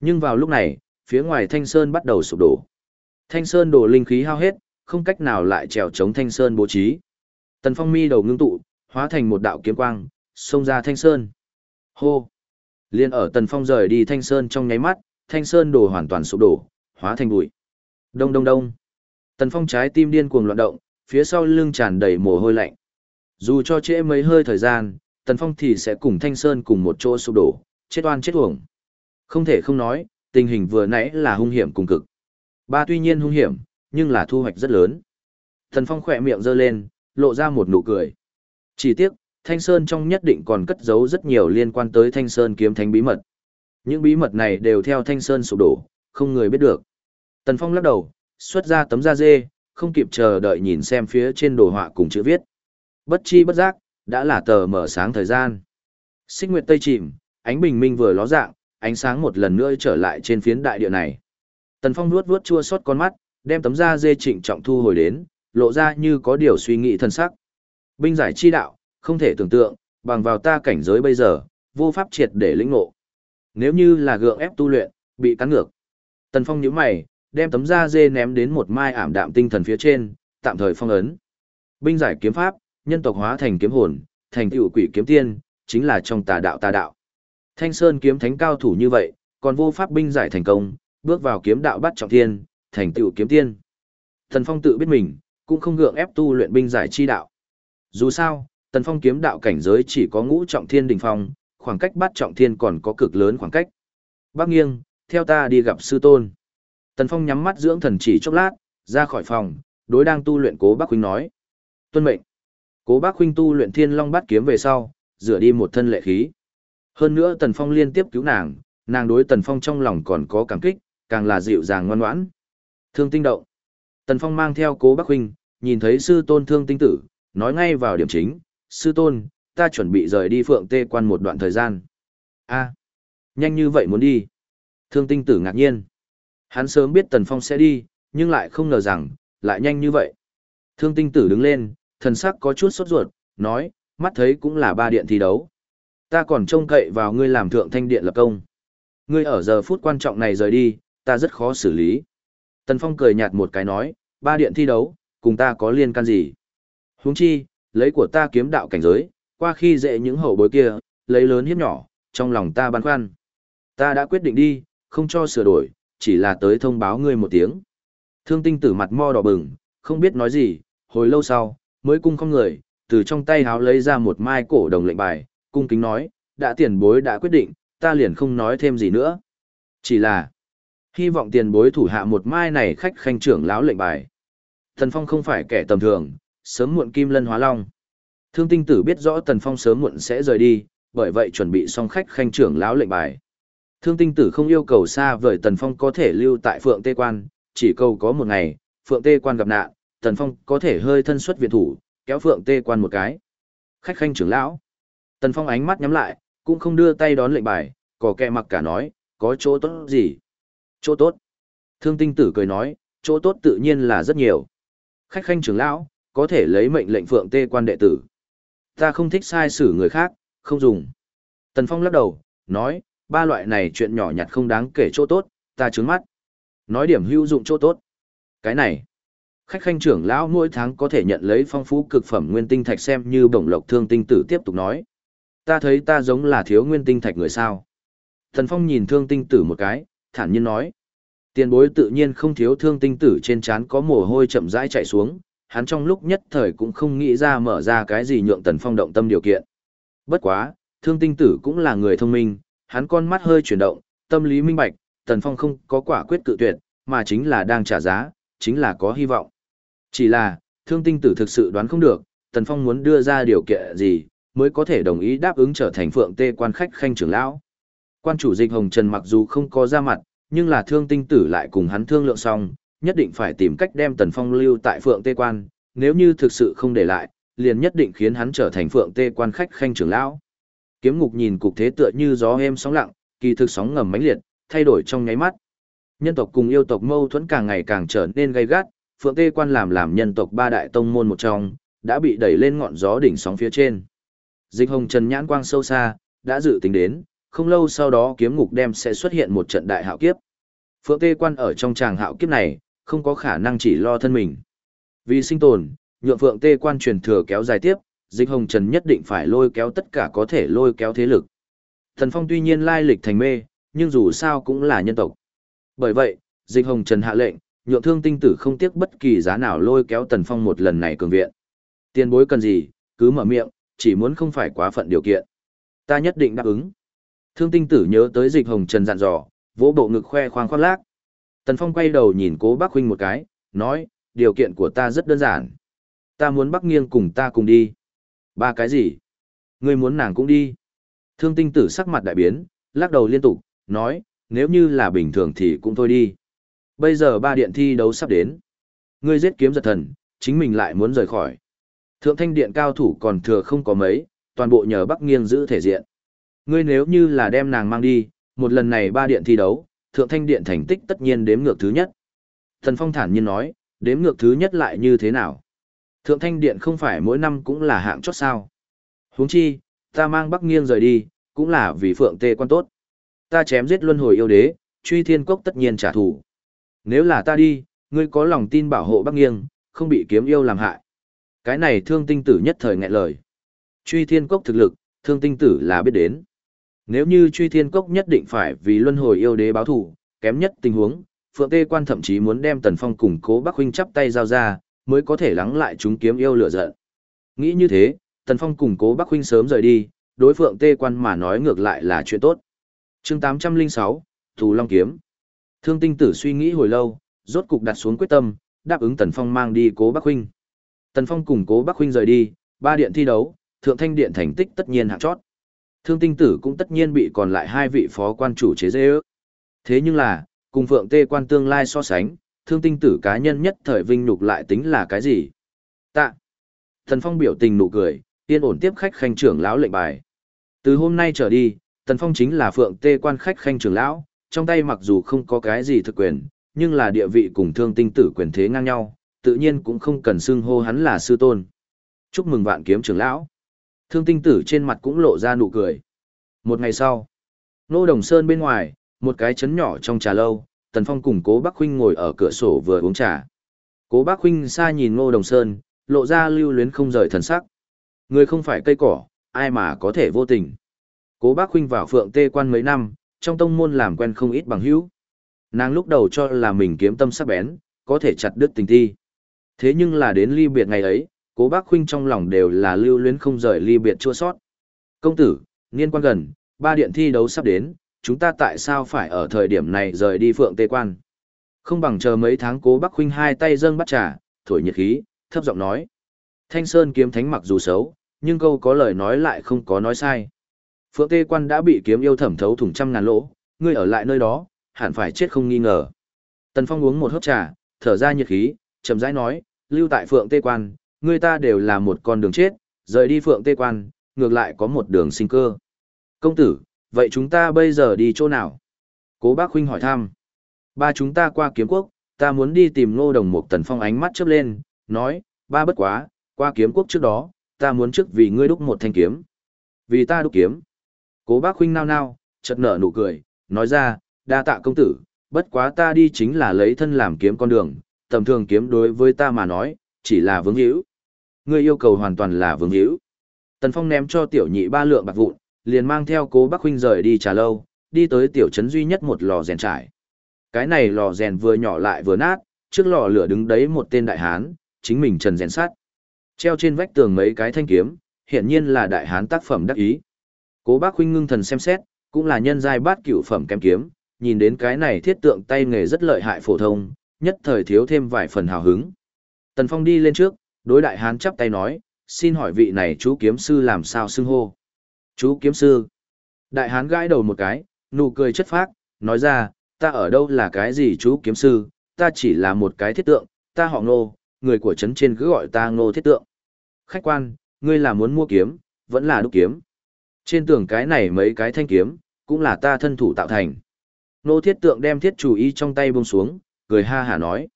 Nhưng vào lúc này, phía ngoài Thanh Sơn bắt đầu sụp đổ. Thanh Sơn đổ linh khí hao hết, không cách nào lại trèo chống Thanh Sơn bố trí. Tần Phong mi đầu ngưng tụ, hóa thành một đạo kiếm quang, xông ra Thanh Sơn. Hô! Liên ở Tần Phong rời đi Thanh Sơn trong nháy mắt, Thanh Sơn đổ hoàn toàn sụp đổ, hóa thành bụi. Đông đông đông. Tần Phong trái tim điên cuồng loạn động, phía sau lưng tràn đầy mồ hôi lạnh. Dù cho trễ mấy hơi thời gian, Tần Phong thì sẽ cùng Thanh Sơn cùng một chỗ sụp đổ, chết oan chết uổng. Không thể không nói, tình hình vừa nãy là hung hiểm cùng cực. Ba tuy nhiên hung hiểm, nhưng là thu hoạch rất lớn. thần Phong khỏe miệng giơ lên, lộ ra một nụ cười. Chỉ tiếc, Thanh Sơn trong nhất định còn cất giấu rất nhiều liên quan tới Thanh Sơn kiếm thánh bí mật. Những bí mật này đều theo Thanh Sơn sụp đổ, không người biết được. Tần Phong lắc đầu, xuất ra tấm da dê, không kịp chờ đợi nhìn xem phía trên đồ họa cùng chữ viết. Bất chi bất giác, đã là tờ mở sáng thời gian. Xích nguyệt tây chìm, ánh bình minh vừa ló dạng, ánh sáng một lần nữa trở lại trên phiến đại địa này. Tần Phong nuốt vuốt chua xót con mắt, đem tấm da dê trịnh trọng thu hồi đến, lộ ra như có điều suy nghĩ thân sắc. Binh giải chi đạo, không thể tưởng tượng, bằng vào ta cảnh giới bây giờ, vô pháp triệt để lĩnh ngộ. Nếu như là gượng ép tu luyện, bị cắn ngược. Tần Phong nhíu mày, đem tấm da dê ném đến một mai ảm đạm tinh thần phía trên, tạm thời phong ấn. Binh giải kiếm pháp, nhân tộc hóa thành kiếm hồn, thành tựu quỷ kiếm tiên, chính là trong tà đạo tà đạo. Thanh Sơn kiếm thánh cao thủ như vậy, còn vô pháp binh giải thành công, bước vào kiếm đạo bắt trọng thiên, thành tựu kiếm tiên. Thần Phong tự biết mình, cũng không gượng ép tu luyện binh giải chi đạo. Dù sao, Tần Phong kiếm đạo cảnh giới chỉ có ngũ trọng thiên đỉnh phong, khoảng cách bắt trọng thiên còn có cực lớn khoảng cách. Bác nghiêng, theo ta đi gặp sư tôn. Tần Phong nhắm mắt dưỡng thần chỉ chốc lát, ra khỏi phòng, đối đang tu luyện cố bác huynh nói. Tuân mệnh. Cố bác huynh tu luyện thiên long bát kiếm về sau, rửa đi một thân lệ khí. Hơn nữa Tần Phong liên tiếp cứu nàng, nàng đối Tần Phong trong lòng còn có cảm kích, càng là dịu dàng ngoan ngoãn. Thương tinh động. Tần Phong mang theo cố bác huynh, nhìn thấy sư tôn thương tinh tử, nói ngay vào điểm chính, sư tôn, ta chuẩn bị rời đi phượng tê quan một đoạn thời gian. a nhanh như vậy muốn đi. Thương tinh tử ngạc nhiên. Hắn sớm biết Tần Phong sẽ đi, nhưng lại không ngờ rằng, lại nhanh như vậy. Thương tinh tử đứng lên, thần sắc có chút sốt ruột, nói, mắt thấy cũng là ba điện thi đấu. Ta còn trông cậy vào ngươi làm thượng thanh điện lập công. Ngươi ở giờ phút quan trọng này rời đi, ta rất khó xử lý. Tần Phong cười nhạt một cái nói, ba điện thi đấu, cùng ta có liên can gì? Huống chi, lấy của ta kiếm đạo cảnh giới, qua khi dễ những hậu bối kia, lấy lớn hiếp nhỏ, trong lòng ta băn khoăn. Ta đã quyết định đi, không cho sửa đổi, chỉ là tới thông báo ngươi một tiếng. Thương tinh tử mặt mo đỏ bừng, không biết nói gì, hồi lâu sau, mới cung không người, từ trong tay háo lấy ra một mai cổ đồng lệnh bài, cung kính nói, đã tiền bối đã quyết định, ta liền không nói thêm gì nữa. Chỉ là, hy vọng tiền bối thủ hạ một mai này khách khanh trưởng lão lệnh bài. Thần Phong không phải kẻ tầm thường, sớm muộn kim lân hóa long. Thương tinh tử biết rõ Tần Phong sớm muộn sẽ rời đi, bởi vậy chuẩn bị xong khách khanh trưởng lão lệnh bài. Thương tinh tử không yêu cầu xa vời Tần Phong có thể lưu tại Phượng Tê Quan, chỉ cầu có một ngày, Phượng Tê Quan gặp nạn, Tần Phong có thể hơi thân xuất viện thủ, kéo Phượng Tê Quan một cái. Khách khanh trưởng lão. Tần Phong ánh mắt nhắm lại, cũng không đưa tay đón lệnh bài, có kẻ mặc cả nói, có chỗ tốt gì? Chỗ tốt. Thương tinh tử cười nói, chỗ tốt tự nhiên là rất nhiều. Khách khanh trưởng lão, có thể lấy mệnh lệnh Phượng Tê Quan đệ tử. Ta không thích sai xử người khác, không dùng. Tần Phong lắc đầu, nói, ba loại này chuyện nhỏ nhặt không đáng kể chỗ tốt, ta trướng mắt. Nói điểm hữu dụng chỗ tốt. Cái này, khách khanh trưởng lão mỗi tháng có thể nhận lấy phong phú cực phẩm nguyên tinh thạch xem như bổng lộc thương tinh tử tiếp tục nói. Ta thấy ta giống là thiếu nguyên tinh thạch người sao. Thần Phong nhìn thương tinh tử một cái, thản nhiên nói. Tiền bối tự nhiên không thiếu thương tinh tử trên trán có mồ hôi chậm rãi chạy xuống, hắn trong lúc nhất thời cũng không nghĩ ra mở ra cái gì nhượng Tần Phong động tâm điều kiện. Bất quá, thương tinh tử cũng là người thông minh, hắn con mắt hơi chuyển động, tâm lý minh bạch, Tần Phong không có quả quyết cự tuyệt, mà chính là đang trả giá, chính là có hy vọng. Chỉ là, thương tinh tử thực sự đoán không được, Tần Phong muốn đưa ra điều kiện gì, mới có thể đồng ý đáp ứng trở thành phượng tê quan khách khanh trưởng lão. Quan chủ dịch Hồng Trần mặc dù không có ra mặt, nhưng là thương tinh tử lại cùng hắn thương lượng xong, nhất định phải tìm cách đem Tần Phong lưu tại phượng tê quan, nếu như thực sự không để lại, liền nhất định khiến hắn trở thành phượng tê quan khách khanh trưởng lão. Kiếm ngục nhìn cục thế tựa như gió êm sóng lặng, kỳ thực sóng ngầm mãnh liệt, thay đổi trong nháy mắt. Nhân tộc cùng yêu tộc mâu thuẫn càng ngày càng trở nên gay gắt, Phượng Tê Quan làm làm nhân tộc ba đại tông môn một trong, đã bị đẩy lên ngọn gió đỉnh sóng phía trên. Dịch Hồng Trần nhãn quang sâu xa, đã dự tính đến, không lâu sau đó kiếm ngục đem sẽ xuất hiện một trận đại hạo kiếp. Phượng Tê Quan ở trong tràng hạo kiếp này, không có khả năng chỉ lo thân mình. Vì sinh tồn, nhượng Phượng Tê Quan truyền thừa kéo dài tiếp, Dịch Hồng Trần nhất định phải lôi kéo tất cả có thể lôi kéo thế lực. Thần Phong tuy nhiên lai lịch thành mê, nhưng dù sao cũng là nhân tộc. Bởi vậy, Dịch Hồng Trần hạ lệnh, nhượng thương tinh tử không tiếc bất kỳ giá nào lôi kéo Tần Phong một lần này cường viện. Tiền bối cần gì, cứ mở miệng, chỉ muốn không phải quá phận điều kiện. Ta nhất định đáp ứng. Thương tinh tử nhớ tới Dịch Hồng Trần dặn dò, vỗ bộ ngực khoe khoang khoác lác. Tần Phong quay đầu nhìn cố bác huynh một cái, nói, điều kiện của ta rất đơn giản. Ta muốn bắc nghiêng cùng ta cùng đi. Ba cái gì? Ngươi muốn nàng cũng đi. Thương tinh tử sắc mặt đại biến, lắc đầu liên tục, nói, nếu như là bình thường thì cũng thôi đi. Bây giờ ba điện thi đấu sắp đến. Ngươi giết kiếm giật thần, chính mình lại muốn rời khỏi. Thượng thanh điện cao thủ còn thừa không có mấy, toàn bộ nhờ bắc nghiêng giữ thể diện. Ngươi nếu như là đem nàng mang đi, một lần này ba điện thi đấu, thượng thanh điện thành tích tất nhiên đếm ngược thứ nhất. Thần Phong thản nhiên nói, đếm ngược thứ nhất lại như thế nào? Thượng thanh điện không phải mỗi năm cũng là hạng chót sao? Huống chi, ta mang bắc nghiêng rời đi, cũng là vì phượng tê quan tốt. Ta chém giết luân hồi yêu đế, truy thiên cốc tất nhiên trả thù. Nếu là ta đi, ngươi có lòng tin bảo hộ bắc nghiêng, không bị kiếm yêu làm hại. Cái này thương tinh tử nhất thời nghẹn lời. Truy thiên cốc thực lực, thương tinh tử là biết đến. Nếu như truy thiên cốc nhất định phải vì luân hồi yêu đế báo thù, kém nhất tình huống, Phượng Tê Quan thậm chí muốn đem Tần Phong cùng cố Bắc Huynh chắp tay giao ra, mới có thể lắng lại chúng kiếm yêu lửa giận. Nghĩ như thế, Tần Phong cùng cố Bắc Huynh sớm rời đi, đối Phượng Tê Quan mà nói ngược lại là chuyện tốt. chương 806, Thù Long Kiếm. Thương tinh tử suy nghĩ hồi lâu, rốt cục đặt xuống quyết tâm, đáp ứng Tần Phong mang đi cố Bắc Huynh. Tần Phong cùng cố Bắc Huynh rời đi, ba điện thi đấu, thượng thanh điện thành tích tất nhiên hạng chót. Thương tinh tử cũng tất nhiên bị còn lại hai vị phó quan chủ chế dê ước. Thế nhưng là, cùng phượng tê quan tương lai so sánh, thương tinh tử cá nhân nhất thời vinh nhục lại tính là cái gì? Tạ. Tần Phong biểu tình nụ cười, yên ổn tiếp khách khanh trưởng lão lệnh bài. Từ hôm nay trở đi, Tần Phong chính là phượng tê quan khách khanh trưởng lão, trong tay mặc dù không có cái gì thực quyền, nhưng là địa vị cùng thương tinh tử quyền thế ngang nhau, tự nhiên cũng không cần xưng hô hắn là sư tôn. Chúc mừng vạn kiếm trưởng lão. Thương tinh tử trên mặt cũng lộ ra nụ cười. Một ngày sau, Nô Đồng Sơn bên ngoài, một cái chấn nhỏ trong trà lâu, Tần Phong cùng Cố Bắc Huynh ngồi ở cửa sổ vừa uống trà. Cố Bắc Huynh xa nhìn Nô Đồng Sơn, lộ ra lưu luyến không rời thần sắc. Người không phải cây cỏ, ai mà có thể vô tình. Cố Bác Huynh vào Phượng Tê Quan mấy năm, trong tông môn làm quen không ít bằng hữu. Nàng lúc đầu cho là mình kiếm tâm sắc bén, có thể chặt đứt tình thi. Thế nhưng là đến ly biệt ngày ấy, Cố Bác Huynh trong lòng đều là lưu luyến không rời ly biệt chua sót. Công tử, niên quan gần, ba điện thi đấu sắp đến, chúng ta tại sao phải ở thời điểm này rời đi phượng tê quan. Không bằng chờ mấy tháng cố bác Huynh hai tay dâng bắt trà, thổi nhiệt khí, thấp giọng nói. Thanh Sơn kiếm thánh mặc dù xấu, nhưng câu có lời nói lại không có nói sai. Phượng tê quan đã bị kiếm yêu thẩm thấu thủng trăm ngàn lỗ, ngươi ở lại nơi đó, hẳn phải chết không nghi ngờ. Tần Phong uống một hớp trà, thở ra nhiệt khí, chậm rãi nói, lưu tại Phượng Tê Quan, người ta đều là một con đường chết, rời đi Phượng Tê Quan, ngược lại có một đường sinh cơ. Công tử, vậy chúng ta bây giờ đi chỗ nào? Cố bác huynh hỏi thăm. Ba chúng ta qua kiếm quốc, ta muốn đi tìm ngô đồng một tần phong ánh mắt chớp lên, nói, ba bất quá, qua kiếm quốc trước đó, ta muốn trước vì ngươi đúc một thanh kiếm. Vì ta đúc kiếm. Cố bác huynh nao nao, chợt nở nụ cười, nói ra, đa tạ công tử, bất quá ta đi chính là lấy thân làm kiếm con đường, tầm thường kiếm đối với ta mà nói, chỉ là vướng hữu. Ngươi yêu cầu hoàn toàn là vướng hữu. Tần Phong ném cho tiểu nhị ba lượng bạc vụn, liền mang theo cố Bắc Huynh rời đi trà lâu, đi tới tiểu trấn duy nhất một lò rèn trải. Cái này lò rèn vừa nhỏ lại vừa nát, trước lò lửa đứng đấy một tên đại hán, chính mình trần rèn sắt Treo trên vách tường mấy cái thanh kiếm, hiển nhiên là đại hán tác phẩm đắc ý. Cố Bác Huynh ngưng thần xem xét, cũng là nhân giai bát cửu phẩm kém kiếm, nhìn đến cái này thiết tượng tay nghề rất lợi hại phổ thông, nhất thời thiếu thêm vài phần hào hứng. Tần Phong đi lên trước, đối đại hán chắp tay nói, xin hỏi vị này chú kiếm sư làm sao xưng hô. Chú kiếm sư. Đại hán gãi đầu một cái, nụ cười chất phác, nói ra, ta ở đâu là cái gì chú kiếm sư, ta chỉ là một cái thiết tượng, ta họ ngô, người của trấn trên cứ gọi ta ngô thiết tượng. Khách quan, ngươi là muốn mua kiếm, vẫn là đúc kiếm. Trên tường cái này mấy cái thanh kiếm, cũng là ta thân thủ tạo thành. Ngô thiết tượng đem thiết chủ y trong tay buông xuống, cười ha hả nói.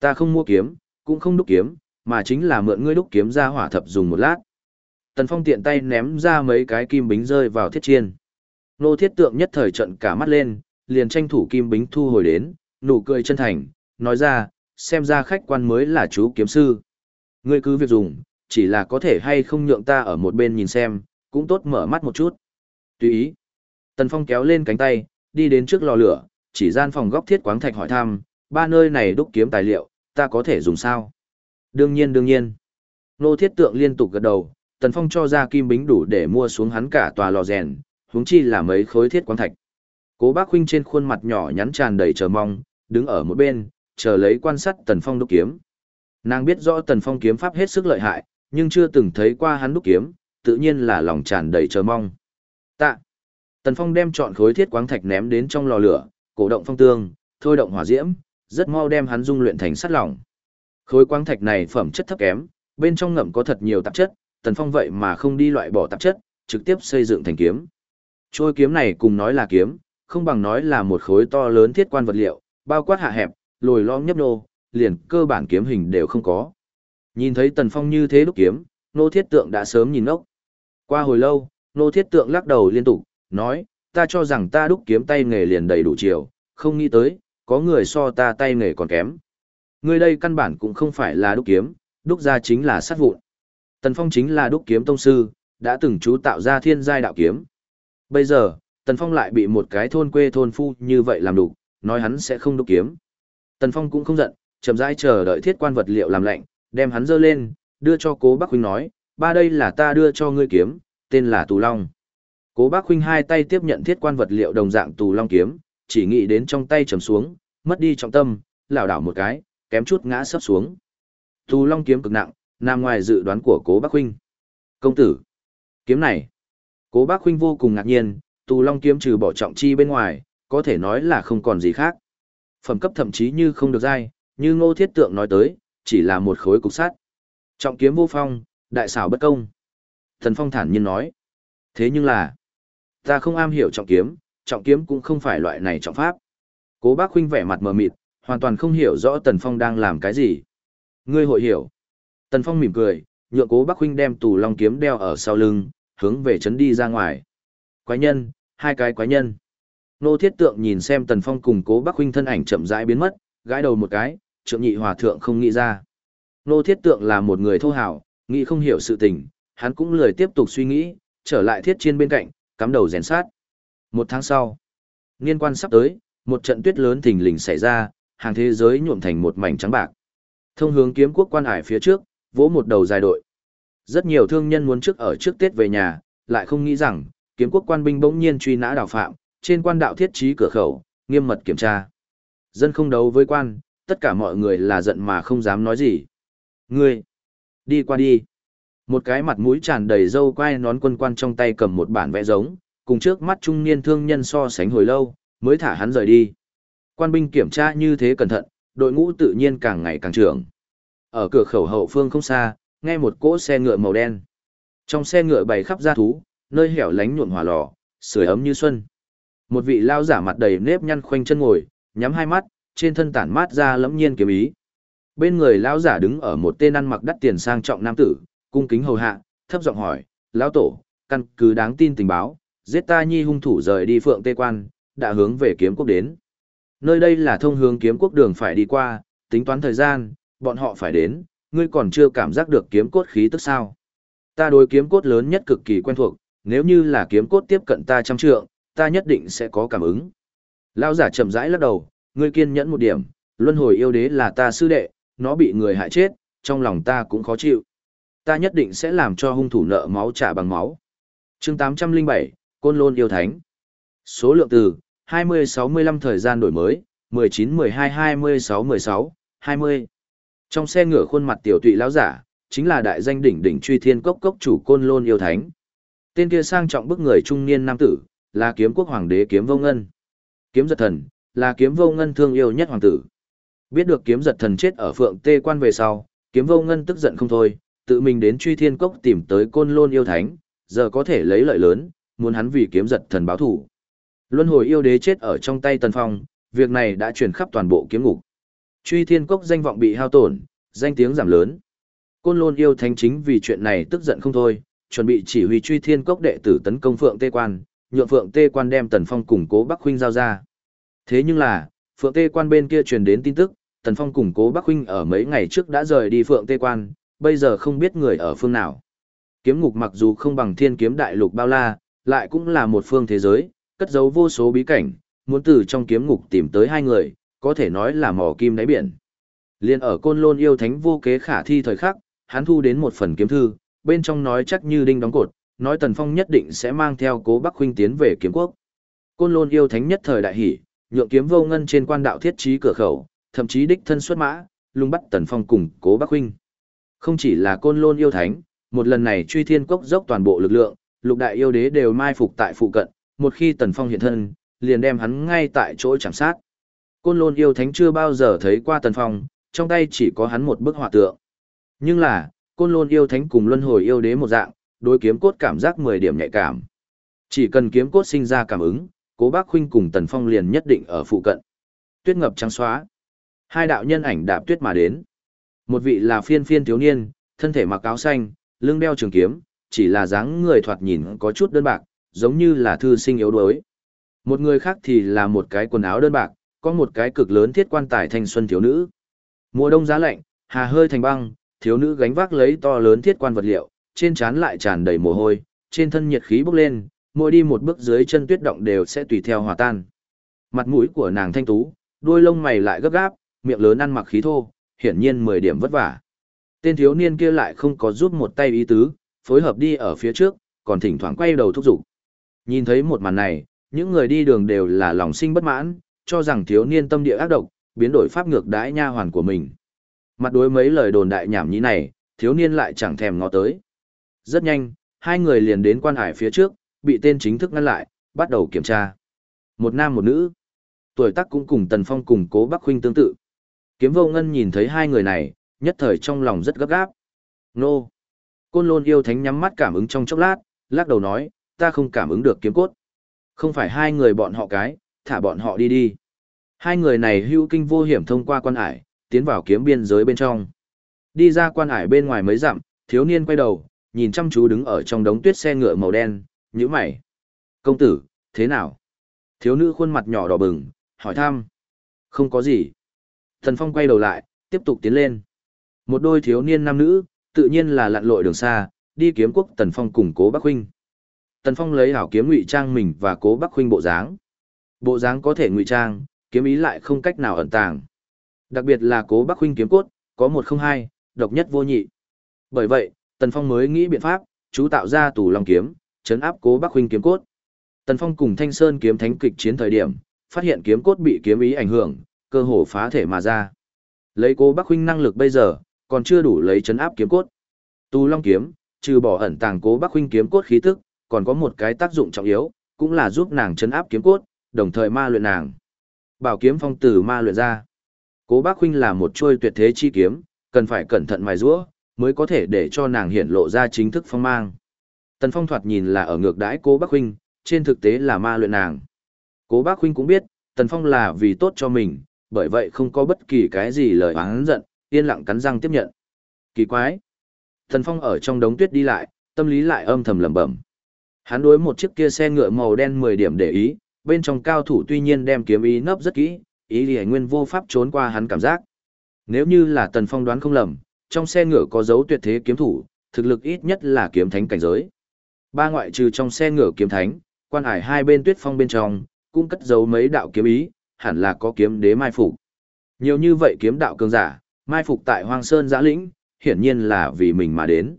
Ta không mua kiếm, cũng không đúc kiếm, mà chính là mượn ngươi đúc kiếm ra hỏa thập dùng một lát. Tần Phong tiện tay ném ra mấy cái kim bính rơi vào thiết chiên. Nô thiết tượng nhất thời trận cả mắt lên, liền tranh thủ kim bính thu hồi đến, nụ cười chân thành, nói ra, xem ra khách quan mới là chú kiếm sư. Ngươi cứ việc dùng, chỉ là có thể hay không nhượng ta ở một bên nhìn xem, cũng tốt mở mắt một chút. Tùy ý. Tần Phong kéo lên cánh tay, đi đến trước lò lửa, chỉ gian phòng góc thiết quáng thạch hỏi thăm, ba nơi này đúc kiếm tài liệu, ta có thể dùng sao? Đương nhiên đương nhiên. Nô thiết tượng liên tục gật đầu, Tần Phong cho ra kim bính đủ để mua xuống hắn cả tòa lò rèn, huống chi là mấy khối thiết quang thạch. Cố Bác huynh trên khuôn mặt nhỏ nhắn tràn đầy chờ mong, đứng ở một bên, chờ lấy quan sát Tần Phong đúc kiếm. Nàng biết rõ Tần Phong kiếm pháp hết sức lợi hại, nhưng chưa từng thấy qua hắn đúc kiếm, tự nhiên là lòng tràn đầy chờ mong. Tạ. Tần Phong đem chọn khối thiết quáng thạch ném đến trong lò lửa, cổ động phong tương, thôi động hỏa diễm, rất mau đem hắn dung luyện thành sắt lỏng. Khối quang thạch này phẩm chất thấp kém, bên trong ngậm có thật nhiều tạp chất, Tần Phong vậy mà không đi loại bỏ tạp chất, trực tiếp xây dựng thành kiếm. Trôi kiếm này cùng nói là kiếm, không bằng nói là một khối to lớn thiết quan vật liệu, bao quát hạ hẹp, lồi lõm nhấp nô, liền cơ bản kiếm hình đều không có. Nhìn thấy Tần Phong như thế đúc kiếm, nô thiết tượng đã sớm nhìn ốc. Qua hồi lâu, nô thiết tượng lắc đầu liên tục, nói, ta cho rằng ta đúc kiếm tay nghề liền đầy đủ chiều, không nghĩ tới, có người so ta tay nghề còn kém. Người đây căn bản cũng không phải là đúc kiếm, đúc ra chính là sát vụn. Tần Phong chính là đúc kiếm tông sư, đã từng chú tạo ra thiên giai đạo kiếm. Bây giờ, Tần Phong lại bị một cái thôn quê thôn phu như vậy làm đủ, nói hắn sẽ không đúc kiếm. Tần Phong cũng không giận, chậm rãi chờ đợi thiết quan vật liệu làm lạnh, đem hắn dơ lên, đưa cho cố bác huynh nói, ba đây là ta đưa cho ngươi kiếm, tên là Tù Long. Cố bác huynh hai tay tiếp nhận thiết quan vật liệu đồng dạng Tù Long kiếm, chỉ nghĩ đến trong tay trầm xuống, mất đi trọng tâm, lảo đảo một cái, kém chút ngã sấp xuống. Tu Long kiếm cực nặng, nằm ngoài dự đoán của cố bác huynh. Công tử, kiếm này. Cố bác huynh vô cùng ngạc nhiên, Tù Long kiếm trừ bỏ trọng chi bên ngoài, có thể nói là không còn gì khác. Phẩm cấp thậm chí như không được dai, như ngô thiết tượng nói tới, chỉ là một khối cục sắt. Trọng kiếm vô phong, đại xảo bất công. Thần Phong thản nhiên nói. Thế nhưng là, ta không am hiểu trọng kiếm, trọng kiếm cũng không phải loại này trọng pháp. Cố bác huynh vẻ mặt mờ mịt, hoàn toàn không hiểu rõ Tần Phong đang làm cái gì. Ngươi hội hiểu. Tần Phong mỉm cười, nhượng cố bác huynh đem tù long kiếm đeo ở sau lưng, hướng về chấn đi ra ngoài. Quái nhân, hai cái quái nhân. Nô thiết tượng nhìn xem Tần Phong cùng cố bác huynh thân ảnh chậm rãi biến mất, gãi đầu một cái, trượng nhị hòa thượng không nghĩ ra. Nô thiết tượng là một người thô hào, nghĩ không hiểu sự tình, hắn cũng lười tiếp tục suy nghĩ, trở lại thiết chiên bên cạnh, cắm đầu rèn sát. Một tháng sau, niên quan sắp tới, một trận tuyết lớn thình lình xảy ra, hàng thế giới nhuộm thành một mảnh trắng bạc. Thông hướng kiếm quốc quan hải phía trước, vỗ một đầu dài đội. Rất nhiều thương nhân muốn trước ở trước Tết về nhà, lại không nghĩ rằng, kiếm quốc quan binh bỗng nhiên truy nã đào phạm, trên quan đạo thiết trí cửa khẩu, nghiêm mật kiểm tra. Dân không đấu với quan, tất cả mọi người là giận mà không dám nói gì. Ngươi, đi qua đi. Một cái mặt mũi tràn đầy râu quai nón quân quan trong tay cầm một bản vẽ giống, cùng trước mắt trung niên thương nhân so sánh hồi lâu, mới thả hắn rời đi. Quan binh kiểm tra như thế cẩn thận, đội ngũ tự nhiên càng ngày càng trưởng. Ở cửa khẩu hậu phương không xa, nghe một cỗ xe ngựa màu đen. Trong xe ngựa bày khắp gia thú, nơi hẻo lánh nhuộm hỏa lò, sưởi ấm như xuân. Một vị lao giả mặt đầy nếp nhăn khoanh chân ngồi, nhắm hai mắt, trên thân tản mát ra lẫm nhiên kiếm ý. Bên người lão giả đứng ở một tên ăn mặc đắt tiền sang trọng nam tử, cung kính hầu hạ, thấp giọng hỏi, lão tổ, căn cứ đáng tin tình báo, giết ta nhi hung thủ rời đi phượng tê quan, đã hướng về kiếm quốc đến. Nơi đây là thông hướng kiếm quốc đường phải đi qua, tính toán thời gian, bọn họ phải đến, ngươi còn chưa cảm giác được kiếm cốt khí tức sao. Ta đối kiếm cốt lớn nhất cực kỳ quen thuộc, nếu như là kiếm cốt tiếp cận ta trăm trượng, ta nhất định sẽ có cảm ứng. Lão giả chậm rãi lắc đầu, ngươi kiên nhẫn một điểm, luân hồi yêu đế là ta sư đệ, nó bị người hại chết, trong lòng ta cũng khó chịu. Ta nhất định sẽ làm cho hung thủ nợ máu trả bằng máu. chương 807, Côn Lôn Yêu Thánh. Số lượng từ, 20-65 thời gian đổi mới, 19-12-26-16, 20. Trong xe ngựa khuôn mặt tiểu tụy lão giả, chính là đại danh đỉnh đỉnh truy thiên cốc cốc chủ Côn Lôn Yêu Thánh. Tên kia sang trọng bức người trung niên nam tử, là kiếm quốc hoàng đế kiếm vô ngân. Kiếm giật thần, là kiếm vô ngân thương yêu nhất hoàng tử. Biết được kiếm giật thần chết ở phượng tê quan về sau, kiếm vô ngân tức giận không thôi, tự mình đến truy thiên cốc tìm tới côn lôn yêu thánh, giờ có thể lấy lợi lớn, muốn hắn vì kiếm giật thần báo thủ. Luân hồi yêu đế chết ở trong tay tần phong, việc này đã truyền khắp toàn bộ kiếm ngục. Truy thiên cốc danh vọng bị hao tổn, danh tiếng giảm lớn. Côn lôn yêu thánh chính vì chuyện này tức giận không thôi, chuẩn bị chỉ huy truy thiên cốc đệ tử tấn công phượng tê quan, nhượng Phượng Tê Quan đem Tần Phong cùng Cố Bắc Huynh giao ra. Thế nhưng là, Phượng Tê Quan bên kia truyền đến tin tức, Tần Phong cùng Cố Bắc Huynh ở mấy ngày trước đã rời đi Phượng Tê Quan, bây giờ không biết người ở phương nào. Kiếm ngục mặc dù không bằng thiên kiếm đại lục bao la, lại cũng là một phương thế giới, cất giấu vô số bí cảnh, muốn từ trong kiếm ngục tìm tới hai người, có thể nói là mò kim đáy biển. Liên ở côn lôn yêu thánh vô kế khả thi thời khắc, hắn thu đến một phần kiếm thư, bên trong nói chắc như đinh đóng cột, nói Tần Phong nhất định sẽ mang theo cố Bắc huynh tiến về kiếm quốc. Côn lôn yêu thánh nhất thời đại hỉ, nhượng kiếm vô ngân trên quan đạo thiết trí cửa khẩu, thậm chí đích thân xuất mã, lung bắt Tần Phong cùng cố Bắc huynh. Không chỉ là côn lôn yêu thánh, một lần này truy thiên cốc dốc toàn bộ lực lượng, lục đại yêu đế đều mai phục tại phụ cận, một khi Tần Phong hiện thân, liền đem hắn ngay tại chỗ chạm sát. Côn lôn yêu thánh chưa bao giờ thấy qua Tần Phong, trong tay chỉ có hắn một bức họa tượng. Nhưng là, côn lôn yêu thánh cùng luân hồi yêu đế một dạng, đối kiếm cốt cảm giác 10 điểm nhạy cảm. Chỉ cần kiếm cốt sinh ra cảm ứng, cố bác huynh cùng Tần Phong liền nhất định ở phụ cận. Tuyết ngập trắng xóa. Hai đạo nhân ảnh đạp tuyết mà đến. Một vị là phiên phiên thiếu niên, thân thể mặc áo xanh, lưng đeo trường kiếm, chỉ là dáng người thoạt nhìn có chút đơn bạc, giống như là thư sinh yếu đuối. Một người khác thì là một cái quần áo đơn bạc, có một cái cực lớn thiết quan tài thanh xuân thiếu nữ. Mùa đông giá lạnh, hà hơi thành băng, thiếu nữ gánh vác lấy to lớn thiết quan vật liệu, trên trán lại tràn đầy mồ hôi, trên thân nhiệt khí bốc lên, mỗi đi một bước dưới chân tuyết động đều sẽ tùy theo hòa tan. Mặt mũi của nàng thanh tú, đuôi lông mày lại gấp gáp, miệng lớn ăn mặc khí thô, hiển nhiên 10 điểm vất vả. Tên thiếu niên kia lại không có giúp một tay ý tứ, phối hợp đi ở phía trước, còn thỉnh thoảng quay đầu thúc giục. Nhìn thấy một màn này, những người đi đường đều là lòng sinh bất mãn, cho rằng thiếu niên tâm địa ác độc, biến đổi pháp ngược đãi nha hoàn của mình. Mặt đối mấy lời đồn đại nhảm nhí này, thiếu niên lại chẳng thèm ngó tới. Rất nhanh, hai người liền đến quan hải phía trước, bị tên chính thức ngăn lại, bắt đầu kiểm tra. Một nam một nữ. Tuổi tác cũng cùng Tần Phong cùng Cố Bắc Huynh tương tự. Kiếm vô ngân nhìn thấy hai người này, nhất thời trong lòng rất gấp gáp. Nô! Côn lôn yêu thánh nhắm mắt cảm ứng trong chốc lát, lắc đầu nói, ta không cảm ứng được kiếm cốt. Không phải hai người bọn họ cái, thả bọn họ đi đi. Hai người này hưu kinh vô hiểm thông qua quan ải, tiến vào kiếm biên giới bên trong. Đi ra quan ải bên ngoài mấy dặm, thiếu niên quay đầu, nhìn chăm chú đứng ở trong đống tuyết xe ngựa màu đen, nhíu mày. Công tử, thế nào? Thiếu nữ khuôn mặt nhỏ đỏ bừng, hỏi thăm. Không có gì. Thần Phong quay đầu lại, tiếp tục tiến lên. Một đôi thiếu niên nam nữ, tự nhiên là lặn lội đường xa, đi kiếm quốc Tần Phong cùng Cố Bắc Huynh. Tần Phong lấy hảo kiếm ngụy trang mình và Cố Bắc Huynh bộ dáng. Bộ dáng có thể ngụy trang, kiếm ý lại không cách nào ẩn tàng. Đặc biệt là Cố Bắc Huynh kiếm cốt, có một không hai, độc nhất vô nhị. Bởi vậy, Tần Phong mới nghĩ biện pháp, chú tạo ra tủ long kiếm, chấn áp Cố Bắc Huynh kiếm cốt. Tần Phong cùng Thanh Sơn kiếm thánh kịch chiến thời điểm, phát hiện kiếm cốt bị kiếm ý ảnh hưởng, cơ hồ phá thể mà ra. Lấy Cố Bắc Huynh năng lực bây giờ, còn chưa đủ lấy chấn áp kiếm cốt. Tu Long kiếm, trừ bỏ ẩn tàng Cố Bắc huynh kiếm cốt khí tức, còn có một cái tác dụng trọng yếu, cũng là giúp nàng chấn áp kiếm cốt, đồng thời ma luyện nàng. Bảo kiếm phong tử ma luyện ra. Cố Bắc huynh là một trôi tuyệt thế chi kiếm, cần phải cẩn thận mài giũa, mới có thể để cho nàng hiển lộ ra chính thức phong mang. Tần Phong thoạt nhìn là ở ngược đãi Cố Bắc huynh, trên thực tế là ma luyện nàng. Cố Bắc huynh cũng biết, Tần Phong là vì tốt cho mình, bởi vậy không có bất kỳ cái gì lời oán giận, yên lặng cắn răng tiếp nhận. Kỳ quái. Thần Phong ở trong đống tuyết đi lại, tâm lý lại âm thầm lẩm bẩm. Hắn đối một chiếc kia xe ngựa màu đen 10 điểm để ý, bên trong cao thủ tuy nhiên đem kiếm ý nấp rất kỹ, ý liễu nguyên vô pháp trốn qua hắn cảm giác. Nếu như là Tần Phong đoán không lầm, trong xe ngựa có dấu tuyệt thế kiếm thủ, thực lực ít nhất là kiếm thánh cảnh giới. Ba ngoại trừ trong xe ngựa kiếm thánh, quan hải hai bên tuyết phong bên trong, cũng cất giấu mấy đạo kiếm ý, hẳn là có kiếm đế mai phục. Nhiều như vậy kiếm đạo cường giả, mai phục tại Hoang Sơn giã lĩnh, hiển nhiên là vì mình mà đến.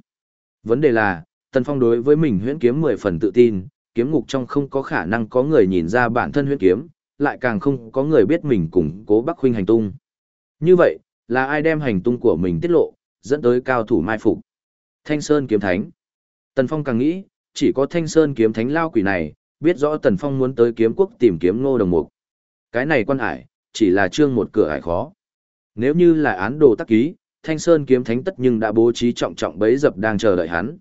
Vấn đề là, Tần Phong đối với mình huyễn kiếm 10 phần tự tin, kiếm ngục trong không có khả năng có người nhìn ra bản thân huyễn kiếm, lại càng không có người biết mình cùng cố Bắc huynh hành tung. Như vậy, là ai đem hành tung của mình tiết lộ, dẫn tới cao thủ mai phục? Thanh Sơn kiếm thánh. Tần Phong càng nghĩ, chỉ có Thanh Sơn kiếm thánh lao quỷ này, biết rõ Tần Phong muốn tới kiếm quốc tìm kiếm ngô đồng mục. Cái này quan hải, chỉ là trương một cửa hải khó. Nếu như là án đồ tác ký, Thanh Sơn kiếm thánh tất nhưng đã bố trí trọng trọng bấy dập đang chờ đợi hắn.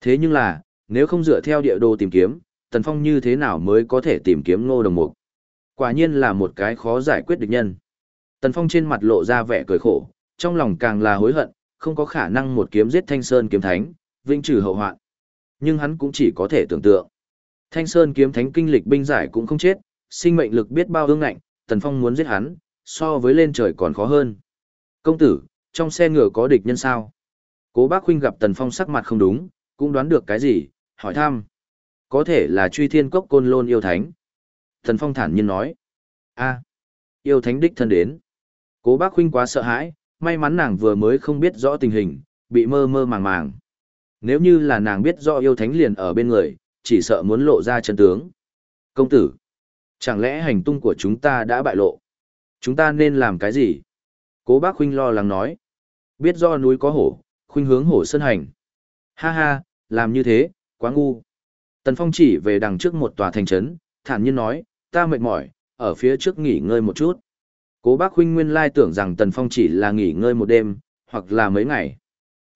Thế nhưng là, nếu không dựa theo địa đồ tìm kiếm, Tần Phong như thế nào mới có thể tìm kiếm ngô đồng mục? Quả nhiên là một cái khó giải quyết địch nhân. Tần Phong trên mặt lộ ra vẻ cười khổ, trong lòng càng là hối hận, không có khả năng một kiếm giết Thanh Sơn kiếm thánh, vĩnh trừ hậu hoạn. Nhưng hắn cũng chỉ có thể tưởng tượng. Thanh Sơn kiếm thánh kinh lịch binh giải cũng không chết, sinh mệnh lực biết bao ương ngạnh, Tần Phong muốn giết hắn, so với lên trời còn khó hơn. Công tử, trong xe ngựa có địch nhân sao? Cố bác huynh gặp Tần Phong sắc mặt không đúng, cũng đoán được cái gì, hỏi thăm. Có thể là truy thiên cốc côn lôn yêu thánh. Tần Phong thản nhiên nói. a yêu thánh đích thân đến. Cố bác huynh quá sợ hãi, may mắn nàng vừa mới không biết rõ tình hình, bị mơ mơ màng màng. Nếu như là nàng biết rõ yêu thánh liền ở bên người, chỉ sợ muốn lộ ra chân tướng. Công tử, chẳng lẽ hành tung của chúng ta đã bại lộ? Chúng ta nên làm cái gì? Cố bác huynh lo lắng nói. Biết do núi có hổ, khuynh hướng hổ sơn hành. Ha ha, làm như thế, quá ngu. Tần Phong chỉ về đằng trước một tòa thành trấn, thản nhiên nói, ta mệt mỏi, ở phía trước nghỉ ngơi một chút. Cố bác huynh nguyên lai tưởng rằng Tần Phong chỉ là nghỉ ngơi một đêm, hoặc là mấy ngày.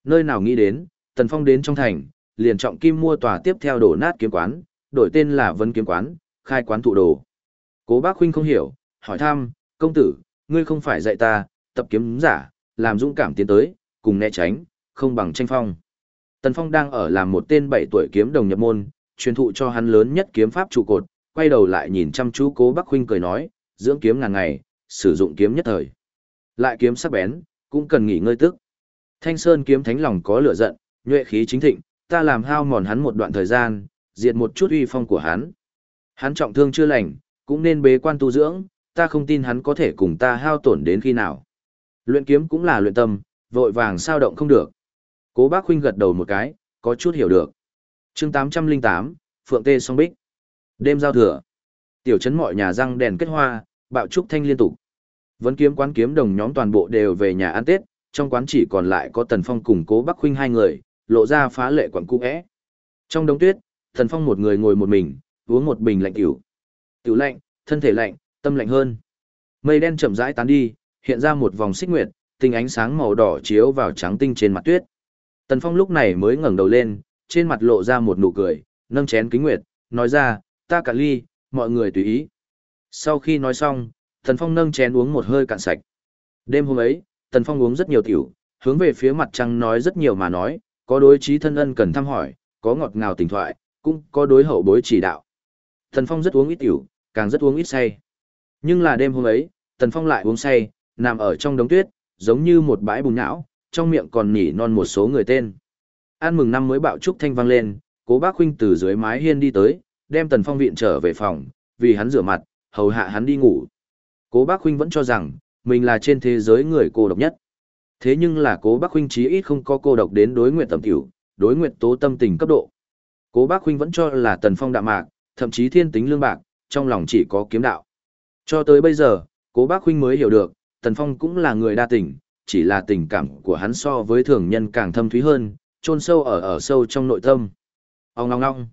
Nơi nào nghĩ đến, Tần Phong đến trong thành, liền trọng kim mua tòa tiếp theo đổ nát kiếm quán, đổi tên là Vân Kiếm Quán, khai quán thụ đồ. Cố bác huynh không hiểu, hỏi thăm, công tử, ngươi không phải dạy ta, tập kiếm giả, làm dũng cảm tiến tới, cùng né tránh, không bằng tranh phong. Tần Phong đang ở làm một tên bảy tuổi kiếm đồng nhập môn, truyền thụ cho hắn lớn nhất kiếm pháp trụ cột, quay đầu lại nhìn chăm chú Cố Bắc huynh cười nói, dưỡng kiếm ngàn ngày, sử dụng kiếm nhất thời. Lại kiếm sắc bén, cũng cần nghỉ ngơi tức. Thanh Sơn kiếm thánh lòng có lửa giận, nhuệ khí chính thịnh, ta làm hao mòn hắn một đoạn thời gian, diệt một chút uy phong của hắn. Hắn trọng thương chưa lành, cũng nên bế quan tu dưỡng, ta không tin hắn có thể cùng ta hao tổn đến khi nào. Luyện kiếm cũng là luyện tâm, vội vàng sao động không được. Cố bác huynh gật đầu một cái, có chút hiểu được. chương 808, Phượng Tê song bích. Đêm giao thừa. Tiểu trấn mọi nhà răng đèn kết hoa, bạo trúc thanh liên tục. Vẫn kiếm quán kiếm đồng nhóm toàn bộ đều về nhà ăn Tết, trong quán chỉ còn lại có Tần Phong cùng Cố Bắc Huynh hai người, lộ ra phá lệ quẩn cung ẽ. Trong đống tuyết, Tần Phong một người ngồi một mình, uống một bình lạnh tiểu. Tiểu lạnh, thân thể lạnh, tâm lạnh hơn. Mây đen chậm rãi tán đi, hiện ra một vòng xích nguyệt, tinh ánh sáng màu đỏ chiếu vào trắng tinh trên mặt tuyết. Tần Phong lúc này mới ngẩng đầu lên, trên mặt lộ ra một nụ cười, nâng chén kính nguyệt, nói ra, ta cả ly, mọi người tùy ý. Sau khi nói xong, Tần Phong nâng chén uống một hơi cạn sạch. Đêm hôm ấy, Tần Phong uống rất nhiều tiểu, hướng về phía mặt trăng nói rất nhiều mà nói, có đối trí thân ân cần thăm hỏi, có ngọt ngào tình thoại, cũng có đối hậu bối chỉ đạo. Tần Phong rất uống ít tiểu, càng rất uống ít say. Nhưng là đêm hôm ấy, Tần Phong lại uống say, nằm ở trong đống tuyết, giống như một bãi bùn não, trong miệng còn nhỉ non một số người tên. An mừng năm mới bạo trúc thanh vang lên, cố bác huynh từ dưới mái hiên đi tới, đem Tần Phong viện trở về phòng, vì hắn rửa mặt, hầu hạ hắn đi ngủ. Cố bác huynh vẫn cho rằng, mình là trên thế giới người cô độc nhất. Thế nhưng là cố bác huynh chí ít không có cô độc đến đối nguyện tầm tiểu, đối nguyện tố tâm tình cấp độ. Cố bác huynh vẫn cho là Tần Phong đạm mạc, thậm chí thiên tính lương bạc, trong lòng chỉ có kiếm đạo. Cho tới bây giờ, cố bác huynh mới hiểu được, Tần Phong cũng là người đa tình, chỉ là tình cảm của hắn so với thường nhân càng thâm thúy hơn, chôn sâu ở ở sâu trong nội tâm. Ông ngong ngong.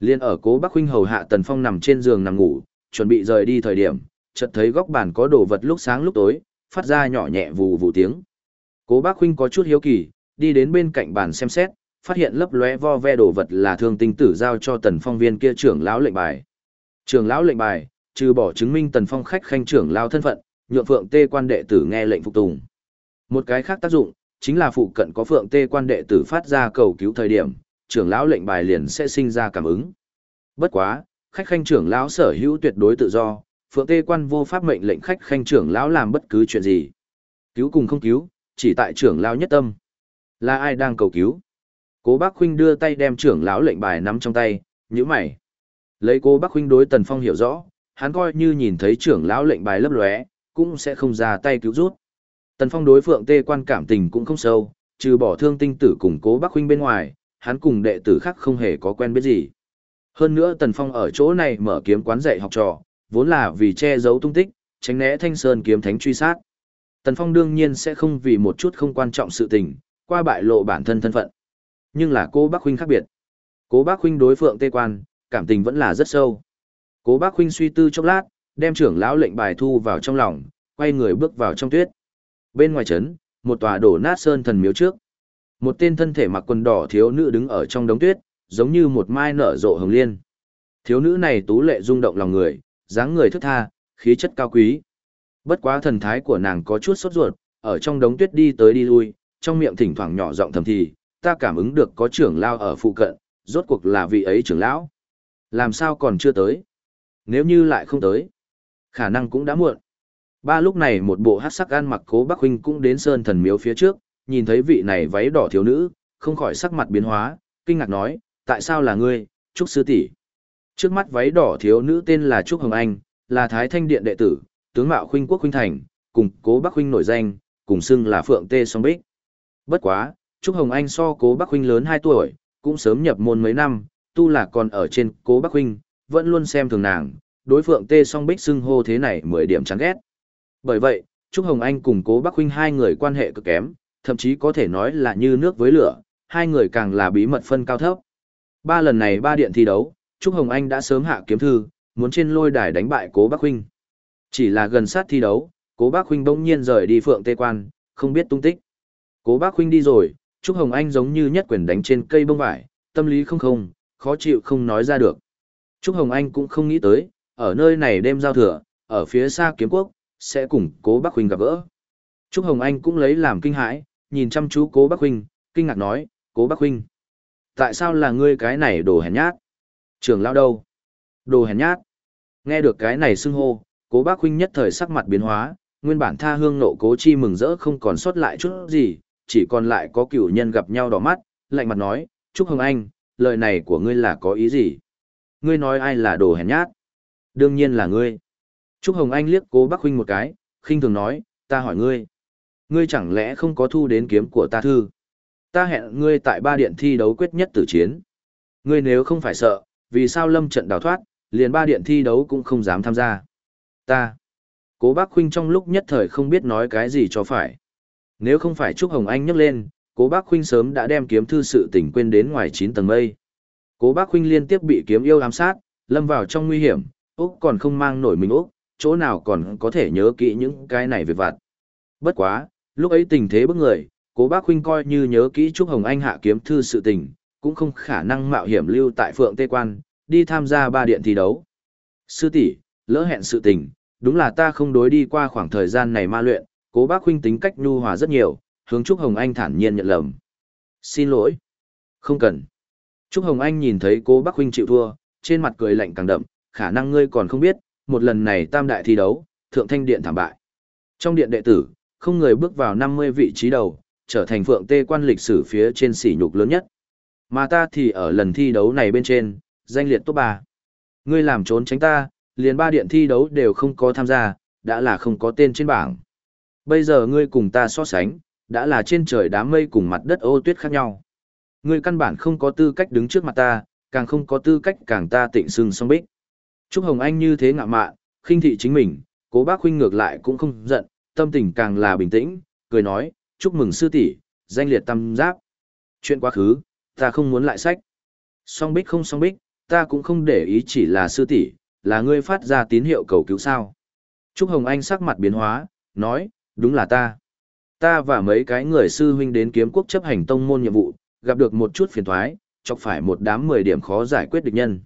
Liên ở cố bác huynh hầu hạ Tần Phong nằm trên giường nằm ngủ, chuẩn bị rời đi thời điểm, chợt thấy góc bàn có đồ vật lúc sáng lúc tối, phát ra nhỏ nhẹ vù vù tiếng. Cố bác huynh có chút hiếu kỳ, đi đến bên cạnh bàn xem xét, phát hiện lấp lóe vo ve đồ vật là thương tinh tử giao cho tần phong viên kia trưởng lão lệnh bài. Trưởng lão lệnh bài, trừ bỏ chứng minh tần phong khách khanh trưởng lão thân phận, nhượng phượng tê quan đệ tử nghe lệnh phục tùng. Một cái khác tác dụng, chính là phụ cận có phượng tê quan đệ tử phát ra cầu cứu thời điểm, trưởng lão lệnh bài liền sẽ sinh ra cảm ứng. Bất quá, khách khanh trưởng lão sở hữu tuyệt đối tự do, phượng tê quan vô pháp mệnh lệnh khách khanh trưởng lão làm bất cứ chuyện gì. Cứu cùng không cứu, chỉ tại trưởng lão nhất tâm. Là ai đang cầu cứu? Cố Bác Huynh đưa tay đem trưởng lão lệnh bài nắm trong tay, nhíu mày. Lấy Cố Bác Huynh đối Tần Phong hiểu rõ, hắn coi như nhìn thấy trưởng lão lệnh bài lấp lóe, cũng sẽ không ra tay cứu rút. Tần Phong đối Phượng Tê quan cảm tình cũng không sâu, trừ bỏ thương tinh tử cùng Cố Bắc Huynh bên ngoài, hắn cùng đệ tử khác không hề có quen biết gì. Hơn nữa Tần Phong ở chỗ này mở kiếm quán dạy học trò, vốn là vì che giấu tung tích, tránh né Thanh Sơn kiếm thánh truy sát. Tần Phong đương nhiên sẽ không vì một chút không quan trọng sự tình, qua bại lộ bản thân thân phận. Nhưng là cô Bắc huynh khác biệt. Cố Bắc huynh đối phượng tê quan, cảm tình vẫn là rất sâu. Cố bác huynh suy tư chốc lát, đem trưởng lão lệnh bài thu vào trong lòng, quay người bước vào trong tuyết. Bên ngoài trấn, một tòa đổ nát sơn thần miếu trước. Một tên thân thể mặc quần đỏ thiếu nữ đứng ở trong đống tuyết, giống như một mai nở rộ hồng liên. Thiếu nữ này tú lệ rung động lòng người, dáng người thức tha, khí chất cao quý. Bất quá thần thái của nàng có chút sốt ruột, ở trong đống tuyết đi tới đi lui, trong miệng thỉnh thoảng nhỏ giọng thầm thì, ta cảm ứng được có trưởng lao ở phụ cận, rốt cuộc là vị ấy trưởng lão. Làm sao còn chưa tới? Nếu như lại không tới, khả năng cũng đã muộn. Ba lúc này một bộ hát sắc ăn mặc cố Bắc Huynh cũng đến sơn thần miếu phía trước, nhìn thấy vị này váy đỏ thiếu nữ, không khỏi sắc mặt biến hóa, kinh ngạc nói, tại sao là ngươi, Trúc Sư tỷ Trước mắt váy đỏ thiếu nữ tên là Trúc Hồng Anh, là Thái Thanh Điện đệ tử, tướng mạo khuynh quốc khuynh thành, cùng cố Bắc Huynh nổi danh, cùng xưng là Phượng Tê Song Bích. Bất quá, Trúc Hồng Anh so cố Bắc Huynh lớn 2 tuổi, cũng sớm nhập môn mấy năm, tu là còn ở trên cố Bắc Huynh, vẫn luôn xem thường nàng, đối Phượng Tê Song Bích xưng hô thế này 10 điểm chán ghét. Bởi vậy, Trúc Hồng Anh cùng cố Bắc Huynh hai người quan hệ cực kém, thậm chí có thể nói là như nước với lửa, hai người càng là bí mật phân cao thấp. Ba lần này ba điện thi đấu, Trúc Hồng Anh đã sớm hạ kiếm thư, muốn trên lôi đài đánh bại cố Bắc Huynh. Chỉ là gần sát thi đấu, cố Bắc Huynh bỗng nhiên rời đi Phượng Tê Quan, không biết tung tích. Cố Bắc Huynh đi rồi, Trúc Hồng Anh giống như nhất quyền đánh trên cây bông vải, tâm lý không không, khó chịu không nói ra được. Trúc Hồng Anh cũng không nghĩ tới, ở nơi này đêm giao thừa, ở phía xa kiếm quốc, sẽ cùng cố Bắc Huynh gặp gỡ. Trúc Hồng Anh cũng lấy làm kinh hãi, nhìn chăm chú cố Bắc Huynh, kinh ngạc nói, cố Bắc Huynh. Tại sao là ngươi cái này đồ hèn nhát? Trường lao đâu? Đồ hèn nhát. Nghe được cái này xưng hô, cố Bắc Huynh nhất thời sắc mặt biến hóa, nguyên bản tha hương nộ cố chi mừng rỡ không còn sót lại chút gì, chỉ còn lại có cửu nhân gặp nhau đỏ mắt, lạnh mặt nói, Trúc Hồng Anh, lời này của ngươi là có ý gì? Ngươi nói ai là đồ hèn nhát? Đương nhiên là ngươi. Trúc Hồng Anh liếc cố Bắc Huynh một cái, khinh thường nói, ta hỏi ngươi. Ngươi chẳng lẽ không có thu đến kiếm của ta thư? Ta hẹn ngươi tại ba điện thi đấu quyết nhất tử chiến. Ngươi nếu không phải sợ, vì sao lâm trận đào thoát, liền ba điện thi đấu cũng không dám tham gia. Ta. Cố bác Huynh trong lúc nhất thời không biết nói cái gì cho phải. Nếu không phải Trúc Hồng Anh nhắc lên, cố bác Huynh sớm đã đem kiếm thư sự tỉnh quên đến ngoài 9 tầng mây. Cố bác Huynh liên tiếp bị kiếm yêu ám sát, lâm vào trong nguy hiểm, Úc còn không mang nổi mình Úc, chỗ nào còn có thể nhớ kỹ những cái này về vặt. Bất quá, lúc ấy tình thế bức người, cố bác huynh coi như nhớ kỹ Trúc Hồng Anh hạ kiếm thư sự tình, cũng không khả năng mạo hiểm lưu tại Phượng Tê Quan, đi tham gia ba điện thi đấu. Sư tỷ lỡ hẹn sự tình, đúng là ta không đối đi qua khoảng thời gian này ma luyện, cố bác huynh tính cách nhu hòa rất nhiều, hướng Trúc Hồng Anh thản nhiên nhận lầm. Xin lỗi. Không cần. Trúc Hồng Anh nhìn thấy cô Bắc huynh chịu thua, trên mặt cười lạnh càng đậm, khả năng ngươi còn không biết, một lần này tam đại thi đấu, thượng thanh điện thảm bại. Trong điện đệ tử, không người bước vào 50 vị trí đầu, trở thành phượng tê quan lịch sử phía trên sỉ nhục lớn nhất. Mà ta thì ở lần thi đấu này bên trên, danh liệt top 3. Ngươi làm trốn tránh ta, liền ba điện thi đấu đều không có tham gia, đã là không có tên trên bảng. Bây giờ ngươi cùng ta so sánh, đã là trên trời đám mây cùng mặt đất ô tuyết khác nhau. Ngươi căn bản không có tư cách đứng trước mặt ta, càng không có tư cách càng ta tịnh sưng song bích. Trúc Hồng Anh như thế ngạ mạn, khinh thị chính mình, cố bác huynh ngược lại cũng không giận, tâm tình càng là bình tĩnh, cười nói, chúc mừng sư tỷ, danh liệt tam giáp. Chuyện quá khứ, ta không muốn lại sách. Song bích không song bích, ta cũng không để ý chỉ là sư tỷ, là ngươi phát ra tín hiệu cầu cứu sao. Trúc Hồng Anh sắc mặt biến hóa, nói, đúng là ta. Ta và mấy cái người sư huynh đến kiếm quốc chấp hành tông môn nhiệm vụ, gặp được một chút phiền thoái, chọc phải một đám 10 điểm khó giải quyết địch nhân.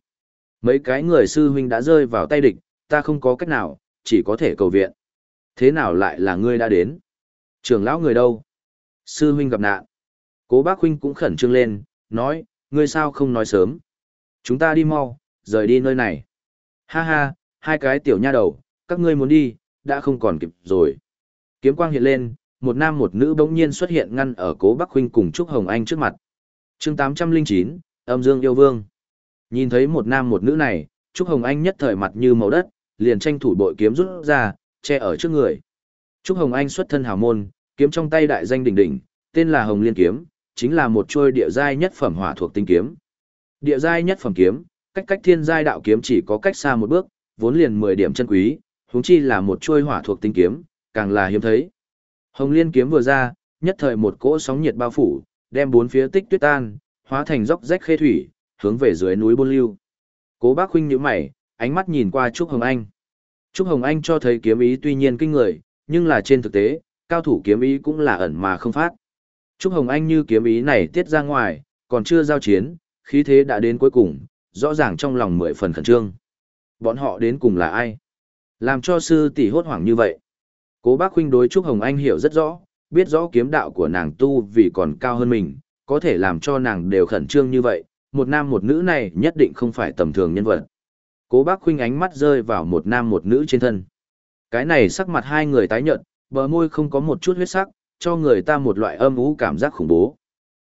Mấy cái người sư huynh đã rơi vào tay địch, ta không có cách nào, chỉ có thể cầu viện. Thế nào lại là ngươi đã đến? Trường lão người đâu? Sư huynh gặp nạn. Cố bác huynh cũng khẩn trương lên, nói, ngươi sao không nói sớm? Chúng ta đi mau, rời đi nơi này. Ha ha, hai cái tiểu nha đầu, các ngươi muốn đi, đã không còn kịp rồi. Kiếm quang hiện lên, một nam một nữ bỗng nhiên xuất hiện ngăn ở cố Bắc huynh cùng Trúc Hồng Anh trước mặt. chương 809, âm dương yêu vương. Nhìn thấy một nam một nữ này, Trúc Hồng Anh nhất thời mặt như màu đất, liền tranh thủ bội kiếm rút ra, che ở trước người. Trúc Hồng Anh xuất thân hào môn, kiếm trong tay đại danh đỉnh đỉnh, tên là Hồng Liên kiếm, chính là một chuôi địa giai nhất phẩm hỏa thuộc tinh kiếm. Địa giai nhất phẩm kiếm, cách cách thiên giai đạo kiếm chỉ có cách xa một bước, vốn liền 10 điểm chân quý, huống chi là một chuôi hỏa thuộc tinh kiếm, càng là hiếm thấy. Hồng Liên kiếm vừa ra, nhất thời một cỗ sóng nhiệt bao phủ, đem bốn phía tích tuyết tan, hóa thành dốc rách khê thủy, hướng về dưới núi buôn lưu. Cố bác huynh nhíu mày, ánh mắt nhìn qua Trúc Hồng Anh. Trúc Hồng Anh cho thấy kiếm ý tuy nhiên kinh người, nhưng là trên thực tế, cao thủ kiếm ý cũng là ẩn mà không phát. Trúc Hồng Anh như kiếm ý này tiết ra ngoài, còn chưa giao chiến, khí thế đã đến cuối cùng, rõ ràng trong lòng mười phần khẩn trương. Bọn họ đến cùng là ai? Làm cho sư tỷ hốt hoảng như vậy. Cố bác huynh đối Trúc Hồng Anh hiểu rất rõ, biết rõ kiếm đạo của nàng tu vì còn cao hơn mình, có thể làm cho nàng đều khẩn trương như vậy, một nam một nữ này nhất định không phải tầm thường nhân vật. Cố bác huynh ánh mắt rơi vào một nam một nữ trên thân. Cái này sắc mặt hai người tái nhợt, bờ môi không có một chút huyết sắc, cho người ta một loại âm ú cảm giác khủng bố.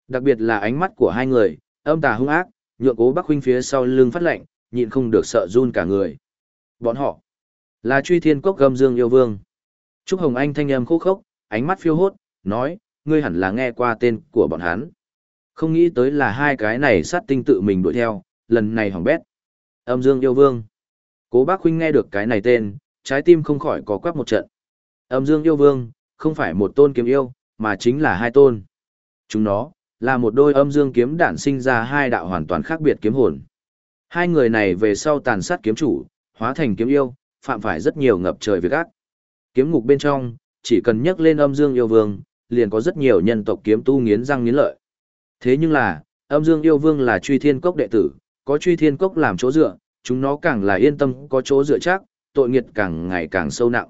Đặc biệt là ánh mắt của hai người, âm tà hung ác, nhượng cố bác huynh phía sau lưng phát lạnh, nhịn không được sợ run cả người. Bọn họ là truy thiên cốc gâm dương yêu vương. Trúc Hồng Anh thanh âm khô khốc, ánh mắt phiêu hốt, nói, ngươi hẳn là nghe qua tên của bọn hắn. Không nghĩ tới là hai cái này sát tinh tự mình đuổi theo, lần này hỏng bét. Âm dương yêu vương. Cố bác huynh nghe được cái này tên, trái tim không khỏi có quắc một trận. Âm dương yêu vương, không phải một tôn kiếm yêu, mà chính là hai tôn. Chúng nó, là một đôi âm dương kiếm đản sinh ra hai đạo hoàn toàn khác biệt kiếm hồn. Hai người này về sau tàn sát kiếm chủ, hóa thành kiếm yêu, phạm phải rất nhiều ngập trời việc ác. Kiếm ngục bên trong, chỉ cần nhắc lên âm dương yêu vương, liền có rất nhiều nhân tộc kiếm tu nghiến răng nghiến lợi. Thế nhưng là, âm dương yêu vương là truy thiên cốc đệ tử, có truy thiên cốc làm chỗ dựa, chúng nó càng là yên tâm có chỗ dựa chắc, tội nghiệt càng ngày càng sâu nặng.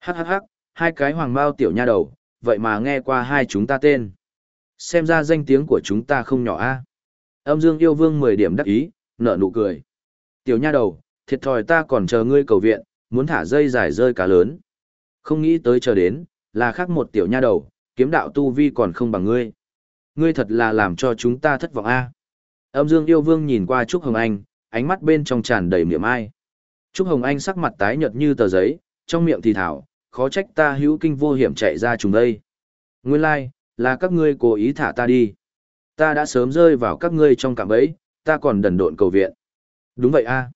Hắc hắc hắc, hai cái hoàng bao tiểu nha đầu, vậy mà nghe qua hai chúng ta tên. Xem ra danh tiếng của chúng ta không nhỏ a. Âm Dương yêu vương 10 điểm đắc ý, nở nụ cười. Tiểu nha đầu, thiệt thòi ta còn chờ ngươi cầu viện, muốn thả dây dài rơi cá lớn. Không nghĩ tới chờ đến, là khác một tiểu nha đầu, kiếm đạo tu vi còn không bằng ngươi. Ngươi thật là làm cho chúng ta thất vọng a. Âm Dương yêu vương nhìn qua Trúc Hồng Anh, ánh mắt bên trong tràn đầy niềm ai. Trúc Hồng Anh sắc mặt tái nhợt như tờ giấy, trong miệng thì thảo, khó trách ta hữu kinh vô hiểm chạy ra chúng đây. Nguyên lai, like, là các ngươi cố ý thả ta đi. Ta đã sớm rơi vào các ngươi trong cạm bẫy, ta còn đần độn cầu viện. Đúng vậy a.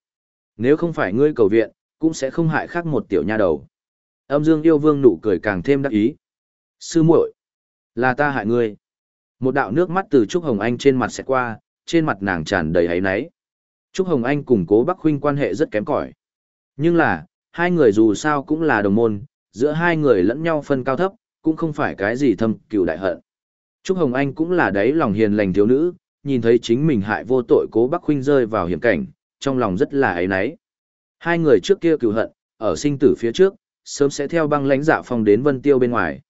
Nếu không phải ngươi cầu viện, cũng sẽ không hại khác một tiểu nha đầu. Âm Dương yêu vương nụ cười càng thêm đắc ý. Sư muội, là ta hại ngươi. Một đạo nước mắt từ Trúc Hồng Anh trên mặt sẽ qua, trên mặt nàng tràn đầy hấy náy. Trúc Hồng Anh cùng Cố Bắc Huynh quan hệ rất kém cỏi. Nhưng là, hai người dù sao cũng là đồng môn, giữa hai người lẫn nhau phân cao thấp, cũng không phải cái gì thâm cừu đại hận. Trúc Hồng Anh cũng là đấy lòng hiền lành thiếu nữ, nhìn thấy chính mình hại vô tội Cố Bắc Huynh rơi vào hiểm cảnh, trong lòng rất là ấy náy. Hai người trước kia cừu hận, ở sinh tử phía trước, sớm sẽ theo băng lãnh dạ phong đến Vân Tiêu bên ngoài.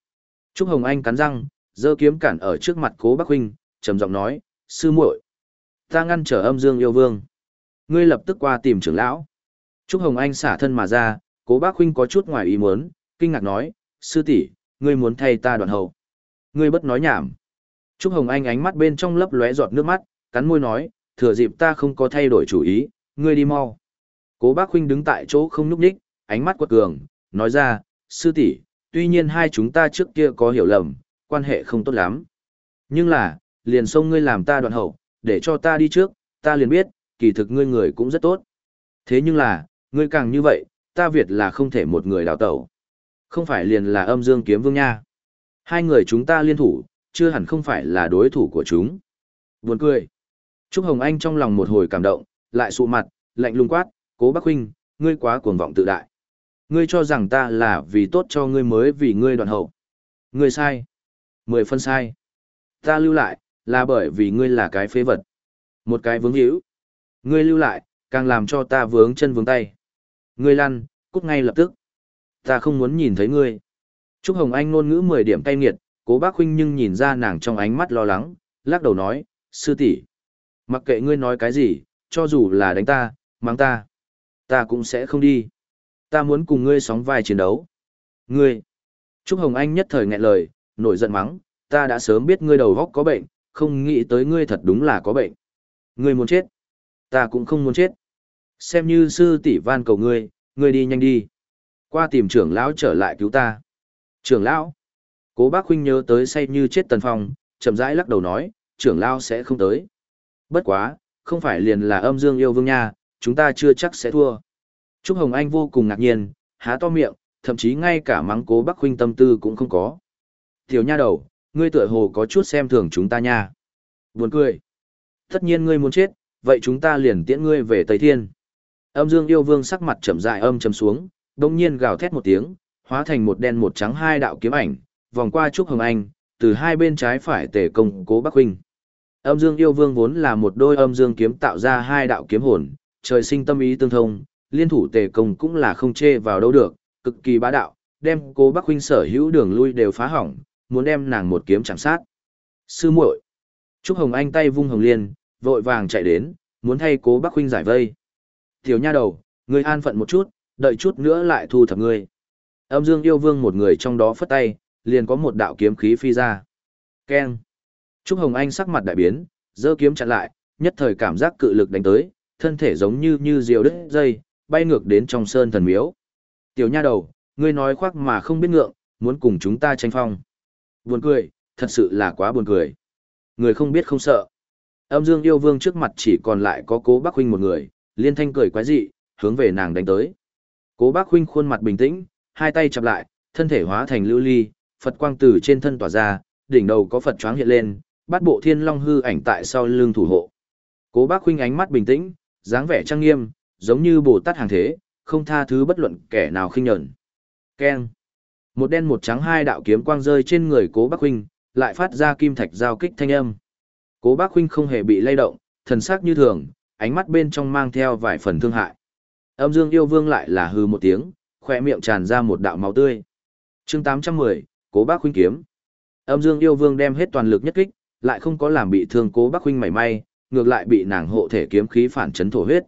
Trúc Hồng Anh cắn răng, giơ kiếm cản ở trước mặt Cố Bắc Huynh, trầm giọng nói: "Sư muội, ta ngăn trở Âm Dương yêu vương, ngươi lập tức qua tìm trưởng lão." Trúc Hồng Anh xả thân mà ra, Cố Bác huynh có chút ngoài ý muốn, kinh ngạc nói: "Sư tỷ, ngươi muốn thay ta đoạn hậu?" Ngươi bất nói nhảm. Trúc Hồng Anh ánh mắt bên trong lấp lóe giọt nước mắt, cắn môi nói: "Thừa dịp ta không có thay đổi chủ ý, ngươi đi mau." Cố Bác huynh đứng tại chỗ không nhúc nhích, ánh mắt quật cường, nói ra: "Sư tỷ, tuy nhiên hai chúng ta trước kia có hiểu lầm, quan hệ không tốt lắm. Nhưng là, liền xông ngươi làm ta đoạn hậu, để cho ta đi trước, ta liền biết, kỳ thực ngươi người cũng rất tốt. Thế nhưng là, ngươi càng như vậy, ta Việt là không thể một người đào tẩu. Không phải liền là âm dương kiếm vương nha. Hai người chúng ta liên thủ, chưa hẳn không phải là đối thủ của chúng. Buồn cười. Trúc Hồng Anh trong lòng một hồi cảm động, lại sụ mặt, lạnh lùng quát, cố bác huynh, ngươi quá cuồng vọng tự đại. Ngươi cho rằng ta là vì tốt cho ngươi mới vì ngươi đoạn hậu. Ngươi sai. Mười phân sai. Ta lưu lại, là bởi vì ngươi là cái phế vật. Một cái vướng hữu. Ngươi lưu lại, càng làm cho ta vướng chân vướng tay. Ngươi lăn, cút ngay lập tức. Ta không muốn nhìn thấy ngươi. Trúc Hồng Anh ngôn ngữ 10 điểm cay nghiệt, cố bác huynh nhưng nhìn ra nàng trong ánh mắt lo lắng, lắc đầu nói, sư tỷ Mặc kệ ngươi nói cái gì, cho dù là đánh ta, mang ta, ta cũng sẽ không đi. Ta muốn cùng ngươi sóng vai chiến đấu. Ngươi. Trúc Hồng Anh nhất thời nghẹn lời, nổi giận mắng, ta đã sớm biết ngươi đầu góc có bệnh, không nghĩ tới ngươi thật đúng là có bệnh. Ngươi muốn chết. Ta cũng không muốn chết. Xem như sư tỷ van cầu ngươi, ngươi đi nhanh đi. Qua tìm trưởng lão trở lại cứu ta. Trưởng lão. Cố bác huynh nhớ tới say như chết tần phong, chậm rãi lắc đầu nói, trưởng lão sẽ không tới. Bất quá, không phải liền là âm dương yêu vương nha, chúng ta chưa chắc sẽ thua. Trúc Hồng Anh vô cùng ngạc nhiên, há to miệng, thậm chí ngay cả mắng cố Bắc huynh tâm tư cũng không có. Tiểu nha đầu, ngươi tựa hồ có chút xem thường chúng ta nha. Buồn cười. Tất nhiên ngươi muốn chết, vậy chúng ta liền tiễn ngươi về Tây Thiên. Âm Dương yêu vương sắc mặt chậm dại âm chấm xuống, đồng nhiên gào thét một tiếng, hóa thành một đen một trắng hai đạo kiếm ảnh, vòng qua Trúc Hồng Anh, từ hai bên trái phải tề công cố Bắc Huynh. Âm Dương yêu vương vốn là một đôi âm dương kiếm tạo ra hai đạo kiếm hồn, trời sinh tâm ý tương thông, liên thủ tề công cũng là không chê vào đâu được, cực kỳ bá đạo, đem cố Bắc Huynh sở hữu đường lui đều phá hỏng, muốn đem nàng một kiếm chạm sát. Sư muội Trúc Hồng Anh tay vung hồng liên, vội vàng chạy đến, muốn thay cố bắc huynh giải vây. Tiểu nha đầu, ngươi an phận một chút, đợi chút nữa lại thu thập ngươi. Âm dương yêu vương một người trong đó phất tay, liền có một đạo kiếm khí phi ra. Keng. Trúc Hồng Anh sắc mặt đại biến, giơ kiếm chặn lại, nhất thời cảm giác cự lực đánh tới, thân thể giống như như diều đứt dây, bay ngược đến trong sơn thần miếu. Tiểu nha đầu, ngươi nói khoác mà không biết ngượng, muốn cùng chúng ta tranh phong. Buồn cười, thật sự là quá buồn cười. Người không biết không sợ. Âm Dương yêu vương trước mặt chỉ còn lại có Cố Bác huynh một người, liên thanh cười quái dị, hướng về nàng đánh tới. Cố Bác huynh khuôn mặt bình tĩnh, hai tay chập lại, thân thể hóa thành lưu ly, Phật quang từ trên thân tỏa ra, đỉnh đầu có Phật choáng hiện lên, bát bộ thiên long hư ảnh tại sau lưng thủ hộ. Cố Bác huynh ánh mắt bình tĩnh, dáng vẻ trang nghiêm, giống như Bồ Tát hàng thế, không tha thứ bất luận kẻ nào khinh nhẫn. Keng. Một đen một trắng hai đạo kiếm quang rơi trên người Cố Bác huynh, lại phát ra kim thạch giao kích thanh âm. Cố Bác huynh không hề bị lay động, thần sắc như thường, ánh mắt bên trong mang theo vài phần thương hại. Âm Dương yêu vương lại là hư một tiếng, khỏe miệng tràn ra một đạo máu tươi. Chương 810, Cố Bác huynh kiếm. Âm Dương yêu vương đem hết toàn lực nhất kích, lại không có làm bị thương Cố Bác huynh mảy may, ngược lại bị nàng hộ thể kiếm khí phản chấn thổ huyết.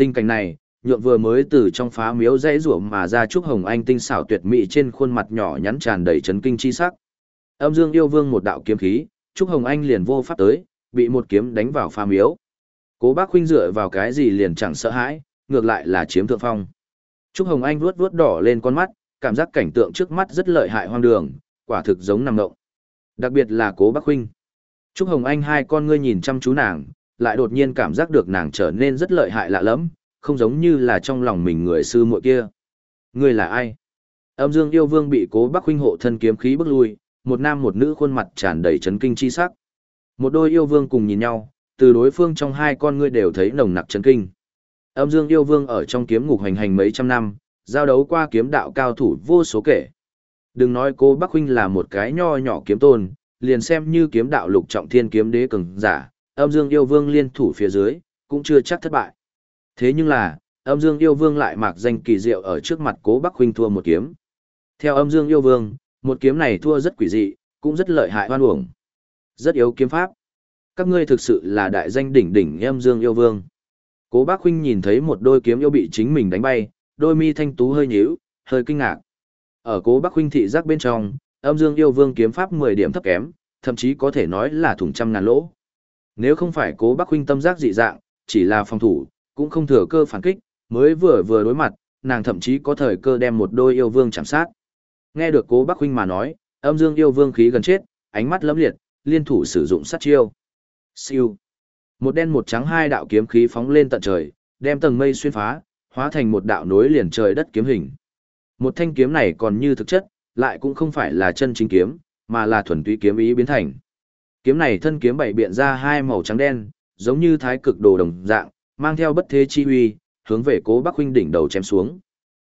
Tình cảnh này, nhượng vừa mới từ trong phá miếu dãy rủa mà ra trúc hồng anh tinh xảo tuyệt mỹ trên khuôn mặt nhỏ nhắn tràn đầy chấn kinh chi sắc. Âm Dương yêu vương một đạo kiếm khí, trúc hồng anh liền vô pháp tới, bị một kiếm đánh vào phá miếu. Cố Bác huynh dựa vào cái gì liền chẳng sợ hãi, ngược lại là chiếm thượng phong. Trúc Hồng Anh vuốt vuốt đỏ lên con mắt, cảm giác cảnh tượng trước mắt rất lợi hại hoang đường, quả thực giống nằm động. Đặc biệt là Cố Bác huynh. Trúc Hồng Anh hai con ngươi nhìn chăm chú nàng, lại đột nhiên cảm giác được nàng trở nên rất lợi hại lạ lẫm, không giống như là trong lòng mình người sư muội kia. Ngươi là ai? Âm Dương yêu vương bị Cố Bắc huynh hộ thân kiếm khí bức lui, một nam một nữ khuôn mặt tràn đầy chấn kinh chi sắc. Một đôi yêu vương cùng nhìn nhau, từ đối phương trong hai con ngươi đều thấy nồng nặc chấn kinh. Âm Dương yêu vương ở trong kiếm ngục hành hành mấy trăm năm, giao đấu qua kiếm đạo cao thủ vô số kể. Đừng nói cô Bắc huynh là một cái nho nhỏ kiếm tôn, liền xem như kiếm đạo lục trọng thiên kiếm đế cường giả, Âm Dương yêu vương liên thủ phía dưới, cũng chưa chắc thất bại. Thế nhưng là, Âm Dương yêu vương lại mặc danh kỳ diệu ở trước mặt Cố Bắc huynh thua một kiếm. Theo Âm Dương yêu vương, một kiếm này thua rất quỷ dị, cũng rất lợi hại hoan uổng. Rất yếu kiếm pháp. Các ngươi thực sự là đại danh đỉnh đỉnh Âm Dương yêu vương. Cố Bác huynh nhìn thấy một đôi kiếm yêu bị chính mình đánh bay, đôi mi thanh tú hơi nhíu, hơi kinh ngạc. Ở Cố Bác huynh thị giác bên trong, Âm Dương yêu vương kiếm pháp 10 điểm thấp kém, thậm chí có thể nói là thủng trăm ngàn lỗ. Nếu không phải Cố Bác huynh tâm giác dị dạng, chỉ là phòng thủ, cũng không thừa cơ phản kích, mới vừa vừa đối mặt, nàng thậm chí có thời cơ đem một đôi yêu vương chạm sát. Nghe được Cố Bác huynh mà nói, Âm Dương yêu vương khí gần chết, ánh mắt lấm liệt, liên thủ sử dụng sát chiêu. Siêu. Một đen một trắng hai đạo kiếm khí phóng lên tận trời, đem tầng mây xuyên phá, hóa thành một đạo nối liền trời đất kiếm hình. Một thanh kiếm này còn như thực chất, lại cũng không phải là chân chính kiếm, mà là thuần túy kiếm ý biến thành. Kiếm này thân kiếm bảy biện ra hai màu trắng đen, giống như thái cực đồ đồng dạng, mang theo bất thế chi uy, hướng về Cố Bắc huynh đỉnh đầu chém xuống.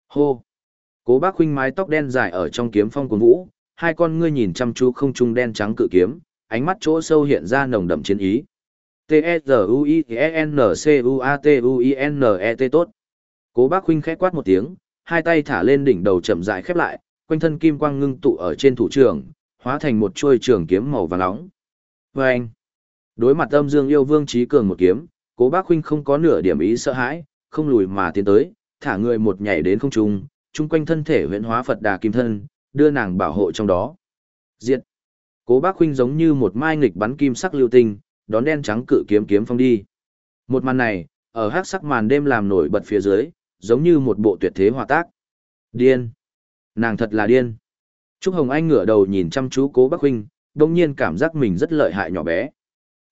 Hô. Cố Bắc huynh mái tóc đen dài ở trong kiếm phong cuồng vũ, hai con ngươi nhìn chăm chú không trung đen trắng cự kiếm, ánh mắt chỗ sâu hiện ra nồng đậm chiến ý. T-E-Z-U-I-N-C-U-A-T-U-I-N-E-T tốt. Cố bác huynh khẽ quát một tiếng, hai tay thả lên đỉnh đầu chậm rãi khép lại, quanh thân kim quang ngưng tụ ở trên thủ trường, hóa thành một chuôi trường kiếm màu vàng nóng. Vâng! Đối mặt âm dương yêu vương trí cường một kiếm, cố bác huynh không có nửa điểm ý sợ hãi, không lùi mà tiến tới, thả người một nhảy đến không trung, chung quanh thân thể huyện hóa Phật đà kim thân, đưa nàng bảo hộ trong đó. Diệt! Cố bác huynh giống như một mai nghịch bắn kim sắc lưu tinh, đón đen trắng cự kiếm kiếm phong đi. Một màn này, ở hắc sắc màn đêm làm nổi bật phía dưới, giống như một bộ tuyệt thế hòa tác. Điên. Nàng thật là điên. Trúc Hồng Anh ngửa đầu nhìn chăm chú cố Bác Huynh, đông nhiên cảm giác mình rất lợi hại nhỏ bé.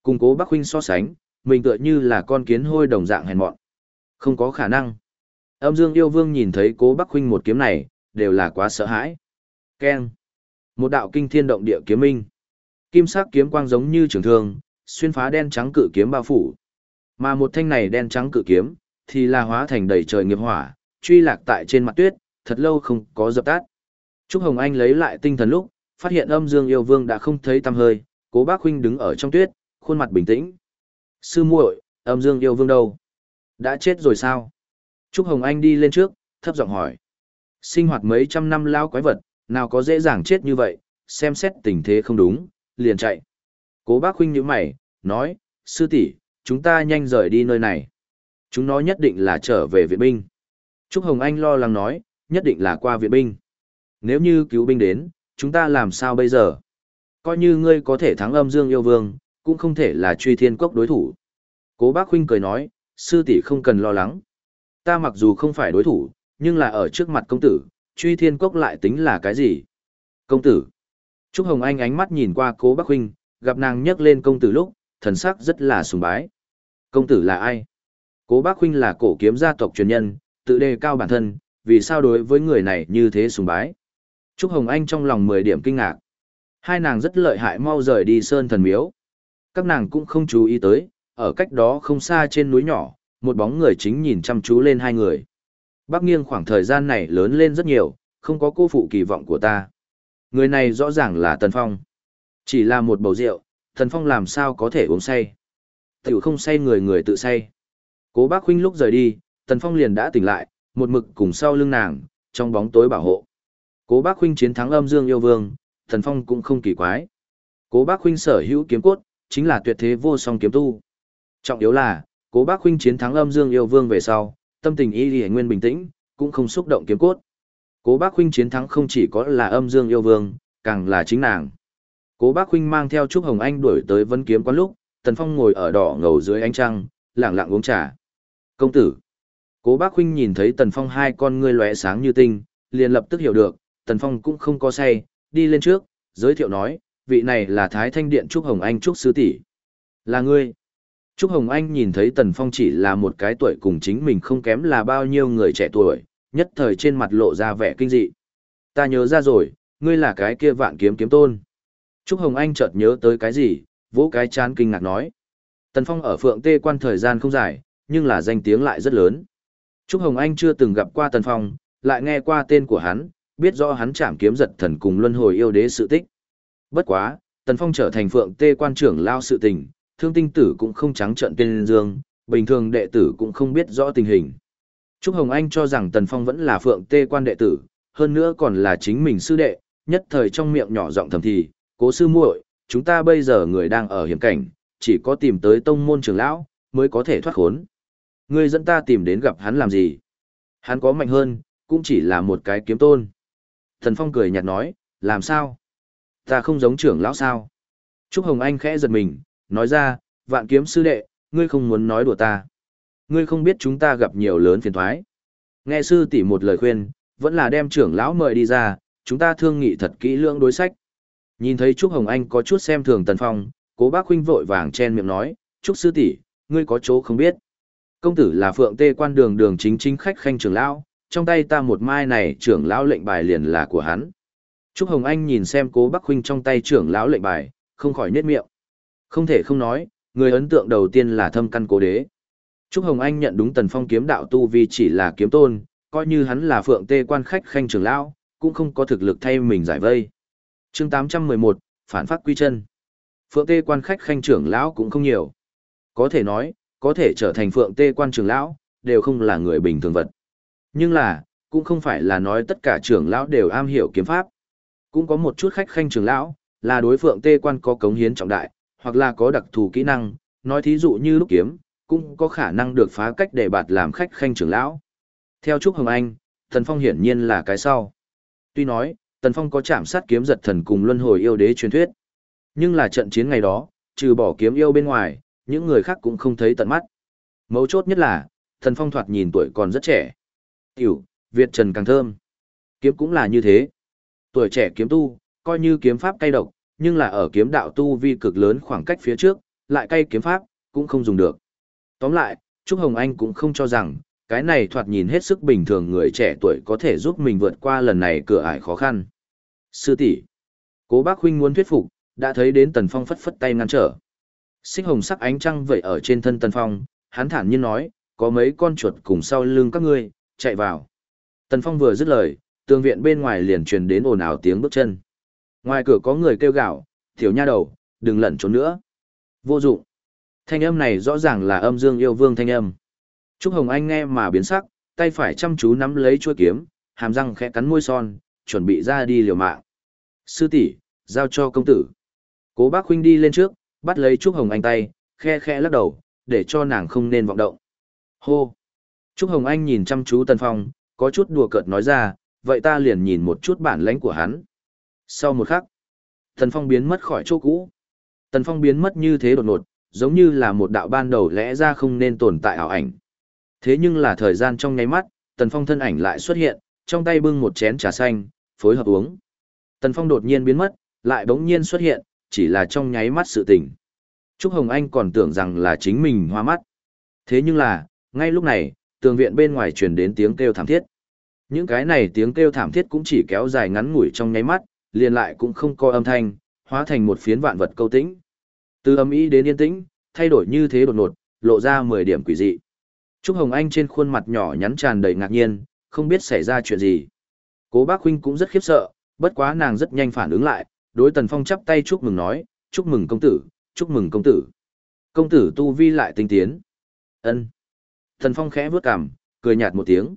Cùng cố Bắc Huynh so sánh, mình tựa như là con kiến hôi đồng dạng hèn mọn. Không có khả năng. Âm Dương yêu vương nhìn thấy cố Bắc Huynh một kiếm này, đều là quá sợ hãi. Keng. Một đạo kinh thiên động địa kiếm minh. Kim sắc kiếm quang giống như trường thương, xuyên phá đen trắng cự kiếm bao phủ. Mà một thanh này đen trắng cự kiếm, thì là hóa thành đầy trời nghiệp hỏa, truy lạc tại trên mặt tuyết, thật lâu không có dập tắt. Trúc Hồng Anh lấy lại tinh thần lúc, phát hiện âm dương yêu vương đã không thấy tăm hơi, cố bác huynh đứng ở trong tuyết, khuôn mặt bình tĩnh. Sư muội, âm dương yêu vương đâu? Đã chết rồi sao? Trúc Hồng Anh đi lên trước, thấp giọng hỏi. Sinh hoạt mấy trăm năm lao quái vật, nào có dễ dàng chết như vậy, xem xét tình thế không đúng, liền chạy. Cố bác huynh như mày, nói, sư tỷ chúng ta nhanh rời đi nơi này. Chúng nó nhất định là trở về viện binh. Trúc Hồng Anh lo lắng nói, nhất định là qua viện binh. Nếu như cứu binh đến, chúng ta làm sao bây giờ? Coi như ngươi có thể thắng âm dương yêu vương, cũng không thể là truy thiên cốc đối thủ. Cố bác huynh cười nói, sư tỷ không cần lo lắng. Ta mặc dù không phải đối thủ, nhưng là ở trước mặt công tử, truy thiên cốc lại tính là cái gì? Công tử. Trúc Hồng Anh ánh mắt nhìn qua cố bác huynh, gặp nàng nhấc lên công tử lúc, thần sắc rất là sùng bái. Công tử là ai? Cố bác huynh là cổ kiếm gia tộc truyền nhân, tự đề cao bản thân, vì sao đối với người này như thế sùng bái? Trúc Hồng Anh trong lòng 10 điểm kinh ngạc. Hai nàng rất lợi hại mau rời đi sơn thần miếu. Các nàng cũng không chú ý tới, ở cách đó không xa trên núi nhỏ, một bóng người chính nhìn chăm chú lên hai người. Bác nghiêng khoảng thời gian này lớn lên rất nhiều, không có cô phụ kỳ vọng của ta. Người này rõ ràng là Tần Phong. Chỉ là một bầu rượu, Tần Phong làm sao có thể uống say. Tiểu không say người người tự say. Cố bác huynh lúc rời đi, Tần Phong liền đã tỉnh lại, một mực cùng sau lưng nàng, trong bóng tối bảo hộ. Cố bác Khuynh chiến thắng âm dương yêu vương, Thần Phong cũng không kỳ quái. Cố bác Khuynh sở hữu kiếm cốt, chính là tuyệt thế vô song kiếm tu. Trọng yếu là, cố bác Khuynh chiến thắng âm dương yêu vương về sau, tâm tình y lì nguyên bình tĩnh, cũng không xúc động kiếm cốt. Cố bác Khuynh chiến thắng không chỉ có là âm dương yêu vương, càng là chính nàng. Cố bác Khuynh mang theo Trúc Hồng Anh đuổi tới vấn kiếm quán lúc, Tần Phong ngồi ở đỏ ngầu dưới ánh trăng, lặng lặng uống trà. Công tử. Cố bác Khuynh nhìn thấy Tần Phong hai con ngươi lóe sáng như tinh, liền lập tức hiểu được, Tần Phong cũng không có say, đi lên trước, giới thiệu nói, vị này là Thái Thanh Điện Trúc Hồng Anh Trúc Sư tỷ Là ngươi. Trúc Hồng Anh nhìn thấy Tần Phong chỉ là một cái tuổi cùng chính mình không kém là bao nhiêu người trẻ tuổi, nhất thời trên mặt lộ ra vẻ kinh dị. Ta nhớ ra rồi, ngươi là cái kia vạn kiếm kiếm tôn. Trúc Hồng Anh chợt nhớ tới cái gì, vỗ cái chán kinh ngạc nói. Tần Phong ở Phượng Tê quan thời gian không dài, nhưng là danh tiếng lại rất lớn. Trúc Hồng Anh chưa từng gặp qua Tần Phong, lại nghe qua tên của hắn, biết rõ hắn chạm kiếm giật thần cùng luân hồi yêu đế sự tích. Bất quá, Tần Phong trở thành Phượng Tê quan trưởng lao sự tình, thương tinh tử cũng không trắng trợn tên dương, bình thường đệ tử cũng không biết rõ tình hình. Trúc Hồng Anh cho rằng Tần Phong vẫn là Phượng Tê quan đệ tử, hơn nữa còn là chính mình sư đệ, nhất thời trong miệng nhỏ giọng thầm thì, cố sư muội, chúng ta bây giờ người đang ở hiểm cảnh, chỉ có tìm tới tông môn trưởng lão, mới có thể thoát khốn. Ngươi dẫn ta tìm đến gặp hắn làm gì? Hắn có mạnh hơn, cũng chỉ là một cái kiếm tôn. Thần Phong cười nhạt nói, làm sao? Ta không giống trưởng lão sao? Trúc Hồng Anh khẽ giật mình, nói ra, vạn kiếm sư đệ, ngươi không muốn nói đùa ta. Ngươi không biết chúng ta gặp nhiều lớn phiền thoái. Nghe sư tỷ một lời khuyên, vẫn là đem trưởng lão mời đi ra, chúng ta thương nghị thật kỹ lưỡng đối sách. Nhìn thấy Trúc Hồng Anh có chút xem thường Tần Phong, cố bác huynh vội vàng chen miệng nói, Trúc sư tỷ, ngươi có chỗ không biết. Công tử là phượng tê quan đường đường chính chính khách khanh trưởng lão, trong tay ta một mai này trưởng lão lệnh bài liền là của hắn. Trúc Hồng Anh nhìn xem cố bắc huynh trong tay trưởng lão lệnh bài, không khỏi nhếch miệng. Không thể không nói, người ấn tượng đầu tiên là thâm căn cố đế. Trúc Hồng Anh nhận đúng Tần Phong kiếm đạo tu vi chỉ là kiếm tôn, coi như hắn là phượng tê quan khách khanh trưởng lão, cũng không có thực lực thay mình giải vây. chương 811, phản phát quy chân. Phượng tê quan khách khanh trưởng lão cũng không nhiều. Có thể nói, có thể trở thành phượng tê quan trưởng lão, đều không là người bình thường vật. Nhưng là, cũng không phải là nói tất cả trưởng lão đều am hiểu kiếm pháp. Cũng có một chút khách khanh trưởng lão, là đối phượng tê quan có cống hiến trọng đại, hoặc là có đặc thù kỹ năng, nói thí dụ như lúc kiếm, cũng có khả năng được phá cách để bạt làm khách khanh trưởng lão. Theo Trúc Hồng Anh, Tần Phong hiển nhiên là cái sau. Tuy nói, Tần Phong có chạm sát kiếm giật thần cùng luân hồi yêu đế truyền thuyết. Nhưng là trận chiến ngày đó, trừ bỏ kiếm yêu bên ngoài, những người khác cũng không thấy tận mắt. Mấu chốt nhất là, Tần Phong thoạt nhìn tuổi còn rất trẻ. Tiểu, Việt Trần càng thơm. Kiếm cũng là như thế. Tuổi trẻ kiếm tu, coi như kiếm pháp cay độc, nhưng là ở kiếm đạo tu vi cực lớn khoảng cách phía trước, lại cay kiếm pháp, cũng không dùng được. Tóm lại, Trúc Hồng Anh cũng không cho rằng, cái này thoạt nhìn hết sức bình thường người trẻ tuổi có thể giúp mình vượt qua lần này cửa ải khó khăn. Sư tỷ, Cố Bác huynh muốn thuyết phục, đã thấy đến Tần Phong phất phất tay ngăn trở. Xích hồng sắc ánh trăng vậy ở trên thân Tần Phong, hắn thản nhiên nói, có mấy con chuột cùng sau lưng các ngươi, chạy vào. Tần Phong vừa dứt lời, tường viện bên ngoài liền truyền đến ồn ào tiếng bước chân. Ngoài cửa có người kêu gào, "Tiểu nha đầu, đừng lẩn trốn nữa." Vô dụng. Thanh âm này rõ ràng là âm dương yêu vương thanh âm. Trúc Hồng Anh nghe mà biến sắc, tay phải chăm chú nắm lấy chuôi kiếm, hàm răng khẽ cắn môi son, chuẩn bị ra đi liều mạng. Sư tỷ, giao cho công tử. Cố bác huynh đi lên trước, bắt lấy Trúc Hồng Anh tay, khe khe lắc đầu, để cho nàng không nên vọng động. Hô! Trúc Hồng Anh nhìn chăm chú Tần Phong, có chút đùa cợt nói ra, vậy ta liền nhìn một chút bản lãnh của hắn. Sau một khắc, Tần Phong biến mất khỏi chỗ cũ. Tần Phong biến mất như thế đột ngột, giống như là một đạo ban đầu lẽ ra không nên tồn tại ảo ảnh. Thế nhưng là thời gian trong nháy mắt, Tần Phong thân ảnh lại xuất hiện, trong tay bưng một chén trà xanh, phối hợp uống. Tần Phong đột nhiên biến mất, lại bỗng nhiên xuất hiện, chỉ là trong nháy mắt sự tình. Trúc Hồng Anh còn tưởng rằng là chính mình hoa mắt. Thế nhưng là, ngay lúc này, tường viện bên ngoài truyền đến tiếng kêu thảm thiết. Những cái này tiếng kêu thảm thiết cũng chỉ kéo dài ngắn ngủi trong nháy mắt, liền lại cũng không có âm thanh, hóa thành một phiến vạn vật câu tĩnh. Từ âm ý đến yên tĩnh, thay đổi như thế đột ngột, lộ ra 10 điểm quỷ dị. Trúc Hồng Anh trên khuôn mặt nhỏ nhắn tràn đầy ngạc nhiên, không biết xảy ra chuyện gì. Cố bác huynh cũng rất khiếp sợ, bất quá nàng rất nhanh phản ứng lại, đối Tần Phong chắp tay chúc mừng nói, chúc mừng công tử, chúc mừng công tử. Công tử tu vi lại tinh tiến. ân Tần Phong khẽ bước cằm, cười nhạt một tiếng.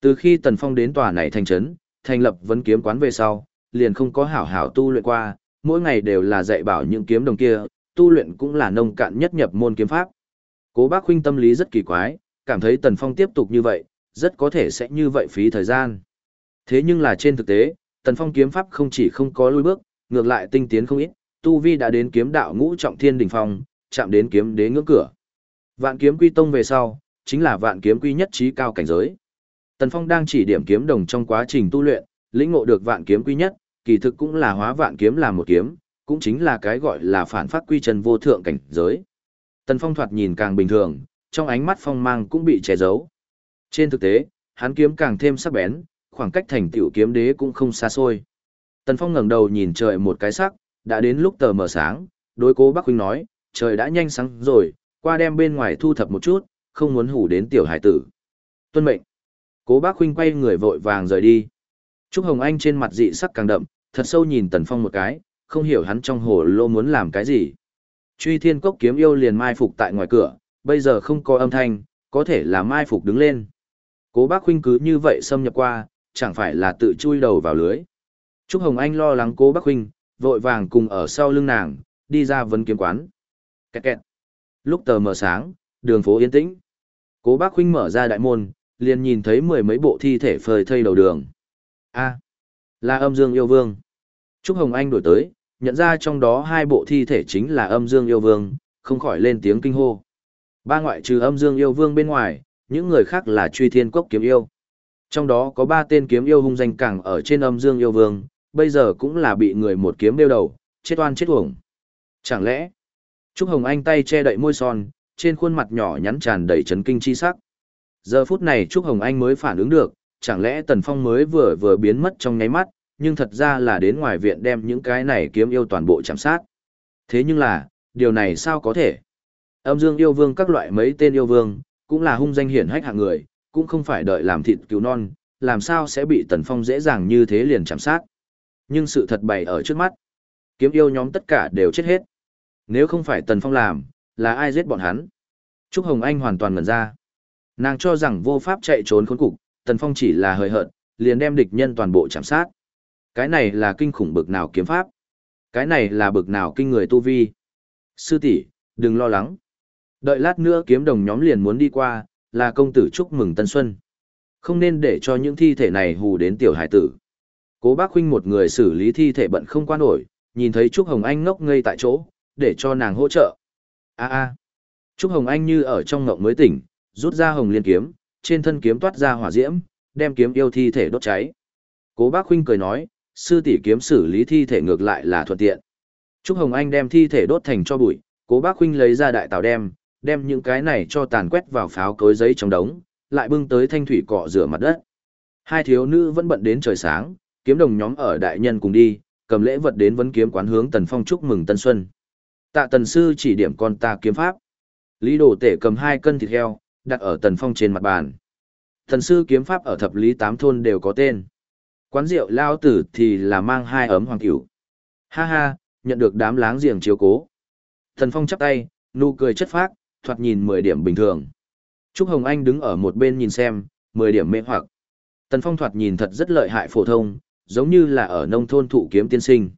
Từ khi Tần Phong đến tòa này thành trấn, thành lập vấn kiếm quán về sau, liền không có hảo hảo tu luyện qua, mỗi ngày đều là dạy bảo những kiếm đồng kia, tu luyện cũng là nông cạn nhất nhập môn kiếm pháp. Cố bác huynh tâm lý rất kỳ quái, cảm thấy Tần Phong tiếp tục như vậy, rất có thể sẽ như vậy phí thời gian. Thế nhưng là trên thực tế, Tần Phong kiếm pháp không chỉ không có lùi bước, ngược lại tinh tiến không ít, tu vi đã đến kiếm đạo ngũ trọng thiên đỉnh phong, chạm đến kiếm đế ngưỡng cửa. Vạn kiếm quy tông về sau, chính là vạn kiếm quy nhất trí cao cảnh giới. Tần Phong đang chỉ điểm kiếm đồng trong quá trình tu luyện, lĩnh ngộ được vạn kiếm quy nhất, kỳ thực cũng là hóa vạn kiếm làm một kiếm, cũng chính là cái gọi là phản phát quy chân vô thượng cảnh giới. Tần Phong thoạt nhìn càng bình thường, trong ánh mắt phong mang cũng bị che giấu. Trên thực tế, hắn kiếm càng thêm sắc bén, khoảng cách thành tiểu kiếm đế cũng không xa xôi. Tần Phong ngẩng đầu nhìn trời một cái sắc, đã đến lúc tờ mờ sáng, đối cố Bắc Huynh nói, trời đã nhanh sáng rồi, qua đem bên ngoài thu thập một chút, không muốn hủ đến tiểu hải tử. Tuân mệnh. Cố Bác Huynh quay người vội vàng rời đi. Trúc Hồng Anh trên mặt dị sắc càng đậm, thật sâu nhìn Tần Phong một cái, không hiểu hắn trong hồ lô muốn làm cái gì. Truy thiên cốc kiếm yêu liền mai phục tại ngoài cửa, bây giờ không có âm thanh, có thể là mai phục đứng lên. Cố bác huynh cứ như vậy xâm nhập qua, chẳng phải là tự chui đầu vào lưới. Trúc Hồng Anh lo lắng cố bác huynh, vội vàng cùng ở sau lưng nàng, đi ra vấn kiếm quán. Kẹt kẹt. Lúc tờ mờ sáng, đường phố yên tĩnh. Cố bác huynh mở ra đại môn, liền nhìn thấy mười mấy bộ thi thể phơi thây đầu đường. A, là âm dương yêu vương. Trúc Hồng Anh đổi tới, nhận ra trong đó hai bộ thi thể chính là âm dương yêu vương, không khỏi lên tiếng kinh hô. Ba ngoại trừ âm dương yêu vương bên ngoài, những người khác là truy thiên quốc kiếm yêu. Trong đó có ba tên kiếm yêu hung danh cẳng ở trên âm dương yêu vương, bây giờ cũng là bị người một kiếm đeo đầu, chết oan chết uổng. Chẳng lẽ, Trúc Hồng Anh tay che đậy môi son, trên khuôn mặt nhỏ nhắn tràn đầy chấn kinh chi sắc. Giờ phút này Trúc Hồng Anh mới phản ứng được, chẳng lẽ Tần Phong mới vừa vừa biến mất trong nháy mắt, nhưng thật ra là đến ngoài viện đem những cái này kiếm yêu toàn bộ chạm sát. Thế nhưng là, điều này sao có thể? Âm dương yêu vương các loại mấy tên yêu vương, cũng là hung danh hiển hách hạng người, cũng không phải đợi làm thịt cứu non, làm sao sẽ bị Tần Phong dễ dàng như thế liền chạm sát. Nhưng sự thật bày ở trước mắt. Kiếm yêu nhóm tất cả đều chết hết. Nếu không phải Tần Phong làm, là ai giết bọn hắn? Trúc Hồng Anh hoàn toàn ngẩn ra. Nàng cho rằng vô pháp chạy trốn khốn cục, Tần Phong chỉ là hời hợt, liền đem địch nhân toàn bộ chạm sát. Cái này là kinh khủng bực nào kiếm pháp. Cái này là bực nào kinh người tu vi. Sư tỷ, đừng lo lắng. Đợi lát nữa kiếm đồng nhóm liền muốn đi qua, là công tử chúc mừng tân xuân. Không nên để cho những thi thể này hù đến tiểu hải tử. Cố bác huynh một người xử lý thi thể bận không qua nổi, nhìn thấy Trúc Hồng Anh ngốc ngây tại chỗ, để cho nàng hỗ trợ a a Trúc Hồng Anh như ở trong ngộng mới tỉnh, rút ra hồng liên kiếm, trên thân kiếm toát ra hỏa diễm, đem kiếm yêu thi thể đốt cháy. Cố bác huynh cười nói, sư tỷ kiếm xử lý thi thể ngược lại là thuận tiện. Trúc Hồng Anh đem thi thể đốt thành cho bụi, cố bác huynh lấy ra đại tàu đem, đem những cái này cho tàn quét vào pháo cối giấy trong đống, lại bưng tới thanh thủy cọ rửa mặt đất. Hai thiếu nữ vẫn bận đến trời sáng, kiếm đồng nhóm ở đại nhân cùng đi, cầm lễ vật đến vấn kiếm quán hướng Tần Phong chúc mừng Tân Xuân. Tạ Tần Sư chỉ điểm con ta kiếm pháp. Lý Đồ Tể cầm hai cân thịt heo, đặt ở Tần Phong trên mặt bàn. Thần Sư kiếm pháp ở thập lý tám thôn đều có tên. Quán rượu lao tử thì là mang hai ấm hoàng cửu. Ha ha, nhận được đám láng giềng chiếu cố. Thần Phong chắp tay, nụ cười chất phác, thoạt nhìn 10 điểm bình thường. Trúc Hồng Anh đứng ở một bên nhìn xem, 10 điểm mê hoặc. Tần Phong thoạt nhìn thật rất lợi hại phổ thông, giống như là ở nông thôn thụ kiếm tiên sinh.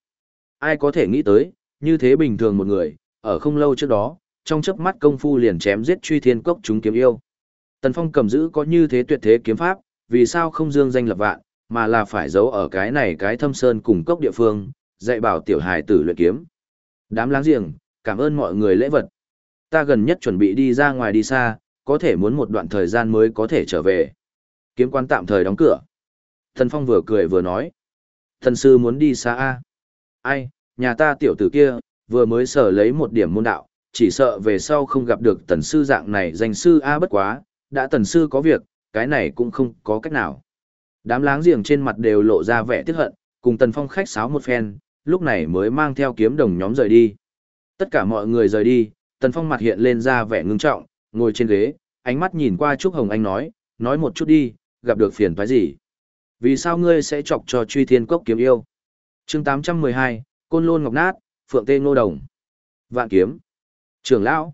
Ai có thể nghĩ tới, như thế bình thường một người, ở không lâu trước đó, trong chớp mắt công phu liền chém giết truy thiên cốc chúng kiếm yêu. Tần Phong cầm giữ có như thế tuyệt thế kiếm pháp, vì sao không dương danh lập vạn, mà là phải giấu ở cái này cái thâm sơn cùng cốc địa phương, dạy bảo tiểu hài tử luyện kiếm. Đám láng giềng, cảm ơn mọi người lễ vật. Ta gần nhất chuẩn bị đi ra ngoài đi xa, có thể muốn một đoạn thời gian mới có thể trở về. Kiếm quan tạm thời đóng cửa. Thần Phong vừa cười vừa nói. Thần sư muốn đi xa a Ai, nhà ta tiểu tử kia, vừa mới sở lấy một điểm môn đạo, chỉ sợ về sau không gặp được tần sư dạng này danh sư a bất quá, đã tần sư có việc, cái này cũng không có cách nào. Đám láng giềng trên mặt đều lộ ra vẻ tiếc hận, cùng tần phong khách sáo một phen, lúc này mới mang theo kiếm đồng nhóm rời đi. Tất cả mọi người rời đi, tần phong mặt hiện lên ra vẻ ngưng trọng, ngồi trên ghế, ánh mắt nhìn qua Trúc Hồng Anh nói, nói một chút đi, gặp được phiền phải gì? Vì sao ngươi sẽ chọc cho truy thiên cốc kiếm yêu? chương 812, Côn Lôn Ngọc Nát, Phượng Tê Ngô Đồng. Vạn Kiếm. Trưởng Lão.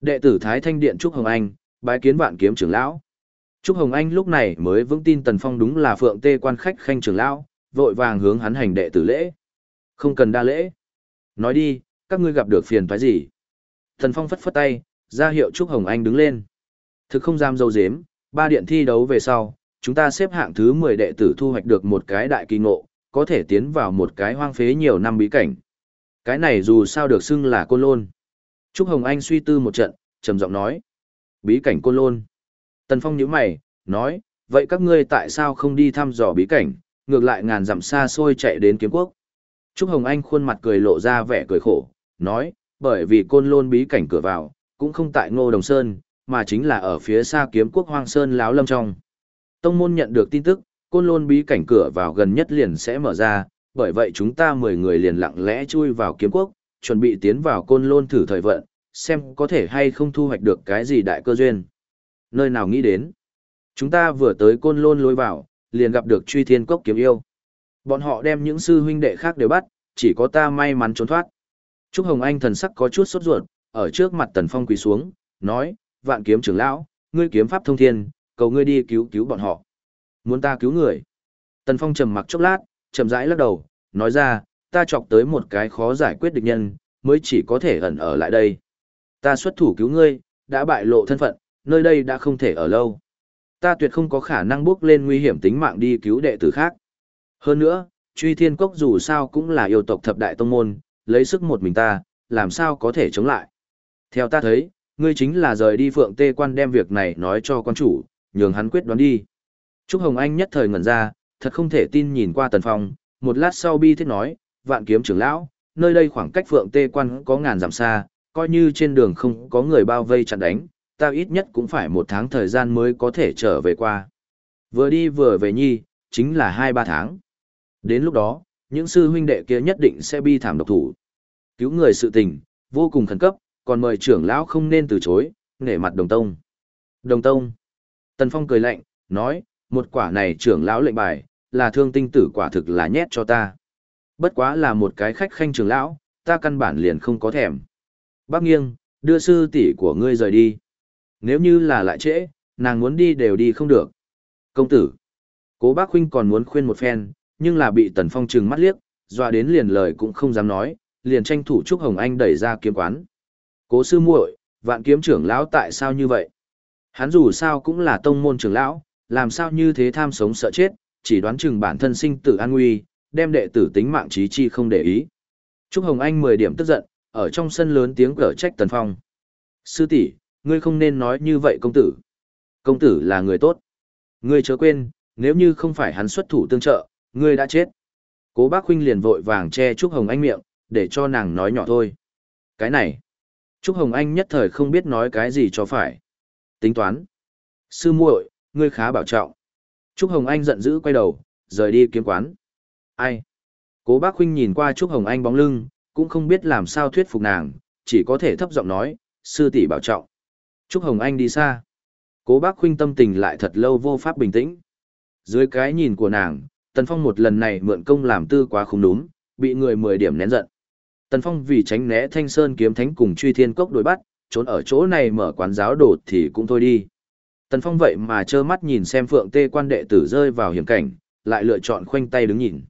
Đệ tử Thái Thanh Điện Trúc Hồng Anh, bái kiến Vạn Kiếm Trưởng Lão. Trúc Hồng Anh lúc này mới vững tin Tần Phong đúng là Phượng Tê quan khách khanh trưởng lão, vội vàng hướng hắn hành đệ tử lễ. Không cần đa lễ. Nói đi, các ngươi gặp được phiền toái gì? Tần Phong phất phất tay, ra hiệu Trúc Hồng Anh đứng lên. Thực không dám dâu dếm, ba điện thi đấu về sau, chúng ta xếp hạng thứ 10 đệ tử thu hoạch được một cái đại kỳ ngộ, có thể tiến vào một cái hoang phế nhiều năm bí cảnh. Cái này dù sao được xưng là côn lôn. Trúc Hồng Anh suy tư một trận, trầm giọng nói. Bí cảnh côn lôn. Tần Phong nhíu mày, nói, vậy các ngươi tại sao không đi thăm dò bí cảnh, ngược lại ngàn dặm xa xôi chạy đến kiếm quốc. Trúc Hồng Anh khuôn mặt cười lộ ra vẻ cười khổ, nói, bởi vì côn lôn bí cảnh cửa vào, cũng không tại Ngô Đồng Sơn, mà chính là ở phía xa kiếm quốc Hoang Sơn Láo Lâm trong. Tông môn nhận được tin tức, côn lôn bí cảnh cửa vào gần nhất liền sẽ mở ra, bởi vậy chúng ta 10 người liền lặng lẽ chui vào kiếm quốc, chuẩn bị tiến vào côn lôn thử thời vận, xem có thể hay không thu hoạch được cái gì đại cơ duyên. Nơi nào nghĩ đến? Chúng ta vừa tới côn lôn lối vào, liền gặp được truy thiên cốc kiếm yêu. Bọn họ đem những sư huynh đệ khác đều bắt, chỉ có ta may mắn trốn thoát. Trúc Hồng Anh thần sắc có chút sốt ruột, ở trước mặt Tần Phong quỳ xuống, nói, vạn kiếm trưởng lão, ngươi kiếm pháp thông thiên, cầu ngươi đi cứu cứu bọn họ. Muốn ta cứu người. Tần Phong trầm mặc chốc lát, chậm rãi lắc đầu, nói ra, ta chọc tới một cái khó giải quyết địch nhân, mới chỉ có thể ẩn ở lại đây. Ta xuất thủ cứu ngươi, đã bại lộ thân phận, nơi đây đã không thể ở lâu. Ta tuyệt không có khả năng bước lên nguy hiểm tính mạng đi cứu đệ tử khác. Hơn nữa, truy thiên cốc dù sao cũng là yêu tộc thập đại tông môn, lấy sức một mình ta, làm sao có thể chống lại. Theo ta thấy, ngươi chính là rời đi phượng tê quan đem việc này nói cho quan chủ, nhường hắn quyết đoán đi. Trúc Hồng Anh nhất thời ngẩn ra, thật không thể tin nhìn qua tần phong, một lát sau bi thiết nói, vạn kiếm trưởng lão, nơi đây khoảng cách phượng tê quan có ngàn dặm xa, coi như trên đường không có người bao vây chặn đánh, ta ít nhất cũng phải một tháng thời gian mới có thể trở về qua. Vừa đi vừa về nhi, chính là hai ba tháng. Đến lúc đó, những sư huynh đệ kia nhất định sẽ bi thảm độc thủ. Cứu người sự tình, vô cùng khẩn cấp, còn mời trưởng lão không nên từ chối, nể mặt đồng tông. Đồng tông. Tần Phong cười lạnh, nói, một quả này trưởng lão lệnh bài, là thương tinh tử quả thực là nhét cho ta. Bất quá là một cái khách khanh trưởng lão, ta căn bản liền không có thèm. Bác nghiêng, đưa sư tỷ của ngươi rời đi. Nếu như là lại trễ, nàng muốn đi đều đi không được. Công tử. Cố bác huynh còn muốn khuyên một phen, nhưng là bị tần phong trừng mắt liếc, dọa đến liền lời cũng không dám nói, liền tranh thủ Trúc Hồng Anh đẩy ra kiếm quán. Cố sư muội, vạn kiếm trưởng lão tại sao như vậy? Hắn dù sao cũng là tông môn trưởng lão, làm sao như thế tham sống sợ chết, chỉ đoán chừng bản thân sinh tử an nguy, đem đệ tử tính mạng trí chi không để ý. Trúc Hồng Anh 10 điểm tức giận, ở trong sân lớn tiếng cở trách Tần Phong. Sư tỷ, ngươi không nên nói như vậy công tử. Công tử là người tốt. Ngươi chớ quên, nếu như không phải hắn xuất thủ tương trợ, ngươi đã chết. Cố bác huynh liền vội vàng che Trúc Hồng Anh miệng, để cho nàng nói nhỏ thôi. Cái này, Trúc Hồng Anh nhất thời không biết nói cái gì cho phải. Tính toán. Sư muội, ngươi khá bảo trọng. Trúc Hồng Anh giận dữ quay đầu, rời đi kiếm quán. Ai? Cố bác huynh nhìn qua Trúc Hồng Anh bóng lưng, cũng không biết làm sao thuyết phục nàng, chỉ có thể thấp giọng nói, sư tỷ bảo trọng. Trúc Hồng Anh đi xa. Cố bác huynh tâm tình lại thật lâu vô pháp bình tĩnh. Dưới cái nhìn của nàng, Tần Phong một lần này mượn công làm tư quá không đúng, bị người 10 điểm nén giận. Tần Phong vì tránh né Thanh Sơn kiếm thánh cùng truy thiên cốc đối bắt, trốn ở chỗ này mở quán giáo đồ thì cũng thôi đi. Tần Phong vậy mà trơ mắt nhìn xem Phượng Tê quan đệ tử rơi vào hiểm cảnh, lại lựa chọn khoanh tay đứng nhìn.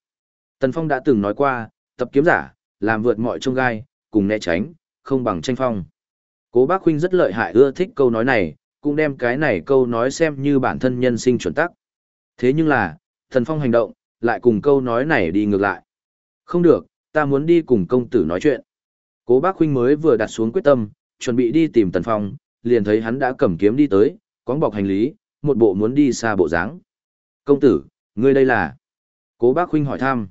Tần Phong đã từng nói qua, tập kiếm giả, làm vượt mọi trông gai, cùng né tránh, không bằng tranh phong. Cố bác huynh rất lợi hại ưa thích câu nói này, cũng đem cái này câu nói xem như bản thân nhân sinh chuẩn tắc. Thế nhưng là, Tần phong hành động, lại cùng câu nói này đi ngược lại. Không được, ta muốn đi cùng công tử nói chuyện. Cố bác huynh mới vừa đặt xuống quyết tâm, chuẩn bị đi tìm tần phong, liền thấy hắn đã cầm kiếm đi tới, quóng bọc hành lý, một bộ muốn đi xa bộ dáng. Công tử, ngươi đây là? Cố bác huynh hỏi thăm.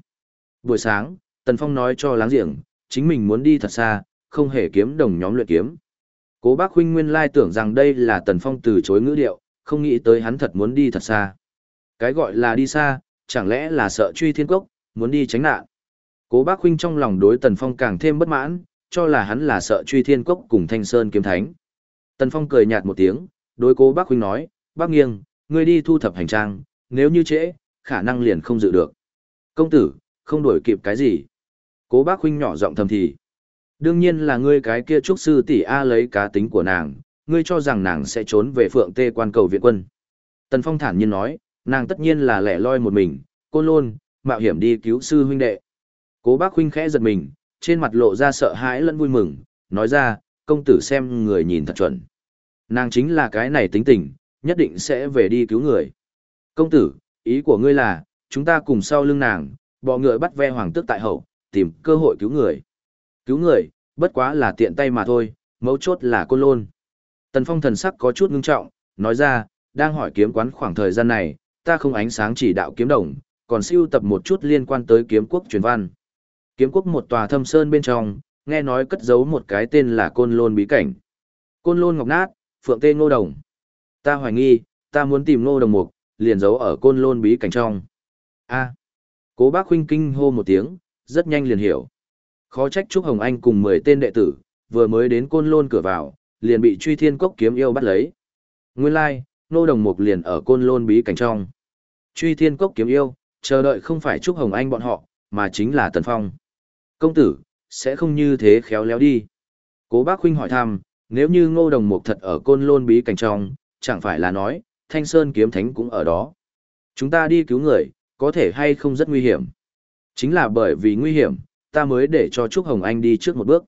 Buổi sáng, tần phong nói cho láng giềng, chính mình muốn đi thật xa, không hề kiếm đồng nhóm luyện kiếm. Cố bác huynh nguyên lai tưởng rằng đây là tần phong từ chối ngữ điệu, không nghĩ tới hắn thật muốn đi thật xa. Cái gọi là đi xa, chẳng lẽ là sợ truy thiên cốc, muốn đi tránh nạn. Cố bác huynh trong lòng đối tần phong càng thêm bất mãn, cho là hắn là sợ truy thiên cốc cùng thanh sơn kiếm thánh. Tần phong cười nhạt một tiếng, đối cố bác huynh nói, bác nghiêng, ngươi đi thu thập hành trang, nếu như trễ, khả năng liền không dự được. Công tử, không đổi kịp cái gì. Cố bác huynh nhỏ giọng thầm thì. Đương nhiên là ngươi cái kia trúc sư tỷ A lấy cá tính của nàng, ngươi cho rằng nàng sẽ trốn về phượng tê quan cầu viện quân. Tần Phong thản nhiên nói, nàng tất nhiên là lẻ loi một mình, cô lôn, mạo hiểm đi cứu sư huynh đệ. Cố bác huynh khẽ giật mình, trên mặt lộ ra sợ hãi lẫn vui mừng, nói ra, công tử xem người nhìn thật chuẩn. Nàng chính là cái này tính tình, nhất định sẽ về đi cứu người. Công tử, ý của ngươi là, chúng ta cùng sau lưng nàng, bọ ngựa bắt ve hoàng tước tại hậu, tìm cơ hội cứu người. Cứu người, bất quá là tiện tay mà thôi, mấu chốt là côn lôn. Tần Phong thần sắc có chút ngưng trọng, nói ra, đang hỏi kiếm quán khoảng thời gian này, ta không ánh sáng chỉ đạo kiếm đồng, còn siêu tập một chút liên quan tới kiếm quốc truyền văn. Kiếm quốc một tòa thâm sơn bên trong, nghe nói cất giấu một cái tên là côn lôn bí cảnh. Côn lôn ngọc nát, phượng tê ngô đồng. Ta hoài nghi, ta muốn tìm ngô đồng mục, liền giấu ở côn lôn bí cảnh trong. A. Cố bác huynh kinh hô một tiếng, rất nhanh liền hiểu. Khó trách Trúc Hồng Anh cùng 10 tên đệ tử, vừa mới đến côn lôn cửa vào, liền bị truy thiên cốc kiếm yêu bắt lấy. Nguyên lai, like, nô đồng mục liền ở côn lôn bí cảnh trong. Truy thiên cốc kiếm yêu, chờ đợi không phải Trúc Hồng Anh bọn họ, mà chính là Tần Phong. Công tử, sẽ không như thế khéo léo đi. Cố bác huynh hỏi thăm, nếu như ngô đồng mục thật ở côn lôn bí cảnh trong, chẳng phải là nói, thanh sơn kiếm thánh cũng ở đó. Chúng ta đi cứu người, có thể hay không rất nguy hiểm. Chính là bởi vì nguy hiểm, ta mới để cho Trúc Hồng Anh đi trước một bước.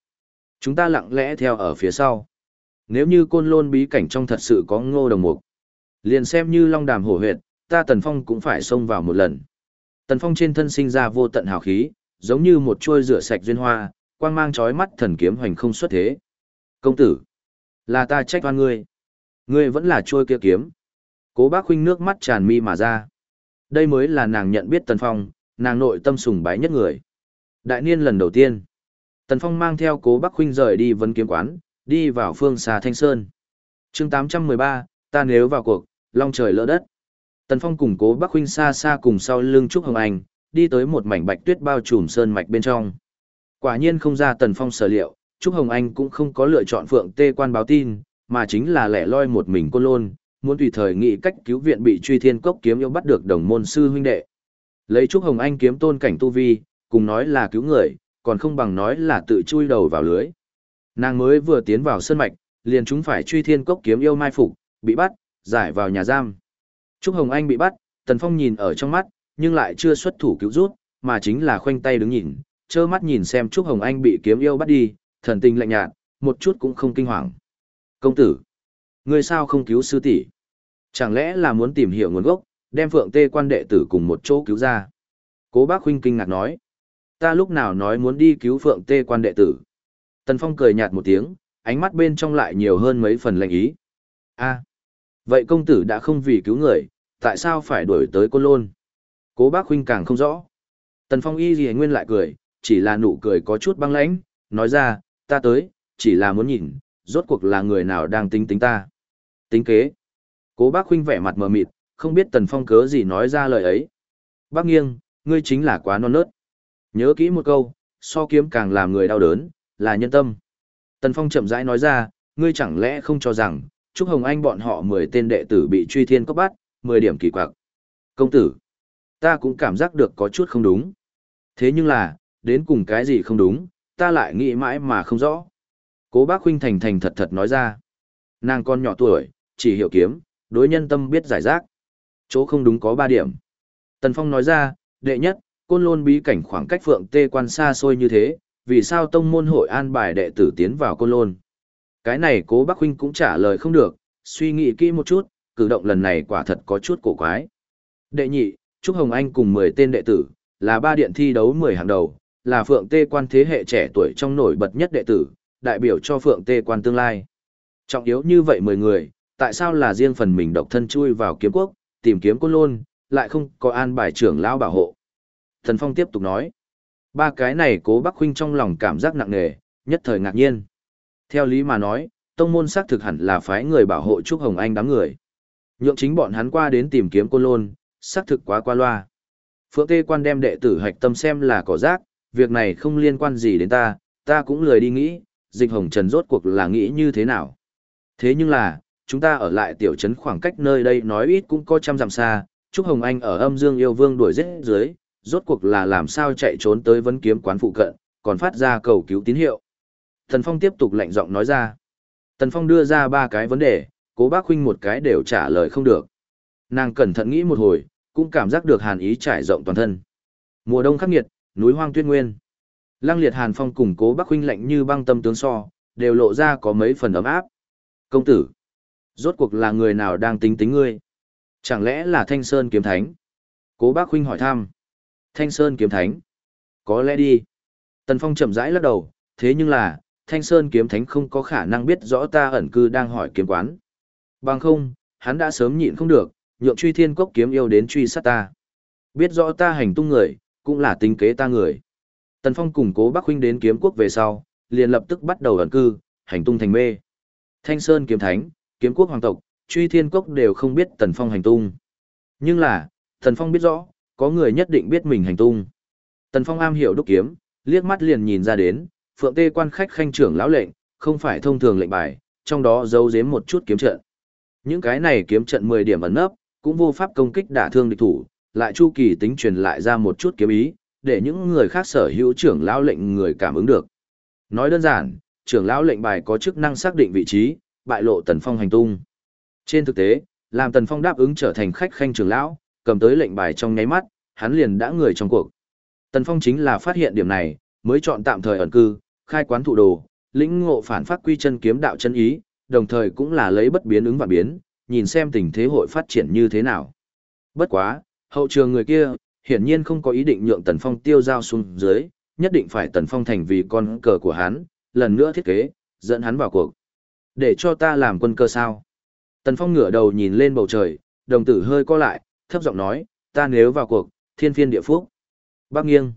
Chúng ta lặng lẽ theo ở phía sau. Nếu như côn lôn bí cảnh trong thật sự có ngô đồng mục, liền xem như long đàm hổ huyệt, ta Tần Phong cũng phải xông vào một lần. Tần Phong trên thân sinh ra vô tận hào khí, giống như một chuôi rửa sạch duyên hoa, quang mang chói mắt thần kiếm hoành không xuất thế. Công tử, là ta trách oan ngươi. Ngươi vẫn là trôi kia kiếm. Cố bác huynh nước mắt tràn mi mà ra. Đây mới là nàng nhận biết Tần Phong, nàng nội tâm sùng bái nhất người. Đại niên lần đầu tiên, Tần Phong mang theo cố Bắc Huynh rời đi vấn kiếm quán, đi vào phương xà Thanh Sơn. chương 813, ta nếu vào cuộc, long trời lỡ đất. Tần Phong cùng cố Bắc Huynh xa xa cùng sau lưng Trúc Hồng Anh, đi tới một mảnh bạch tuyết bao trùm sơn mạch bên trong. Quả nhiên không ra Tần Phong sở liệu, Trúc Hồng Anh cũng không có lựa chọn phượng tê quan báo tin, mà chính là lẻ loi một mình côn lôn, muốn tùy thời nghĩ cách cứu viện bị truy thiên cốc kiếm yêu bắt được đồng môn sư huynh đệ. Lấy Trúc Hồng Anh kiếm tôn cảnh tu vi, cùng nói là cứu người, còn không bằng nói là tự chui đầu vào lưới. Nàng mới vừa tiến vào sân mạch, liền chúng phải truy thiên cốc kiếm yêu mai phục, bị bắt, giải vào nhà giam. Trúc Hồng Anh bị bắt, Tần Phong nhìn ở trong mắt, nhưng lại chưa xuất thủ cứu rút, mà chính là khoanh tay đứng nhìn, trơ mắt nhìn xem Trúc Hồng Anh bị kiếm yêu bắt đi, thần tình lạnh nhạt, một chút cũng không kinh hoàng. Công tử, người sao không cứu sư tỷ? Chẳng lẽ là muốn tìm hiểu nguồn gốc, đem Phượng Tê quan đệ tử cùng một chỗ cứu ra? Cố Bác huynh kinh ngạc nói ta lúc nào nói muốn đi cứu phượng tê quan đệ tử. Tần Phong cười nhạt một tiếng, ánh mắt bên trong lại nhiều hơn mấy phần lệnh ý. a vậy công tử đã không vì cứu người, tại sao phải đuổi tới côn lôn? Cố bác huynh càng không rõ. Tần Phong y gì nguyên lại cười, chỉ là nụ cười có chút băng lãnh, nói ra, ta tới, chỉ là muốn nhìn, rốt cuộc là người nào đang tính tính ta. Tính kế. Cố bác huynh vẻ mặt mờ mịt, không biết Tần Phong cớ gì nói ra lời ấy. Bác nghiêng, ngươi chính là quá non nớt. Nhớ kỹ một câu, so kiếm càng làm người đau đớn, là nhân tâm. Tần Phong chậm rãi nói ra, ngươi chẳng lẽ không cho rằng, Trúc Hồng Anh bọn họ 10 tên đệ tử bị truy thiên cấp bắt, 10 điểm kỳ quặc. Công tử, ta cũng cảm giác được có chút không đúng. Thế nhưng là, đến cùng cái gì không đúng, ta lại nghĩ mãi mà không rõ. Cố bác huynh thành thành thật thật nói ra. Nàng con nhỏ tuổi, chỉ hiểu kiếm, đối nhân tâm biết giải rác. Chỗ không đúng có 3 điểm. Tần Phong nói ra, đệ nhất, côn lôn bí cảnh khoảng cách phượng tê quan xa xôi như thế, vì sao tông môn hội an bài đệ tử tiến vào côn lôn? Cái này cố bác huynh cũng trả lời không được, suy nghĩ kỹ một chút, cử động lần này quả thật có chút cổ quái. Đệ nhị, Trúc Hồng Anh cùng 10 tên đệ tử, là ba điện thi đấu 10 hàng đầu, là phượng tê quan thế hệ trẻ tuổi trong nổi bật nhất đệ tử, đại biểu cho phượng tê quan tương lai. Trọng yếu như vậy 10 người, tại sao là riêng phần mình độc thân chui vào kiếm quốc, tìm kiếm côn lôn, lại không có an bài trưởng lão bảo hộ. Thần Phong tiếp tục nói, ba cái này cố bắc huynh trong lòng cảm giác nặng nề, nhất thời ngạc nhiên. Theo lý mà nói, tông môn xác thực hẳn là phái người bảo hộ Trúc Hồng Anh đám người. Nhượng chính bọn hắn qua đến tìm kiếm côn lôn, xác thực quá qua loa. Phượng Tê Quan đem đệ tử hạch tâm xem là cỏ rác, việc này không liên quan gì đến ta, ta cũng lười đi nghĩ, dịch hồng trần rốt cuộc là nghĩ như thế nào. Thế nhưng là, chúng ta ở lại tiểu trấn khoảng cách nơi đây nói ít cũng có trăm dặm xa, Trúc Hồng Anh ở âm dương yêu vương đuổi giết dưới, rốt cuộc là làm sao chạy trốn tới vấn kiếm quán phụ cận, còn phát ra cầu cứu tín hiệu. Tần Phong tiếp tục lạnh giọng nói ra. Tần Phong đưa ra ba cái vấn đề, cố bác huynh một cái đều trả lời không được. Nàng cẩn thận nghĩ một hồi, cũng cảm giác được hàn ý trải rộng toàn thân. Mùa đông khắc nghiệt, núi hoang tuyết nguyên. Lăng liệt hàn phong cùng cố bác huynh lạnh như băng tâm tướng so, đều lộ ra có mấy phần ấm áp. Công tử, rốt cuộc là người nào đang tính tính ngươi? Chẳng lẽ là Thanh Sơn kiếm thánh? Cố bác huynh hỏi thăm. Thanh Sơn kiếm thánh? Có lẽ đi. Tần Phong chậm rãi lắc đầu, thế nhưng là, Thanh Sơn kiếm thánh không có khả năng biết rõ ta ẩn cư đang hỏi kiếm quán. Bằng không, hắn đã sớm nhịn không được, nhượng truy thiên cốc kiếm yêu đến truy sát ta. Biết rõ ta hành tung người, cũng là tính kế ta người. Tần Phong cùng cố Bắc huynh đến kiếm quốc về sau, liền lập tức bắt đầu ẩn cư, hành tung thành mê. Thanh Sơn kiếm thánh, kiếm quốc hoàng tộc, truy thiên cốc đều không biết Tần Phong hành tung. Nhưng là, Tần Phong biết rõ, có người nhất định biết mình hành tung. Tần Phong am hiểu đúc kiếm, liếc mắt liền nhìn ra đến, phượng tê quan khách khanh trưởng lão lệnh, không phải thông thường lệnh bài, trong đó giấu giếm một chút kiếm trận. Những cái này kiếm trận 10 điểm ẩn nấp, cũng vô pháp công kích đả thương địch thủ, lại chu kỳ tính truyền lại ra một chút kiếm ý, để những người khác sở hữu trưởng lão lệnh người cảm ứng được. Nói đơn giản, trưởng lão lệnh bài có chức năng xác định vị trí, bại lộ Tần Phong hành tung. Trên thực tế, làm Tần Phong đáp ứng trở thành khách khanh trưởng lão, cầm tới lệnh bài trong nháy mắt, hắn liền đã người trong cuộc. Tần Phong chính là phát hiện điểm này, mới chọn tạm thời ẩn cư, khai quán thụ đồ, lĩnh ngộ phản phát quy chân kiếm đạo chân ý, đồng thời cũng là lấy bất biến ứng và biến, nhìn xem tình thế hội phát triển như thế nào. Bất quá, hậu trường người kia, hiển nhiên không có ý định nhượng Tần Phong tiêu giao xuống dưới, nhất định phải Tần Phong thành vì con cờ của hắn, lần nữa thiết kế, dẫn hắn vào cuộc. Để cho ta làm quân cơ sao? Tần Phong ngửa đầu nhìn lên bầu trời, đồng tử hơi co lại, thấp giọng nói, ta nếu vào cuộc, thiên phiên địa phúc. Bác nghiêng.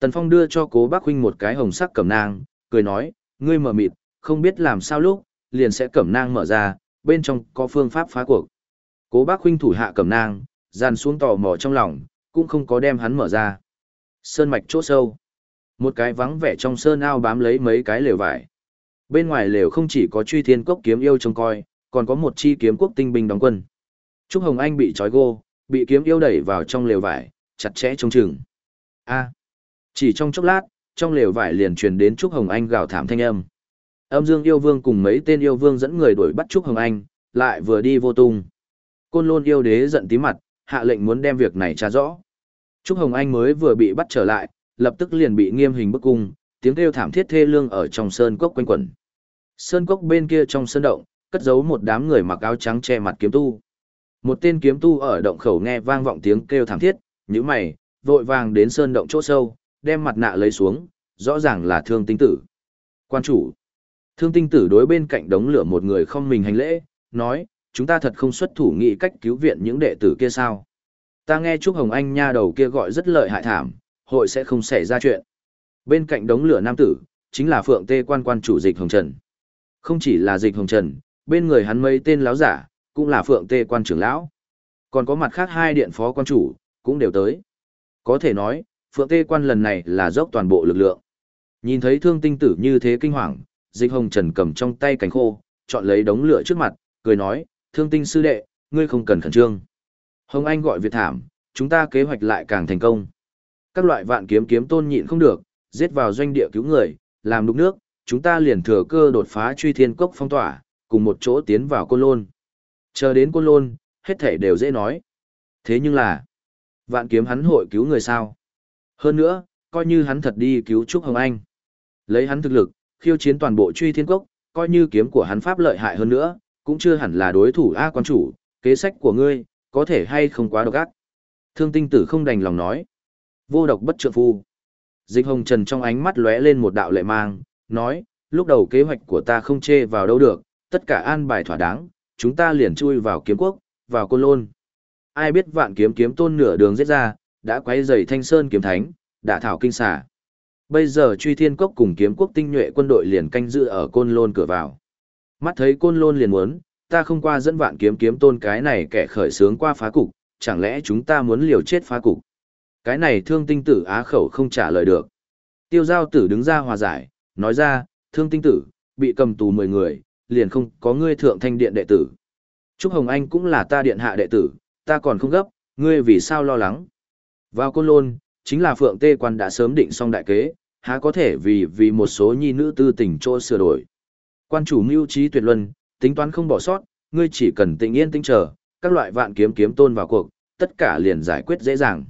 Tần Phong đưa cho cố bác huynh một cái hồng sắc cẩm nang, cười nói, ngươi mở mịt, không biết làm sao lúc, liền sẽ cẩm nang mở ra, bên trong có phương pháp phá cuộc. Cố bác huynh thủ hạ cẩm nang, dàn xuống tò mò trong lòng, cũng không có đem hắn mở ra. Sơn mạch chỗ sâu. Một cái vắng vẻ trong sơn ao bám lấy mấy cái lều vải. Bên ngoài lều không chỉ có truy thiên cốc kiếm yêu trông coi, còn có một chi kiếm quốc tinh binh đóng quân. Trúc Hồng Anh bị trói gô, bị kiếm yêu đẩy vào trong lều vải, chặt chẽ trông chừng. A. Chỉ trong chốc lát, trong lều vải liền truyền đến Trúc Hồng Anh gào thảm thanh âm. Âm Dương yêu vương cùng mấy tên yêu vương dẫn người đuổi bắt Trúc Hồng Anh, lại vừa đi vô tung. Côn Lôn yêu đế giận tí mặt, hạ lệnh muốn đem việc này tra rõ. Trúc Hồng Anh mới vừa bị bắt trở lại, lập tức liền bị nghiêm hình bức cung, tiếng kêu thảm thiết thê lương ở trong sơn cốc quanh quẩn. Sơn cốc bên kia trong sơn động, cất giấu một đám người mặc áo trắng che mặt kiếm tu. Một tên kiếm tu ở động khẩu nghe vang vọng tiếng kêu thảm thiết, nhíu mày, vội vàng đến sơn động chỗ sâu, đem mặt nạ lấy xuống, rõ ràng là thương tinh tử. Quan chủ. Thương tinh tử đối bên cạnh đống lửa một người không mình hành lễ, nói, chúng ta thật không xuất thủ nghị cách cứu viện những đệ tử kia sao. Ta nghe Trúc Hồng Anh nha đầu kia gọi rất lợi hại thảm, hội sẽ không xảy ra chuyện. Bên cạnh đống lửa nam tử, chính là Phượng Tê quan quan chủ dịch Hồng Trần. Không chỉ là dịch Hồng Trần, bên người hắn mấy tên láo giả, cũng là Phượng Tê quan trưởng lão. Còn có mặt khác hai điện phó quan chủ, cũng đều tới. Có thể nói, Phượng Tê quan lần này là dốc toàn bộ lực lượng. Nhìn thấy thương tinh tử như thế kinh hoàng, dịch hồng trần cầm trong tay cánh khô, chọn lấy đống lửa trước mặt, cười nói, thương tinh sư đệ, ngươi không cần khẩn trương. Hồng Anh gọi Việt thảm, chúng ta kế hoạch lại càng thành công. Các loại vạn kiếm kiếm tôn nhịn không được, giết vào doanh địa cứu người, làm đục nước, chúng ta liền thừa cơ đột phá truy thiên cốc phong tỏa, cùng một chỗ tiến vào côn lôn. Chờ đến côn lôn, hết thể đều dễ nói. Thế nhưng là, vạn kiếm hắn hội cứu người sao? Hơn nữa, coi như hắn thật đi cứu Trúc Hồng Anh. Lấy hắn thực lực, khiêu chiến toàn bộ truy thiên cốc, coi như kiếm của hắn pháp lợi hại hơn nữa, cũng chưa hẳn là đối thủ A quan chủ, kế sách của ngươi, có thể hay không quá độc ác. Thương tinh tử không đành lòng nói. Vô độc bất trượng phu. Dịch hồng trần trong ánh mắt lóe lên một đạo lệ mang, nói, lúc đầu kế hoạch của ta không chê vào đâu được, tất cả an bài thỏa đáng, chúng ta liền chui vào kiếm quốc, vào côn lôn. Ai biết vạn kiếm kiếm tôn nửa đường giết ra, đã quấy dày thanh sơn kiếm thánh, đã thảo kinh xà. Bây giờ truy thiên cốc cùng kiếm quốc tinh nhuệ quân đội liền canh giữ ở côn lôn cửa vào. Mắt thấy côn lôn liền muốn, ta không qua dẫn vạn kiếm kiếm tôn cái này kẻ khởi sướng qua phá cục, chẳng lẽ chúng ta muốn liều chết phá cục. Cái này thương tinh tử á khẩu không trả lời được. Tiêu giao tử đứng ra hòa giải, nói ra, thương tinh tử, bị cầm tù 10 người, liền không có ngươi thượng thanh điện đệ tử. Trúc Hồng Anh cũng là ta điện hạ đệ tử, ta còn không gấp, ngươi vì sao lo lắng. Vào côn lôn, chính là Phượng Tê Quan đã sớm định xong đại kế, há có thể vì vì một số nhi nữ tư tình chỗ sửa đổi. Quan chủ mưu trí tuyệt luân, tính toán không bỏ sót, ngươi chỉ cần tĩnh yên tĩnh chờ, các loại vạn kiếm kiếm tôn vào cuộc, tất cả liền giải quyết dễ dàng.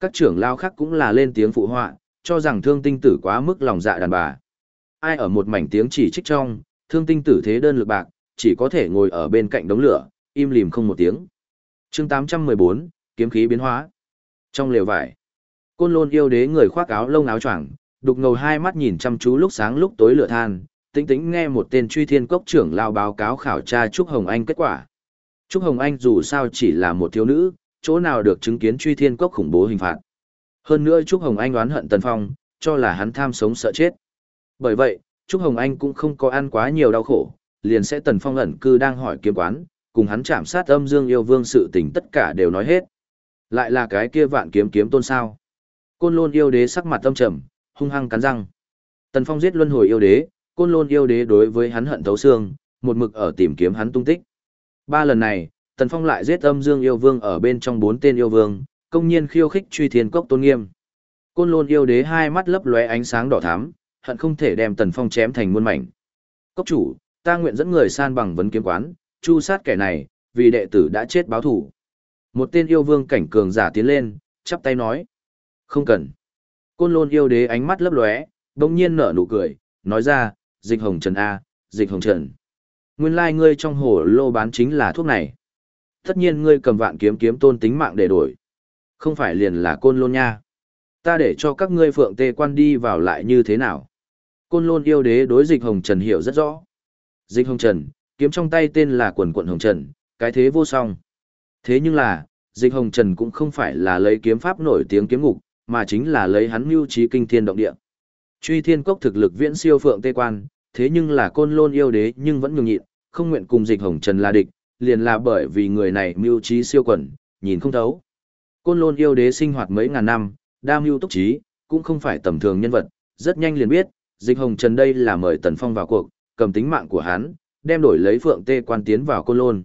Các trưởng lao khác cũng là lên tiếng phụ họa, cho rằng thương tinh tử quá mức lòng dạ đàn bà. Ai ở một mảnh tiếng chỉ trích trong, thương tinh tử thế đơn lực bạc, chỉ có thể ngồi ở bên cạnh đống lửa, im lìm không một tiếng. chương 814, kiếm khí biến hóa. Trong lều vải, côn lôn yêu đế người khoác áo lông áo choàng đục ngầu hai mắt nhìn chăm chú lúc sáng lúc tối lửa than, tĩnh tĩnh nghe một tên truy thiên cốc trưởng lao báo cáo khảo tra Trúc Hồng Anh kết quả. Trúc Hồng Anh dù sao chỉ là một thiếu nữ, chỗ nào được chứng kiến truy thiên cốc khủng bố hình phạt. Hơn nữa Trúc Hồng Anh oán hận Tần Phong, cho là hắn tham sống sợ chết. Bởi vậy, Trúc Hồng Anh cũng không có ăn quá nhiều đau khổ, liền sẽ Tần Phong ẩn cư đang hỏi kiếm quán, cùng hắn chạm sát âm dương yêu vương sự tình tất cả đều nói hết. Lại là cái kia vạn kiếm kiếm tôn sao. Côn lôn yêu đế sắc mặt âm trầm, hung hăng cắn răng. Tần Phong giết luân hồi yêu đế, côn lôn yêu đế đối với hắn hận thấu xương, một mực ở tìm kiếm hắn tung tích. Ba lần này, Tần Phong lại giết âm dương yêu vương ở bên trong bốn tên yêu vương, công nhiên khiêu khích truy thiên cốc tôn nghiêm. Côn lôn yêu đế hai mắt lấp lóe ánh sáng đỏ thắm, hận không thể đem Tần Phong chém thành muôn mảnh. Cốc chủ, ta nguyện dẫn người san bằng vấn kiếm quán, chu sát kẻ này, vì đệ tử đã chết báo thủ. Một tên yêu vương cảnh cường giả tiến lên, chắp tay nói. Không cần. Côn lôn yêu đế ánh mắt lấp lóe, đồng nhiên nở nụ cười, nói ra, dịch hồng trần A, dịch hồng trần. Nguyên lai ngươi trong hồ lô bán chính là thuốc này. Tất nhiên ngươi cầm vạn kiếm kiếm tôn tính mạng để đổi. Không phải liền là côn lôn nha. Ta để cho các ngươi phượng tê quan đi vào lại như thế nào. Côn lôn yêu đế đối dịch hồng trần hiểu rất rõ. Dịch hồng trần, kiếm trong tay tên là quần quận hồng trần, cái thế vô song. Thế nhưng là, dịch hồng trần cũng không phải là lấy kiếm pháp nổi tiếng kiếm ngục, mà chính là lấy hắn mưu trí kinh thiên động địa. Truy thiên cốc thực lực viễn siêu phượng tê quan, thế nhưng là côn lôn yêu đế nhưng vẫn nhường nhịn, không nguyện cùng dịch hồng trần là địch, liền là bởi vì người này mưu trí siêu quần, nhìn không thấu. Côn lôn yêu đế sinh hoạt mấy ngàn năm, đa mưu túc trí, cũng không phải tầm thường nhân vật, rất nhanh liền biết, dịch hồng trần đây là mời tần phong vào cuộc, cầm tính mạng của hắn, đem đổi lấy phượng tê quan tiến vào côn lôn.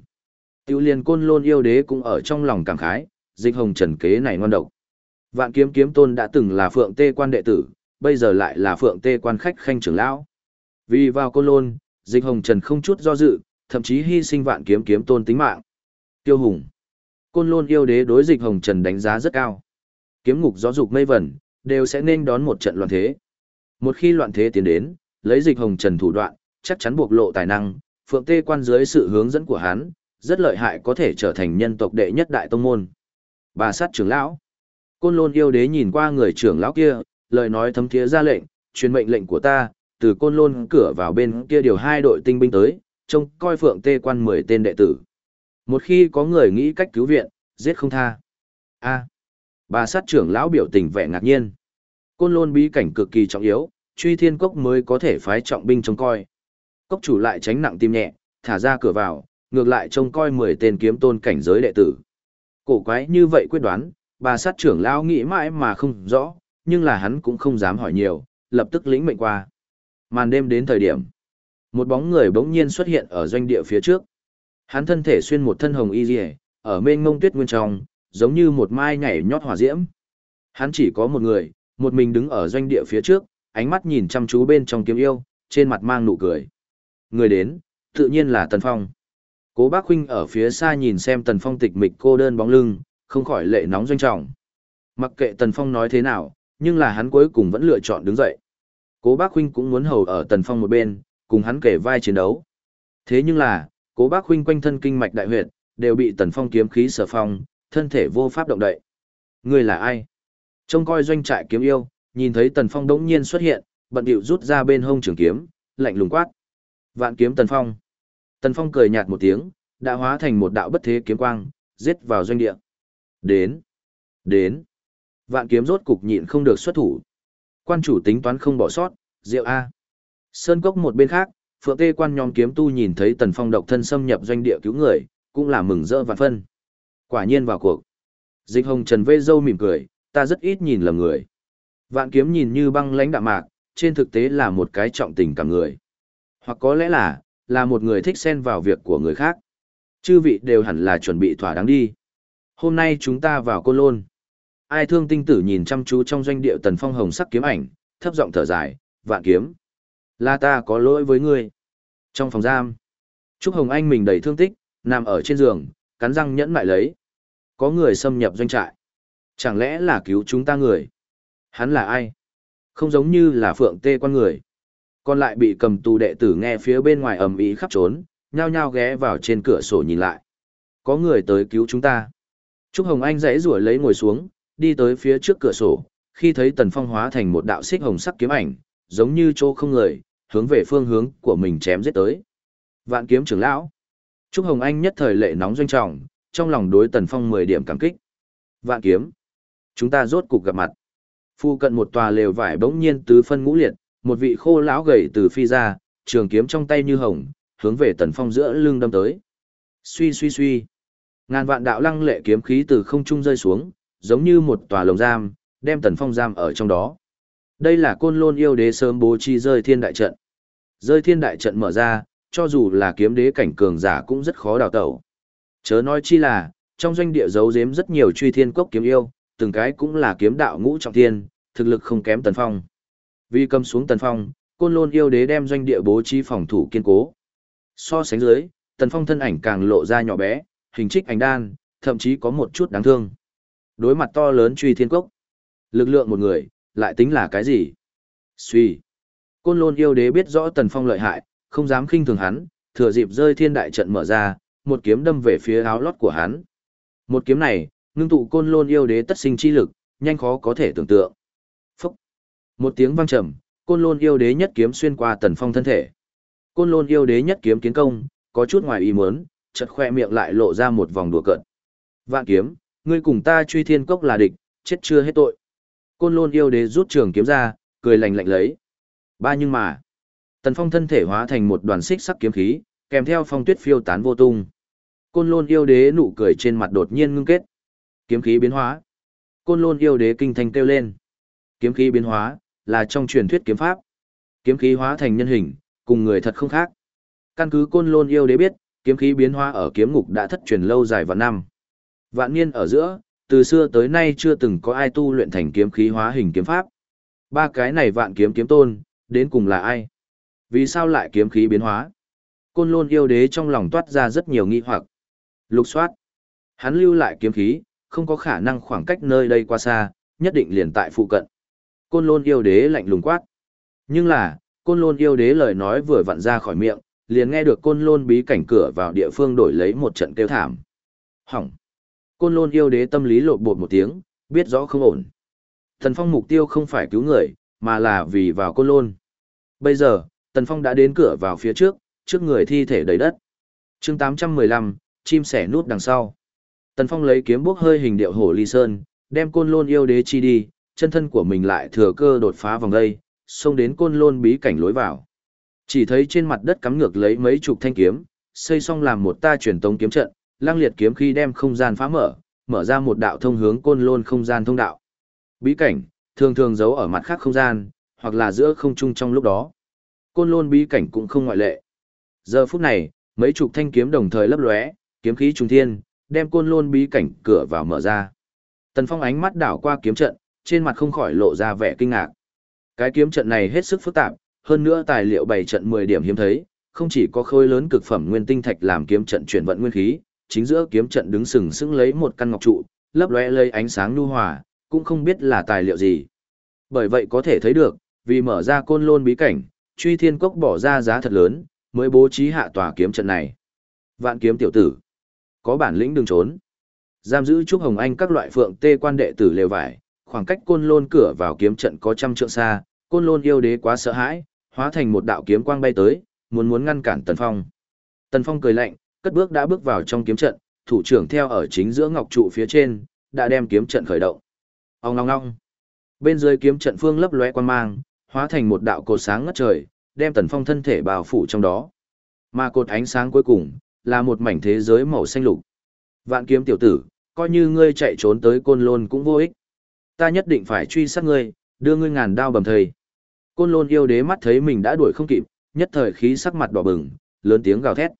Tiêu liền côn lôn yêu đế cũng ở trong lòng cảm khái, dịch hồng trần kế này ngon độc. Vạn kiếm kiếm tôn đã từng là phượng tê quan đệ tử, bây giờ lại là phượng tê quan khách khanh trưởng lão. Vì vào côn lôn, dịch hồng trần không chút do dự, thậm chí hy sinh vạn kiếm kiếm tôn tính mạng. Tiêu hùng. Côn lôn yêu đế đối dịch hồng trần đánh giá rất cao. Kiếm ngục gió dục mây vẩn, đều sẽ nên đón một trận loạn thế. Một khi loạn thế tiến đến, lấy dịch hồng trần thủ đoạn, chắc chắn buộc lộ tài năng, phượng tê quan dưới sự hướng dẫn của hắn, rất lợi hại có thể trở thành nhân tộc đệ nhất đại tông môn. Bà sát trưởng lão. Côn lôn yêu đế nhìn qua người trưởng lão kia, lời nói thấm thiế ra lệnh, truyền mệnh lệnh của ta, từ côn lôn cửa vào bên kia điều hai đội tinh binh tới, trông coi phượng tê quan mười tên đệ tử. Một khi có người nghĩ cách cứu viện, giết không tha. A. bà sát trưởng lão biểu tình vẻ ngạc nhiên. Côn lôn bí cảnh cực kỳ trọng yếu, truy thiên cốc mới có thể phái trọng binh trông coi. Cốc chủ lại tránh nặng tim nhẹ, thả ra cửa vào, ngược lại trông coi mười tên kiếm tôn cảnh giới đệ tử. Cổ quái như vậy quyết đoán, bà sát trưởng lão nghĩ mãi mà không rõ, nhưng là hắn cũng không dám hỏi nhiều, lập tức lĩnh mệnh qua. Màn đêm đến thời điểm, một bóng người bỗng nhiên xuất hiện ở doanh địa phía trước. Hắn thân thể xuyên một thân hồng y liễu, ở mênh mông tuyết nguyên trong, giống như một mai nhảy nhót hỏa diễm. Hắn chỉ có một người, một mình đứng ở doanh địa phía trước, ánh mắt nhìn chăm chú bên trong kiếm yêu, trên mặt mang nụ cười. Người đến, tự nhiên là Tần Phong. Cố Bác Huynh ở phía xa nhìn xem Tần Phong tịch mịch cô đơn bóng lưng, không khỏi lệ nóng doanh trọng. Mặc kệ Tần Phong nói thế nào, nhưng là hắn cuối cùng vẫn lựa chọn đứng dậy. Cố Bác Huynh cũng muốn hầu ở Tần Phong một bên, cùng hắn kể vai chiến đấu. Thế nhưng là, cố bác huynh quanh thân kinh mạch đại huyệt, đều bị tần phong kiếm khí sở phong, thân thể vô pháp động đậy. Người là ai? Trông coi doanh trại kiếm yêu, nhìn thấy tần phong đống nhiên xuất hiện, bận điệu rút ra bên hông trường kiếm, lạnh lùng quát. Vạn kiếm tần phong. Tần phong cười nhạt một tiếng, đã hóa thành một đạo bất thế kiếm quang, giết vào doanh địa. Đến. Đến. Vạn kiếm rốt cục nhịn không được xuất thủ. Quan chủ tính toán không bỏ sót, rượu A. Sơn cốc một bên khác, phượng tê quan nhóm kiếm tu nhìn thấy tần phong độc thân xâm nhập doanh địa cứu người, cũng là mừng rỡ vạn phân. Quả nhiên vào cuộc. Dịch hồng trần vê dâu mỉm cười, ta rất ít nhìn lầm người. Vạn kiếm nhìn như băng lãnh đạm mạc, trên thực tế là một cái trọng tình cảm người. Hoặc có lẽ là, là một người thích xen vào việc của người khác. Chư vị đều hẳn là chuẩn bị thỏa đáng đi. Hôm nay chúng ta vào côn lôn. Ai thương tinh tử nhìn chăm chú trong doanh địa tần phong hồng sắc kiếm ảnh, thấp giọng thở dài, vạn kiếm. Là ta có lỗi với ngươi. Trong phòng giam, Trúc Hồng Anh mình đầy thương tích, nằm ở trên giường, cắn răng nhẫn mại lấy. Có người xâm nhập doanh trại. Chẳng lẽ là cứu chúng ta người? Hắn là ai? Không giống như là phượng tê quan người. Còn lại bị cầm tù đệ tử nghe phía bên ngoài ầm ĩ khắp trốn, nhao nhao ghé vào trên cửa sổ nhìn lại. Có người tới cứu chúng ta. Trúc Hồng Anh dãy rủa lấy ngồi xuống, đi tới phía trước cửa sổ, khi thấy Tần Phong hóa thành một đạo xích hồng sắc kiếm ảnh, giống như chỗ không người, hướng về phương hướng của mình chém giết tới. Vạn kiếm trưởng lão. Trúc Hồng Anh nhất thời lệ nóng doanh trọng, trong lòng đối Tần Phong 10 điểm cảm kích. Vạn kiếm. Chúng ta rốt cục gặp mặt. Phu cận một tòa lều vải bỗng nhiên tứ phân ngũ liệt, một vị khô lão gầy từ phi ra, trường kiếm trong tay như hồng, hướng về Tần Phong giữa lưng đâm tới. Suy suy suy. Ngàn vạn đạo lăng lệ kiếm khí từ không trung rơi xuống, giống như một tòa lồng giam, đem Tần Phong giam ở trong đó. Đây là côn lôn yêu đế sớm bố trí rơi thiên đại trận. Rơi thiên đại trận mở ra, cho dù là kiếm đế cảnh cường giả cũng rất khó đào tẩu. Chớ nói chi là, trong doanh địa giấu giếm rất nhiều truy thiên cốc kiếm yêu, từng cái cũng là kiếm đạo ngũ trọng thiên, thực lực không kém Tần Phong. Vì cầm xuống Tần Phong, côn lôn yêu đế đem doanh địa bố trí phòng thủ kiên cố. So sánh dưới, Tần Phong thân ảnh càng lộ ra nhỏ bé, hình trích ảnh đan, thậm chí có một chút đáng thương. Đối mặt to lớn truy thiên cốc, lực lượng một người, lại tính là cái gì? Suy. Côn lôn yêu đế biết rõ Tần Phong lợi hại, không dám khinh thường hắn, thừa dịp rơi thiên đại trận mở ra, một kiếm đâm về phía áo lót của hắn. Một kiếm này, ngưng tụ côn lôn yêu đế tất sinh chi lực, nhanh khó có thể tưởng tượng. Phúc! Một tiếng vang trầm, côn lôn yêu đế nhất kiếm xuyên qua Tần Phong thân thể. Côn lôn yêu đế nhất kiếm kiến công, có chút ngoài ý muốn, chợt khoe miệng lại lộ ra một vòng đùa cợt. Vạn kiếm, ngươi cùng ta truy thiên cốc là địch, chết chưa hết tội. Côn lôn yêu đế rút trường kiếm ra, cười lạnh lạnh lấy. Ba nhưng mà, tần phong thân thể hóa thành một đoàn xích sắc kiếm khí, kèm theo phong tuyết phiêu tán vô tung. Côn lôn yêu đế nụ cười trên mặt đột nhiên ngưng kết. Kiếm khí biến hóa. Côn lôn yêu đế kinh thanh kêu lên. Kiếm khí biến hóa, là trong truyền thuyết kiếm pháp. Kiếm khí hóa thành nhân hình, cùng người thật không khác. Căn cứ côn lôn yêu đế biết, kiếm khí biến hóa ở kiếm ngục đã thất truyền lâu dài vạn năm. Vạn niên ở giữa, từ xưa tới nay chưa từng có ai tu luyện thành kiếm khí hóa hình kiếm pháp. Ba cái này vạn kiếm kiếm tôn, đến cùng là ai? Vì sao lại kiếm khí biến hóa? Côn lôn yêu đế trong lòng toát ra rất nhiều nghi hoặc. Lục soát. Hắn lưu lại kiếm khí, không có khả năng khoảng cách nơi đây qua xa, nhất định liền tại phụ cận. Côn lôn yêu đế lạnh lùng quát. Nhưng là, côn lôn yêu đế lời nói vừa vặn ra khỏi miệng, liền nghe được côn lôn bí cảnh cửa vào địa phương đổi lấy một trận kêu thảm. Hỏng. Côn lôn yêu đế tâm lý lộn bột một tiếng, biết rõ không ổn. Tần Phong mục tiêu không phải cứu người, mà là vì vào côn lôn. Bây giờ, Tần Phong đã đến cửa vào phía trước, trước người thi thể đầy đất. chương 815, chim sẻ nút đằng sau. Tần Phong lấy kiếm bước hơi hình điệu hổ ly sơn, đem côn lôn yêu đế chi đi, chân thân của mình lại thừa cơ đột phá vòng đây, xông đến côn lôn bí cảnh lối vào. Chỉ thấy trên mặt đất cắm ngược lấy mấy chục thanh kiếm, xây xong làm một ta truyền tống kiếm trận, lang liệt kiếm khi đem không gian phá mở, mở ra một đạo thông hướng côn lôn không gian thông đạo. Bí cảnh, thường thường giấu ở mặt khác không gian, hoặc là giữa không trung trong lúc đó. Côn lôn bí cảnh cũng không ngoại lệ. Giờ phút này, mấy chục thanh kiếm đồng thời lấp lóe, kiếm khí trùng thiên, đem côn lôn bí cảnh cửa vào mở ra. Tần Phong ánh mắt đảo qua kiếm trận, trên mặt không khỏi lộ ra vẻ kinh ngạc. Cái kiếm trận này hết sức phức tạp, hơn nữa tài liệu bày trận 10 điểm hiếm thấy, không chỉ có khối lớn cực phẩm nguyên tinh thạch làm kiếm trận chuyển vận nguyên khí, chính giữa kiếm trận đứng sừng sững lấy một căn ngọc trụ, lấp lóe lấy ánh sáng nhu hòa, cũng không biết là tài liệu gì. Bởi vậy có thể thấy được, vì mở ra côn lôn bí cảnh, truy thiên cốc bỏ ra giá thật lớn, mới bố trí hạ tòa kiếm trận này. Vạn kiếm tiểu tử, có bản lĩnh đừng trốn. Giam giữ Trúc Hồng Anh các loại phượng tê quan đệ tử lều vải, khoảng cách côn lôn cửa vào kiếm trận có trăm trượng xa, côn lôn yêu đế quá sợ hãi, hóa thành một đạo kiếm quang bay tới, muốn muốn ngăn cản Tần Phong. Tần Phong cười lạnh, cất bước đã bước vào trong kiếm trận, thủ trưởng theo ở chính giữa ngọc trụ phía trên, đã đem kiếm trận khởi động. Ông ngong ngong. Bên dưới kiếm trận phương lấp lóe quan mang, hóa thành một đạo cột sáng ngất trời, đem Tần Phong thân thể bao phủ trong đó. Mà cột ánh sáng cuối cùng là một mảnh thế giới màu xanh lục. Vạn kiếm tiểu tử, coi như ngươi chạy trốn tới côn lôn cũng vô ích. Ta nhất định phải truy sát ngươi, đưa ngươi ngàn đao bầm thây. Côn lôn yêu đế mắt thấy mình đã đuổi không kịp, nhất thời khí sắc mặt đỏ bừng, lớn tiếng gào thét.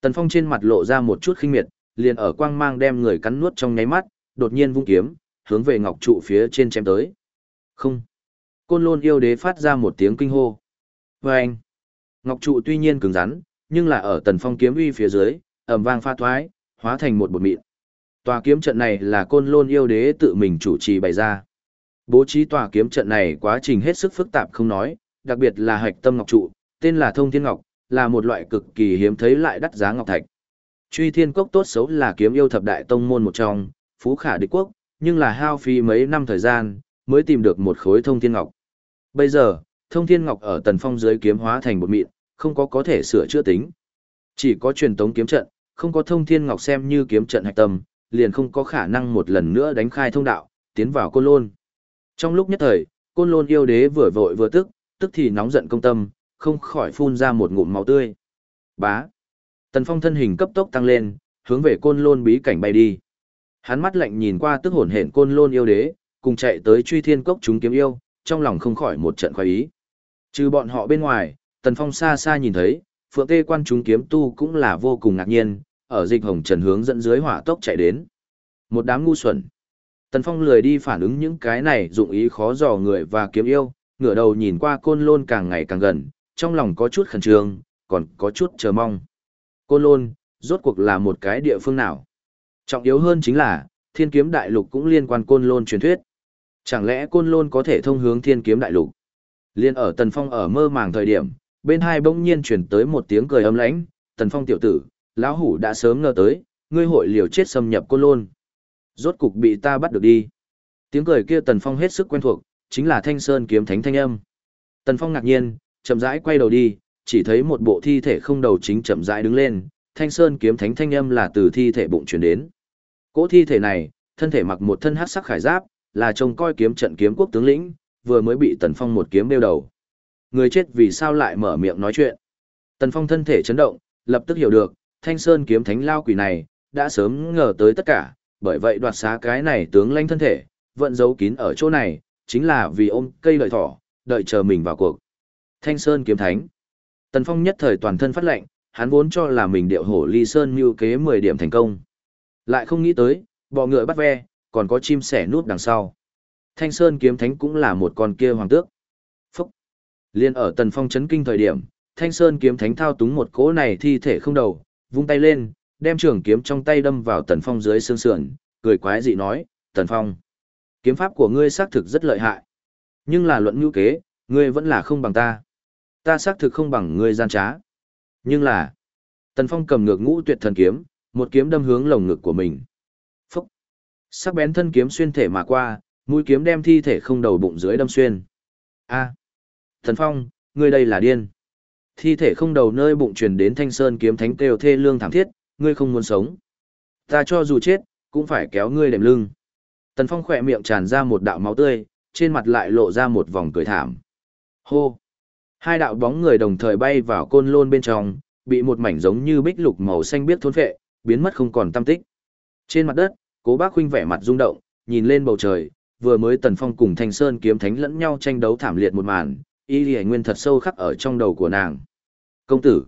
Tần Phong trên mặt lộ ra một chút khinh miệt, liền ở quang mang đem người cắn nuốt trong nháy mắt, đột nhiên vung kiếm, hướng về ngọc trụ phía trên chém tới. Không. Côn lôn yêu đế phát ra một tiếng kinh hô. Và anh. Ngọc trụ tuy nhiên cứng rắn, nhưng là ở tần phong kiếm uy phía dưới, ầm vang pha thoái, hóa thành một bột mịn. Tòa kiếm trận này là côn lôn yêu đế tự mình chủ trì bày ra. Bố trí tòa kiếm trận này quá trình hết sức phức tạp không nói, đặc biệt là hạch tâm ngọc trụ, tên là thông thiên ngọc, là một loại cực kỳ hiếm thấy lại đắt giá ngọc thạch. Truy thiên cốc tốt xấu là kiếm yêu thập đại tông môn một trong, phú khả địch quốc, nhưng là hao phí mấy năm thời gian, mới tìm được một khối thông thiên ngọc. Bây giờ, thông thiên ngọc ở tần phong dưới kiếm hóa thành một mịn, không có có thể sửa chữa tính. Chỉ có truyền tống kiếm trận, không có thông thiên ngọc xem như kiếm trận hạch tâm, liền không có khả năng một lần nữa đánh khai thông đạo, tiến vào côn lôn. Trong lúc nhất thời, côn lôn yêu đế vừa vội vừa tức, tức thì nóng giận công tâm, không khỏi phun ra một ngụm máu tươi. Bá. Tần Phong thân hình cấp tốc tăng lên, hướng về côn lôn bí cảnh bay đi. Hắn mắt lạnh nhìn qua tức hồn hển côn lôn yêu đế, cùng chạy tới truy thiên cốc chúng kiếm yêu, trong lòng không khỏi một trận khoái ý. Trừ bọn họ bên ngoài, Tần Phong xa xa nhìn thấy, phượng tê quan chúng kiếm tu cũng là vô cùng ngạc nhiên, ở dịch hồng trần hướng dẫn dưới hỏa tốc chạy đến. Một đám ngu xuẩn. Tần Phong lười đi phản ứng những cái này dụng ý khó dò người và kiếm yêu, ngửa đầu nhìn qua côn lôn càng ngày càng gần, trong lòng có chút khẩn trương, còn có chút chờ mong. Côn lôn, rốt cuộc là một cái địa phương nào? Trọng yếu hơn chính là, thiên kiếm đại lục cũng liên quan côn lôn truyền thuyết. Chẳng lẽ côn lôn có thể thông hướng thiên kiếm đại lục? Liên ở Tần Phong ở mơ màng thời điểm, bên hai bỗng nhiên chuyển tới một tiếng cười ấm lãnh, Tần Phong tiểu tử, lão hủ đã sớm ngờ tới, ngươi hội liều chết xâm nhập côn lôn. Rốt cục bị ta bắt được đi. Tiếng cười kia Tần Phong hết sức quen thuộc, chính là Thanh Sơn kiếm thánh thanh âm. Tần Phong ngạc nhiên, chậm rãi quay đầu đi, chỉ thấy một bộ thi thể không đầu chính chậm rãi đứng lên, Thanh Sơn kiếm thánh thanh âm là từ thi thể bụng truyền đến. Cỗ thi thể này, thân thể mặc một thân hắc sắc khải giáp, là trông coi kiếm trận kiếm quốc tướng lĩnh, vừa mới bị Tần Phong một kiếm đeo đầu. Người chết vì sao lại mở miệng nói chuyện? Tần Phong thân thể chấn động, lập tức hiểu được, Thanh Sơn kiếm thánh lao quỷ này, đã sớm ngờ tới tất cả, bởi vậy đoạt xá cái này tướng lãnh thân thể, vận giấu kín ở chỗ này, chính là vì ôm cây lợi thỏ, đợi chờ mình vào cuộc. Thanh Sơn kiếm thánh. Tần Phong nhất thời toàn thân phát lệnh, hắn vốn cho là mình điệu hổ ly sơn mưu kế 10 điểm thành công. Lại không nghĩ tới, bọ ngựa bắt ve, còn có chim sẻ nút đằng sau. Thanh Sơn kiếm thánh cũng là một con kia hoàng tước. Phúc! Liên ở Tần Phong chấn kinh thời điểm, Thanh Sơn kiếm thánh thao túng một cỗ này thi thể không đầu, vung tay lên, đem trường kiếm trong tay đâm vào Tần Phong dưới xương sườn, cười quái dị nói, Tần Phong, kiếm pháp của ngươi xác thực rất lợi hại. Nhưng là luận ngữ kế, ngươi vẫn là không bằng ta. Ta xác thực không bằng ngươi gian trá. Nhưng là, Tần Phong cầm ngược ngũ tuyệt thần kiếm, một kiếm đâm hướng lồng ngực của mình. Phúc! Sắc bén thân kiếm xuyên thể mà qua, mũi kiếm đem thi thể không đầu bụng dưới đâm xuyên. A! Tần Phong, ngươi đây là điên. Thi thể không đầu nơi bụng truyền đến Thanh Sơn kiếm thánh kêu thê lương thảm thiết, ngươi không muốn sống. Ta cho dù chết, cũng phải kéo ngươi đệm lưng. Tần Phong khỏe miệng tràn ra một đạo máu tươi, trên mặt lại lộ ra một vòng cười thảm. Hô! Hai đạo bóng người đồng thời bay vào côn lôn bên trong, bị một mảnh giống như bích lục màu xanh biếc thôn phệ, biến mất không còn tâm tích. Trên mặt đất, cố bác huynh vẻ mặt rung động, nhìn lên bầu trời, vừa mới Tần Phong cùng Thanh Sơn kiếm thánh lẫn nhau tranh đấu thảm liệt một màn, y Liễu nguyên thật sâu khắc ở trong đầu của nàng. Công tử!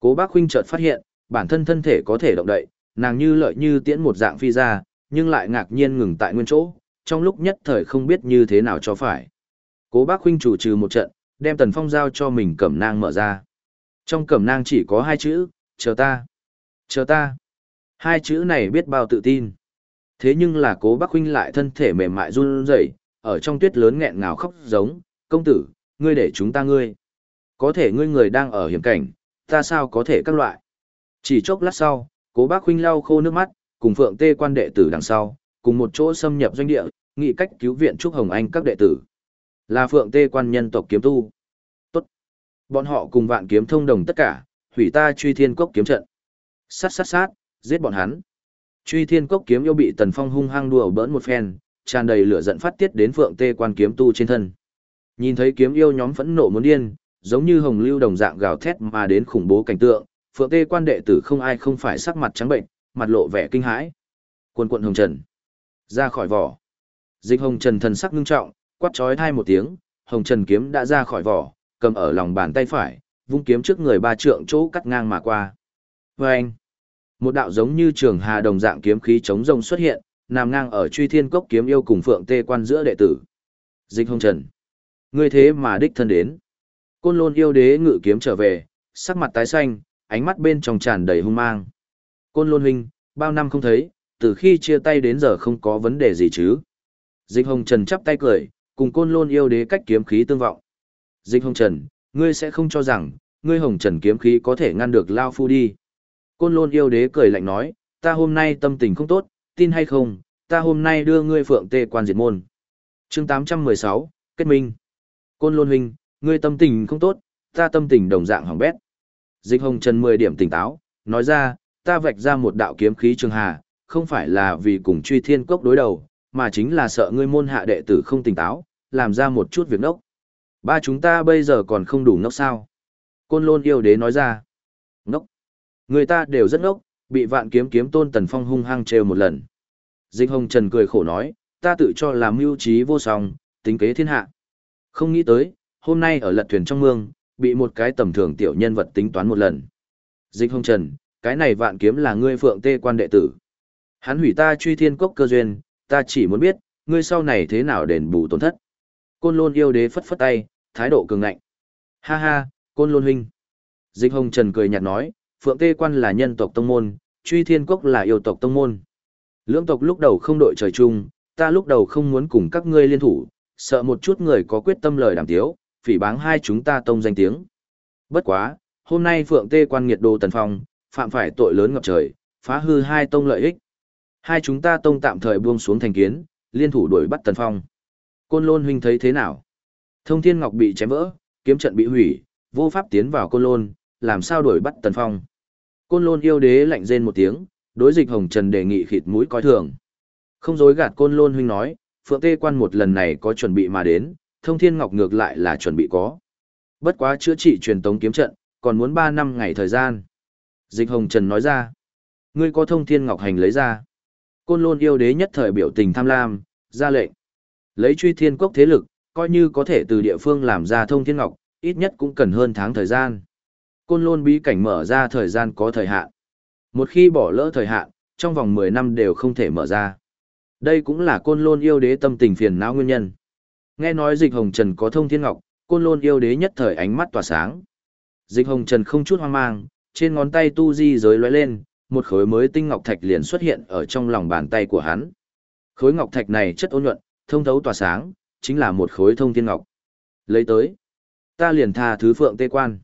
Cố bác huynh chợt phát hiện, bản thân thân thể có thể động đậy, nàng như lợi như tiễn một dạng phi ra, nhưng lại ngạc nhiên ngừng tại nguyên chỗ, trong lúc nhất thời không biết như thế nào cho phải. Cố bác huynh chủ trừ một trận, đem Tần Phong giao cho mình cẩm nang mở ra. Trong cẩm nang chỉ có hai chữ, chờ ta. Chờ ta. Hai chữ này biết bao tự tin. Thế nhưng là cố bác huynh lại thân thể mềm mại run rẩy, ở trong tuyết lớn nghẹn ngào khóc giống, công tử, ngươi để chúng ta ngươi. Có thể ngươi người đang ở hiểm cảnh, ta sao có thể các loại. Chỉ chốc lát sau, cố bác huynh lau khô nước mắt, cùng phượng tê quan đệ tử đằng sau, cùng một chỗ xâm nhập doanh địa, nghị cách cứu viện Trúc Hồng Anh các đệ tử. Là phượng tê quan nhân tộc kiếm tu. Tốt. Bọn họ cùng vạn kiếm thông đồng tất cả, hủy ta truy thiên cốc kiếm trận. Sát sát sát, giết bọn hắn. Truy thiên cốc kiếm yêu bị tần phong hung hăng đùa bỡn một phen, tràn đầy lửa giận phát tiết đến phượng tê quan kiếm tu trên thân. Nhìn thấy kiếm yêu nhóm phẫn nộ muốn điên, giống như hồng lưu đồng dạng gào thét mà đến khủng bố cảnh tượng, phượng tê quan đệ tử không ai không phải sắc mặt trắng bệnh, mặt lộ vẻ kinh hãi. Quân quận hồng trần. Ra khỏi vỏ. Dịch hồng trần thần sắc ngưng trọng, quát trói thai một tiếng, hồng trần kiếm đã ra khỏi vỏ, cầm ở lòng bàn tay phải, vung kiếm trước người ba trượng chỗ cắt ngang mà qua. Vâng! Một đạo giống như trường hà đồng dạng kiếm khí chống rông xuất hiện, nằm ngang ở truy thiên cốc kiếm yêu cùng phượng tê quan giữa đệ tử. Dịch hồng trần. Ngươi thế mà đích thân đến. Côn lôn yêu đế ngự kiếm trở về, sắc mặt tái xanh, ánh mắt bên trong tràn đầy hung mang. Côn lôn huynh, bao năm không thấy, từ khi chia tay đến giờ không có vấn đề gì chứ. Dịch hồng trần chắp tay cười, cùng côn lôn yêu đế cách kiếm khí tương vọng. Dịch hồng trần, ngươi sẽ không cho rằng, ngươi hồng trần kiếm khí có thể ngăn được Lao Phu đi. Côn lôn yêu đế cười lạnh nói, ta hôm nay tâm tình không tốt, tin hay không, ta hôm nay đưa ngươi phượng tê quan diệt môn. chương 816, kết minh. Côn lôn huynh, ngươi tâm tình không tốt, ta tâm tình đồng dạng hỏng bét. Dịch hồng trần 10 điểm tỉnh táo, nói ra, ta vạch ra một đạo kiếm khí trường hà, không phải là vì cùng truy thiên cốc đối đầu, mà chính là sợ ngươi môn hạ đệ tử không tỉnh táo, làm ra một chút việc nốc. Ba chúng ta bây giờ còn không đủ nốc sao. Côn lôn yêu đế nói ra. Nốc. Người ta đều rất ngốc, bị vạn kiếm kiếm tôn tần phong hung hăng trêu một lần. Dịch hồng trần cười khổ nói, ta tự cho là mưu trí vô song, tính kế thiên hạ. Không nghĩ tới, hôm nay ở lật thuyền trong mương, bị một cái tầm thường tiểu nhân vật tính toán một lần. Dịch hồng trần, cái này vạn kiếm là ngươi phượng tê quan đệ tử. Hắn hủy ta truy thiên cốc cơ duyên, ta chỉ muốn biết, ngươi sau này thế nào đền bù tổn thất. Côn lôn yêu đế phất phất tay, thái độ cường ngạnh. Ha ha, côn lôn huynh. Dịch hồng trần cười nhạt nói, phượng tê quan là nhân tộc tông môn, truy thiên cốc là yêu tộc tông môn. Lưỡng tộc lúc đầu không đội trời chung, ta lúc đầu không muốn cùng các ngươi liên thủ, sợ một chút người có quyết tâm lời đàm tiếu, phỉ báng hai chúng ta tông danh tiếng. Bất quá, hôm nay phượng tê quan nghiệt đồ tần phong, phạm phải tội lớn ngập trời, phá hư hai tông lợi ích. Hai chúng ta tông tạm thời buông xuống thành kiến, liên thủ đuổi bắt tần phong. Côn lôn huynh thấy thế nào? Thông thiên ngọc bị chém vỡ, kiếm trận bị hủy, vô pháp tiến vào côn lôn, làm sao đuổi bắt tần phong? Côn lôn yêu đế lạnh rên một tiếng, đối dịch hồng trần đề nghị khịt mũi coi thường. Không dối gạt côn lôn huynh nói, phượng tê quan một lần này có chuẩn bị mà đến, thông thiên ngọc ngược lại là chuẩn bị có. Bất quá chữa trị truyền tống kiếm trận, còn muốn 3 năm ngày thời gian. Dịch hồng trần nói ra, ngươi có thông thiên ngọc hành lấy ra. Côn lôn yêu đế nhất thời biểu tình tham lam, ra lệnh. Lấy truy thiên quốc thế lực, coi như có thể từ địa phương làm ra thông thiên ngọc, ít nhất cũng cần hơn tháng thời gian. Côn lôn bí cảnh mở ra thời gian có thời hạn. Một khi bỏ lỡ thời hạn, trong vòng 10 năm đều không thể mở ra. Đây cũng là côn lôn yêu đế tâm tình phiền não nguyên nhân. Nghe nói dịch hồng trần có thông thiên ngọc, côn lôn yêu đế nhất thời ánh mắt tỏa sáng. Dịch hồng trần không chút hoang mang, trên ngón tay tu di giới lóe lên, một khối mới tinh ngọc thạch liền xuất hiện ở trong lòng bàn tay của hắn. Khối ngọc thạch này chất ôn nhuận, thông thấu tỏa sáng, chính là một khối thông thiên ngọc. Lấy tới, ta liền tha thứ phượng tê quan.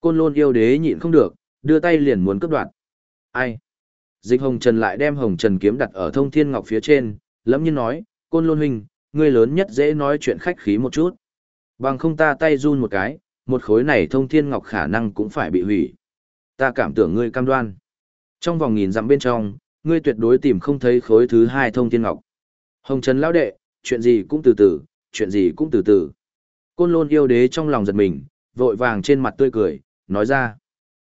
Côn lôn yêu đế nhịn không được, đưa tay liền muốn cướp đoạt. Ai? Dịch hồng trần lại đem hồng trần kiếm đặt ở thông thiên ngọc phía trên, lẫm nhiên nói, côn lôn huynh, ngươi lớn nhất dễ nói chuyện khách khí một chút. Bằng không ta tay run một cái, một khối này thông thiên ngọc khả năng cũng phải bị hủy. Ta cảm tưởng ngươi cam đoan. Trong vòng nghìn dặm bên trong, ngươi tuyệt đối tìm không thấy khối thứ hai thông thiên ngọc. Hồng Trần lão đệ, chuyện gì cũng từ từ, chuyện gì cũng từ từ. Côn lôn yêu đế trong lòng giật mình, vội vàng trên mặt tươi cười, nói ra.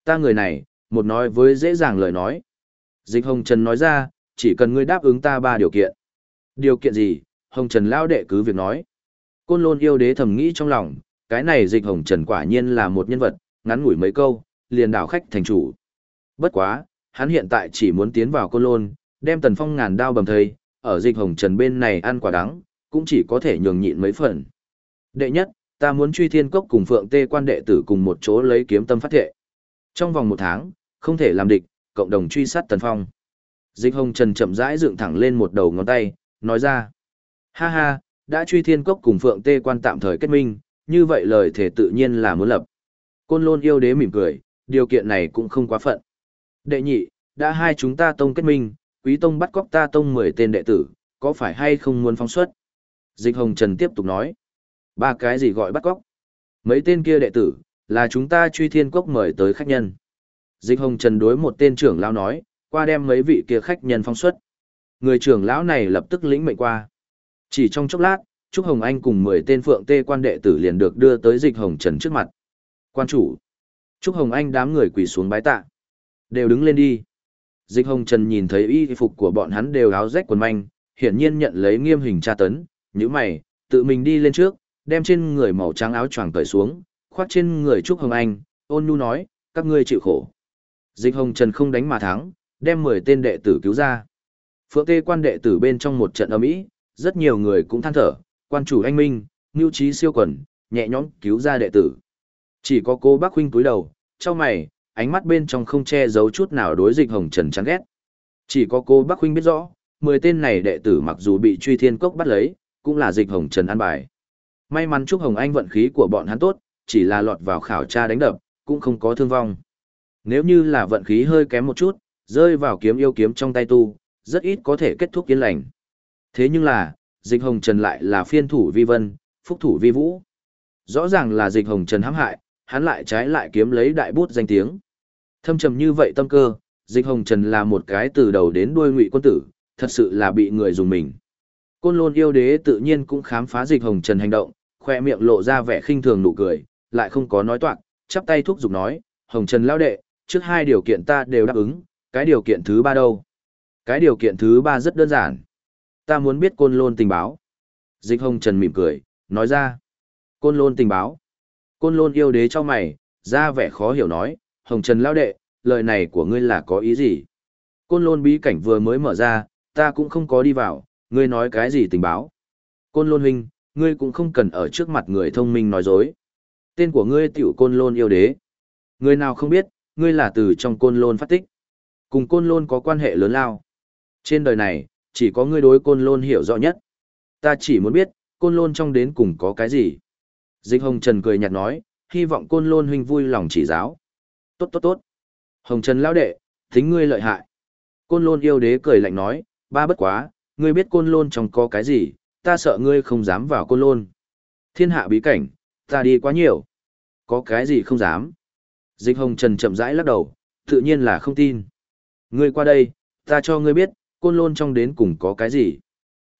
Ta người này, một nói với dễ dàng lời nói. Dịch Hồng Trần nói ra, chỉ cần ngươi đáp ứng ta ba điều kiện. Điều kiện gì? Hồng Trần lão đệ cứ việc nói. Côn lôn yêu đế thầm nghĩ trong lòng, cái này dịch Hồng Trần quả nhiên là một nhân vật, ngắn ngủi mấy câu, liền đảo khách thành chủ. Bất quá, hắn hiện tại chỉ muốn tiến vào côn lôn, đem tần phong ngàn đao bầm thây, ở dịch hồng trần bên này ăn quả đắng, cũng chỉ có thể nhường nhịn mấy phần. Đệ nhất, ta muốn truy thiên cốc cùng phượng tê quan đệ tử cùng một chỗ lấy kiếm tâm phát thệ. Trong vòng một tháng, không thể làm địch, cộng đồng truy sát tần phong. Dịch hồng trần chậm rãi dựng thẳng lên một đầu ngón tay, nói ra. Ha ha, đã truy thiên cốc cùng phượng tê quan tạm thời kết minh, như vậy lời thể tự nhiên là muốn lập. Côn lôn yêu đế mỉm cười, điều kiện này cũng không quá phận. Đệ nhị, đã hai chúng ta tông kết minh, quý tông bắt cóc ta tông 10 tên đệ tử, có phải hay không muốn phóng xuất? Dịch Hồng Trần tiếp tục nói. Ba cái gì gọi bắt cóc? Mấy tên kia đệ tử, là chúng ta truy thiên cốc mời tới khách nhân. Dịch Hồng Trần đối một tên trưởng lão nói, qua đem mấy vị kia khách nhân phóng xuất. Người trưởng lão này lập tức lĩnh mệnh qua. Chỉ trong chốc lát, Trúc Hồng Anh cùng 10 tên phượng tê quan đệ tử liền được đưa tới Dịch Hồng Trần trước mặt. Quan chủ. Trúc Hồng Anh đám người quỳ xuống bái tạ. Đều đứng lên đi. Dịch Hồng Trần nhìn thấy y phục của bọn hắn đều áo rách quần manh, hiển nhiên nhận lấy nghiêm hình tra tấn, như mày, tự mình đi lên trước, đem trên người màu trắng áo choàng cởi xuống, khoác trên người Trúc Hồng Anh, ôn nhu nói, các ngươi chịu khổ. Dịch Hồng Trần không đánh mà thắng, đem 10 tên đệ tử cứu ra. Phượng Tê quan đệ tử bên trong một trận âm ỉ, rất nhiều người cũng than thở, quan chủ anh minh, nhu trí siêu quần, nhẹ nhõm cứu ra đệ tử. Chỉ có cô bác huynh cúi đầu, trong mày, ánh mắt bên trong không che giấu chút nào đối dịch hồng trần chán ghét. Chỉ có cô Bắc huynh biết rõ, 10 tên này đệ tử mặc dù bị truy thiên cốc bắt lấy, cũng là dịch hồng trần an bài. May mắn chúc hồng anh vận khí của bọn hắn tốt, chỉ là lọt vào khảo tra đánh đập, cũng không có thương vong. Nếu như là vận khí hơi kém một chút, rơi vào kiếm yêu kiếm trong tay tu, rất ít có thể kết thúc yên lành. Thế nhưng là, dịch hồng trần lại là phiên thủ vi vân, phúc thủ vi vũ. Rõ ràng là dịch hồng trần hãm hại, hắn lại trái lại kiếm lấy đại bút danh tiếng. Thâm trầm như vậy tâm cơ, dịch hồng trần là một cái từ đầu đến đuôi ngụy quân tử, thật sự là bị người dùng mình. Côn lôn yêu đế tự nhiên cũng khám phá dịch hồng trần hành động, khoe miệng lộ ra vẻ khinh thường nụ cười, lại không có nói toạc, chắp tay thúc giục nói, hồng trần lao đệ, trước hai điều kiện ta đều đáp ứng, cái điều kiện thứ ba đâu? Cái điều kiện thứ ba rất đơn giản. Ta muốn biết côn lôn tình báo. Dịch hồng trần mỉm cười, nói ra. Côn lôn tình báo. Côn lôn yêu đế cho mày, ra vẻ khó hiểu nói, hồng trần lao đệ, lời này của ngươi là có ý gì? Côn lôn bí cảnh vừa mới mở ra, ta cũng không có đi vào, ngươi nói cái gì tình báo? Côn lôn huynh, ngươi cũng không cần ở trước mặt người thông minh nói dối. Tên của ngươi tiểu côn lôn yêu đế. Người nào không biết, ngươi là từ trong côn lôn phát tích. Cùng côn lôn có quan hệ lớn lao. Trên đời này, chỉ có ngươi đối côn lôn hiểu rõ nhất. Ta chỉ muốn biết, côn lôn trong đến cùng có cái gì. Dịch Hồng Trần cười nhạt nói, hy vọng côn lôn huynh vui lòng chỉ giáo. Tốt tốt tốt. Hồng Trần lão đệ, tính ngươi lợi hại. Côn lôn yêu đế cười lạnh nói, ba bất quá, ngươi biết côn lôn trong có cái gì, ta sợ ngươi không dám vào côn lôn. Thiên hạ bí cảnh, ta đi quá nhiều. Có cái gì không dám. Dịch Hồng Trần chậm rãi lắc đầu, tự nhiên là không tin. Ngươi qua đây, ta cho ngươi biết, côn lôn trong đến cùng có cái gì.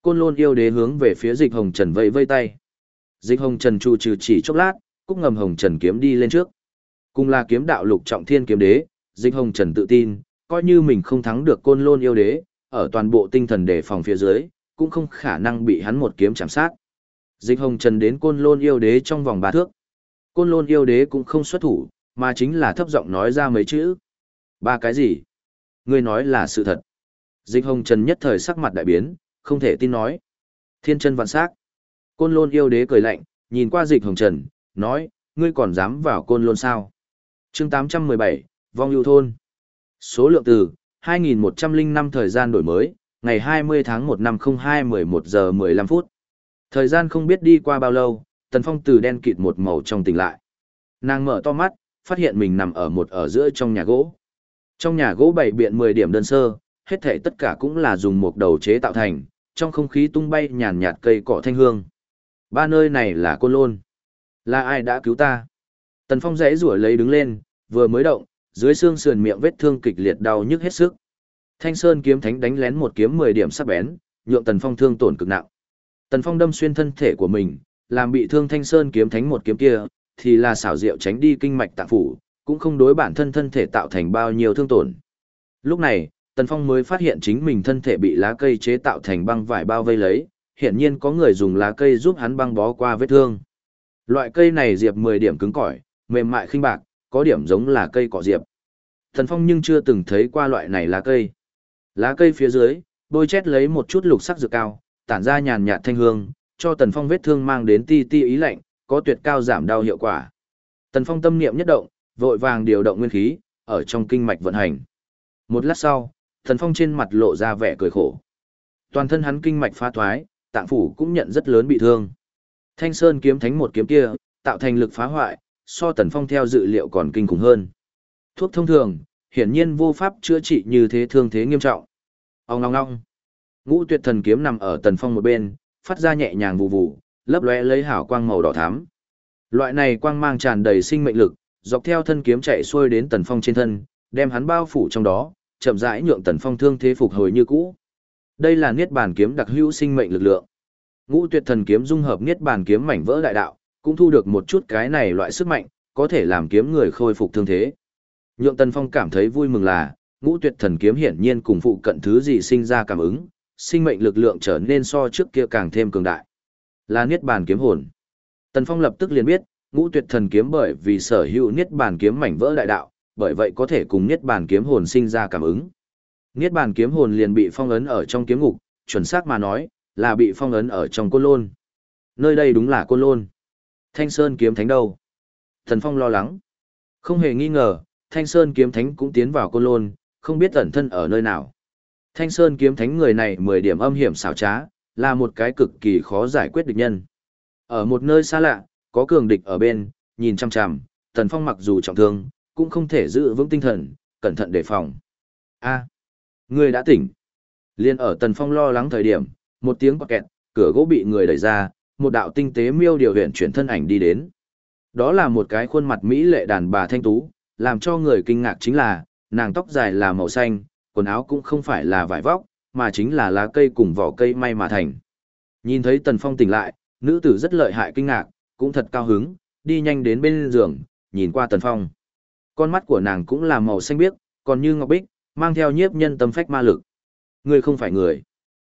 Côn lôn yêu đế hướng về phía dịch hồng trần vẫy vây tay. Dịch hồng trần trụ trừ chỉ chốc lát, cúc ngầm hồng trần kiếm đi lên trước. Cùng là kiếm đạo lục trọng thiên kiếm đế, dịch hồng trần tự tin, coi như mình không thắng được côn lôn yêu đế, ở toàn bộ tinh thần đề phòng phía dưới, cũng không khả năng bị hắn một kiếm chạm sát. Dịch hồng trần đến côn lôn yêu đế trong vòng ba thước. Côn lôn yêu đế cũng không xuất thủ, mà chính là thấp giọng nói ra mấy chữ. Ba cái gì? Ngươi nói là sự thật. Dịch hồng trần nhất thời sắc mặt đại biến, không thể tin nói. Thiên chân vạn sắc. Côn lôn yêu đế cười lạnh, nhìn qua dịch hồng trần, nói, ngươi còn dám vào côn lôn sao? chương 817, vong yêu thôn. Số lượng từ, 2105 thời gian đổi mới, ngày 20 tháng 1 năm 02 11 giờ 15 phút. Thời gian không biết đi qua bao lâu, tần phong từ đen kịt một màu trong tỉnh lại. Nàng mở to mắt, phát hiện mình nằm ở một ở giữa trong nhà gỗ. Trong nhà gỗ bảy biện 10 điểm đơn sơ, hết thể tất cả cũng là dùng một đầu chế tạo thành, trong không khí tung bay nhàn nhạt cây cỏ thanh hương. Ba nơi này là côn lôn. Là ai đã cứu ta? Tần Phong rẽ rủa lấy đứng lên, vừa mới động, dưới xương sườn miệng vết thương kịch liệt đau nhức hết sức. Thanh Sơn kiếm thánh đánh lén một kiếm 10 điểm sắc bén, nhượng Tần Phong thương tổn cực nặng. Tần Phong đâm xuyên thân thể của mình, làm bị thương Thanh Sơn kiếm thánh một kiếm kia, thì là xảo diệu tránh đi kinh mạch tạng phủ, cũng không đối bản thân thân thể tạo thành bao nhiêu thương tổn. Lúc này, Tần Phong mới phát hiện chính mình thân thể bị lá cây chế tạo thành băng vải bao vây lấy, hiện nhiên có người dùng lá cây giúp hắn băng bó qua vết thương. Loại cây này diệp 10 điểm cứng cỏi, mềm mại khinh bạc, có điểm giống là cây cỏ diệp. Thần Phong nhưng chưa từng thấy qua loại này lá cây. Lá cây phía dưới, bôi chét lấy một chút lục sắc dược cao, tản ra nhàn nhạt thanh hương, cho Tần Phong vết thương mang đến ti ti ý lạnh, có tuyệt cao giảm đau hiệu quả. Tần Phong tâm niệm nhất động, vội vàng điều động nguyên khí, ở trong kinh mạch vận hành. Một lát sau, Thần Phong trên mặt lộ ra vẻ cười khổ. Toàn thân hắn kinh mạch phá thoái, tạng phủ cũng nhận rất lớn bị thương. Thanh Sơn kiếm thánh một kiếm kia, tạo thành lực phá hoại, so Tần Phong theo dự liệu còn kinh khủng hơn. Thuốc thông thường, hiển nhiên vô pháp chữa trị như thế thương thế nghiêm trọng. Ông ngong ngong. Ngũ tuyệt thần kiếm nằm ở Tần Phong một bên, phát ra nhẹ nhàng vụ vụ, lấp lóe lấy hảo quang màu đỏ thắm. Loại này quang mang tràn đầy sinh mệnh lực, dọc theo thân kiếm chạy xuôi đến Tần Phong trên thân, đem hắn bao phủ trong đó, chậm rãi nhượng Tần Phong thương thế phục hồi như cũ. Đây là niết bàn kiếm đặc hữu sinh mệnh lực lượng. Ngũ Tuyệt Thần kiếm dung hợp niết bàn kiếm mảnh vỡ đại đạo, cũng thu được một chút cái này loại sức mạnh, có thể làm kiếm người khôi phục thương thế. Nhượng Tần Phong cảm thấy vui mừng là, Ngũ Tuyệt Thần kiếm hiển nhiên cùng phụ cận thứ gì sinh ra cảm ứng, sinh mệnh lực lượng trở nên so trước kia càng thêm cường đại. Là niết bàn kiếm hồn. Tần Phong lập tức liền biết, Ngũ Tuyệt Thần kiếm bởi vì sở hữu niết bàn kiếm mảnh vỡ đại đạo, bởi vậy có thể cùng niết bàn kiếm hồn sinh ra cảm ứng. Niết bàn kiếm hồn liền bị phong ấn ở trong kiếm ngục, chuẩn xác mà nói, là bị phong ấn ở trong côn lôn. Nơi đây đúng là côn lôn. Thanh Sơn kiếm thánh đâu? Thần Phong lo lắng. Không hề nghi ngờ, Thanh Sơn kiếm thánh cũng tiến vào côn lôn, không biết ẩn thân ở nơi nào. Thanh Sơn kiếm thánh người này 10 điểm âm hiểm xảo trá, là một cái cực kỳ khó giải quyết địch nhân. Ở một nơi xa lạ, có cường địch ở bên, nhìn chằm chằm, Tần Phong mặc dù trọng thương, cũng không thể giữ vững tinh thần, cẩn thận đề phòng. A, Ngươi đã tỉnh. Liên ở Tần Phong lo lắng thời điểm, một tiếng quạt kẹt, cửa gỗ bị người đẩy ra, một đạo tinh tế miêu điều huyện chuyển thân ảnh đi đến. Đó là một cái khuôn mặt mỹ lệ đàn bà thanh tú, làm cho người kinh ngạc chính là, nàng tóc dài là màu xanh, quần áo cũng không phải là vải vóc, mà chính là lá cây cùng vỏ cây may mà thành. Nhìn thấy Tần Phong tỉnh lại, nữ tử rất lợi hại kinh ngạc, cũng thật cao hứng, đi nhanh đến bên giường, nhìn qua Tần Phong. Con mắt của nàng cũng là màu xanh biếc, còn như ngọc bích, mang theo nhiếp nhân tâm phách ma lực. Người không phải người.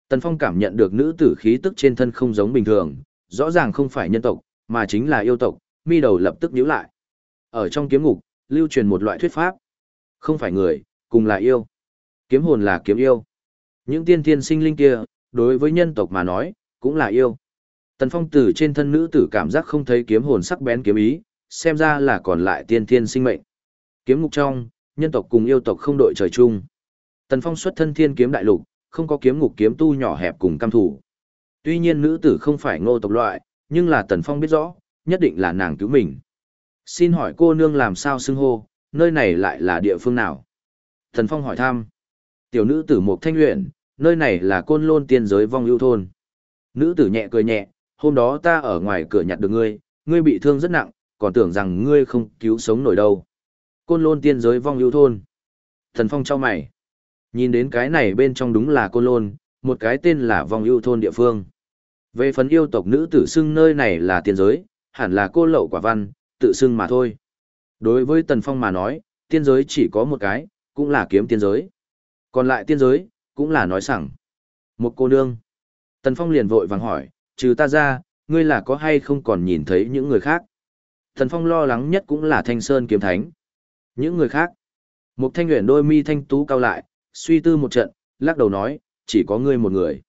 Tần Phong cảm nhận được nữ tử khí tức trên thân không giống bình thường, rõ ràng không phải nhân tộc, mà chính là yêu tộc, mi đầu lập tức nhíu lại. Ở trong kiếm ngục, lưu truyền một loại thuyết pháp. Không phải người, cùng là yêu. Kiếm hồn là kiếm yêu. Những tiên thiên sinh linh kia, đối với nhân tộc mà nói, cũng là yêu. Tần Phong từ trên thân nữ tử cảm giác không thấy kiếm hồn sắc bén kiếm ý, xem ra là còn lại tiên thiên sinh mệnh. Kiếm ngục trong, nhân tộc cùng yêu tộc không đội trời chung. Tần Phong xuất thân thiên kiếm đại lục, không có kiếm ngục kiếm tu nhỏ hẹp cùng cam thủ. Tuy nhiên nữ tử không phải ngô tộc loại, nhưng là Tần Phong biết rõ, nhất định là nàng cứu mình. Xin hỏi cô nương làm sao xưng hô, nơi này lại là địa phương nào? Tần Phong hỏi thăm. Tiểu nữ tử Mộc Thanh Luyện, nơi này là côn lôn tiên giới vong ưu thôn. Nữ tử nhẹ cười nhẹ, hôm đó ta ở ngoài cửa nhặt được ngươi, ngươi bị thương rất nặng, còn tưởng rằng ngươi không cứu sống nổi đâu. Côn lôn tiên giới vong ưu thôn. Thần Phong trao mày. Nhìn đến cái này bên trong đúng là côn lôn, một cái tên là vong ưu thôn địa phương. Về phần yêu tộc nữ tử xưng nơi này là tiên giới, hẳn là cô lậu quả văn, tự xưng mà thôi. Đối với Tần Phong mà nói, tiên giới chỉ có một cái, cũng là kiếm tiên giới. Còn lại tiên giới, cũng là nói sẵn. Một cô nương. Tần Phong liền vội vàng hỏi, trừ ta ra, ngươi là có hay không còn nhìn thấy những người khác? Tần Phong lo lắng nhất cũng là Thanh Sơn kiếm thánh. Những người khác. Mục thanh nguyện đôi mi thanh tú cao lại, suy tư một trận, lắc đầu nói, chỉ có ngươi một người.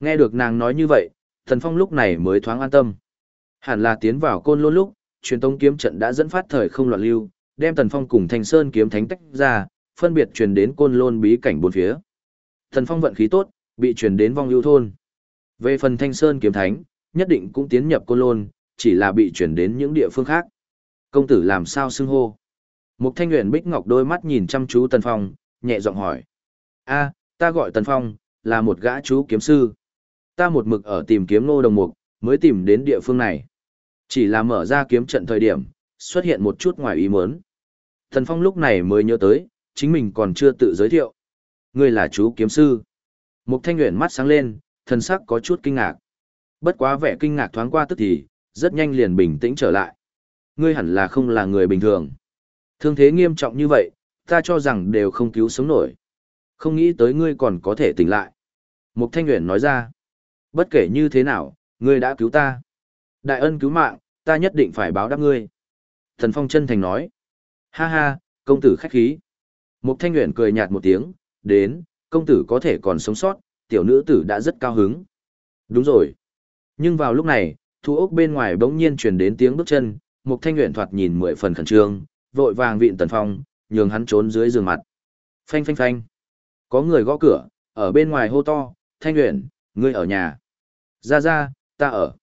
Nghe được nàng nói như vậy, Thần Phong lúc này mới thoáng an tâm. Hẳn là tiến vào côn lôn lúc, truyền tông kiếm trận đã dẫn phát thời không loạn lưu, đem Thần Phong cùng Thanh Sơn kiếm thánh tách ra, phân biệt truyền đến côn lôn bí cảnh bốn phía. Thần Phong vận khí tốt, bị truyền đến vong lưu thôn. Về phần Thanh Sơn kiếm thánh, nhất định cũng tiến nhập côn lôn, chỉ là bị truyền đến những địa phương khác. Công tử làm sao xưng hô? Mục Thanh Uyển Bích Ngọc đôi mắt nhìn chăm chú Tần Phong, nhẹ giọng hỏi: "A, ta gọi Tần Phong, là một gã chú kiếm sư. Ta một mực ở tìm kiếm Ngô Đồng Mục, mới tìm đến địa phương này. Chỉ là mở ra kiếm trận thời điểm, xuất hiện một chút ngoài ý muốn." Tần Phong lúc này mới nhớ tới, chính mình còn chưa tự giới thiệu. "Ngươi là chú kiếm sư?" Mục Thanh Uyển mắt sáng lên, thần sắc có chút kinh ngạc. Bất quá vẻ kinh ngạc thoáng qua tức thì, rất nhanh liền bình tĩnh trở lại. Ngươi hẳn là không là người bình thường. Thương thế nghiêm trọng như vậy, ta cho rằng đều không cứu sống nổi. Không nghĩ tới ngươi còn có thể tỉnh lại. Mục Thanh Nguyễn nói ra. Bất kể như thế nào, ngươi đã cứu ta. Đại ân cứu mạng, ta nhất định phải báo đáp ngươi. Thần Phong chân thành nói. Ha ha, công tử khách khí. Mục Thanh Nguyễn cười nhạt một tiếng, đến, công tử có thể còn sống sót, tiểu nữ tử đã rất cao hứng. Đúng rồi. Nhưng vào lúc này, thu ốc bên ngoài bỗng nhiên truyền đến tiếng bước chân, Mục Thanh Nguyễn thoạt nhìn mười phần khẩn trương, vội vàng vịn Tần Phong, nhường hắn trốn dưới giường mặt. Phanh phanh phanh. Có người gõ cửa, ở bên ngoài hô to, Thanh Uyển, ngươi ở nhà. Ra ra, ta ở.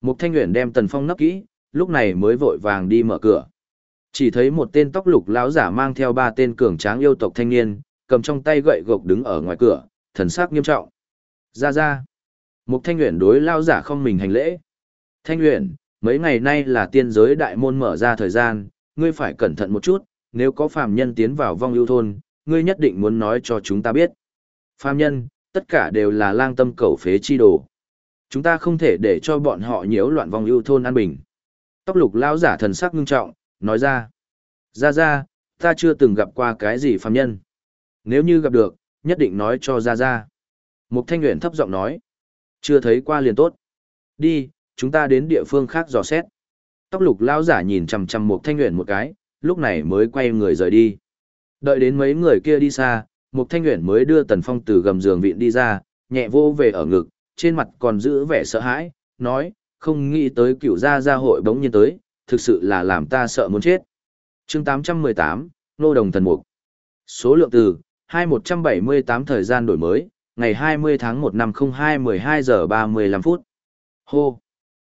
Mục Thanh Uyển đem Tần Phong nấp kỹ, lúc này mới vội vàng đi mở cửa. Chỉ thấy một tên tóc lục lão giả mang theo ba tên cường tráng yêu tộc thanh niên, cầm trong tay gậy gộc đứng ở ngoài cửa, thần sắc nghiêm trọng. Ra ra. Mục Thanh Uyển đối lão giả không mình hành lễ. Thanh Uyển, mấy ngày nay là tiên giới đại môn mở ra thời gian, ngươi phải cẩn thận một chút, nếu có phàm nhân tiến vào vong ưu thôn, ngươi nhất định muốn nói cho chúng ta biết. Phàm nhân, tất cả đều là lang tâm cầu phế chi đồ. Chúng ta không thể để cho bọn họ nhiễu loạn vong ưu thôn an bình. Tóc lục lão giả thần sắc ngưng trọng, nói ra. Ra ra, ta chưa từng gặp qua cái gì phàm nhân. Nếu như gặp được, nhất định nói cho ra ra. Mục Thanh nguyện thấp giọng nói. Chưa thấy qua liền tốt. Đi, chúng ta đến địa phương khác dò xét. Tóc lục lão giả nhìn chằm chằm một Thanh nguyện một cái, lúc này mới quay người rời đi. Đợi đến mấy người kia đi xa, một Thanh nguyện mới đưa Tần Phong từ gầm giường viện đi ra, nhẹ vô về ở ngực, trên mặt còn giữ vẻ sợ hãi, nói, không nghĩ tới cựu gia gia hội bỗng nhiên tới, thực sự là làm ta sợ muốn chết. chương 818, Nô Đồng Thần Mục. Số lượng từ, 2178 thời gian đổi mới, ngày 20 tháng 1 năm 02 12 giờ 35 phút. Hô!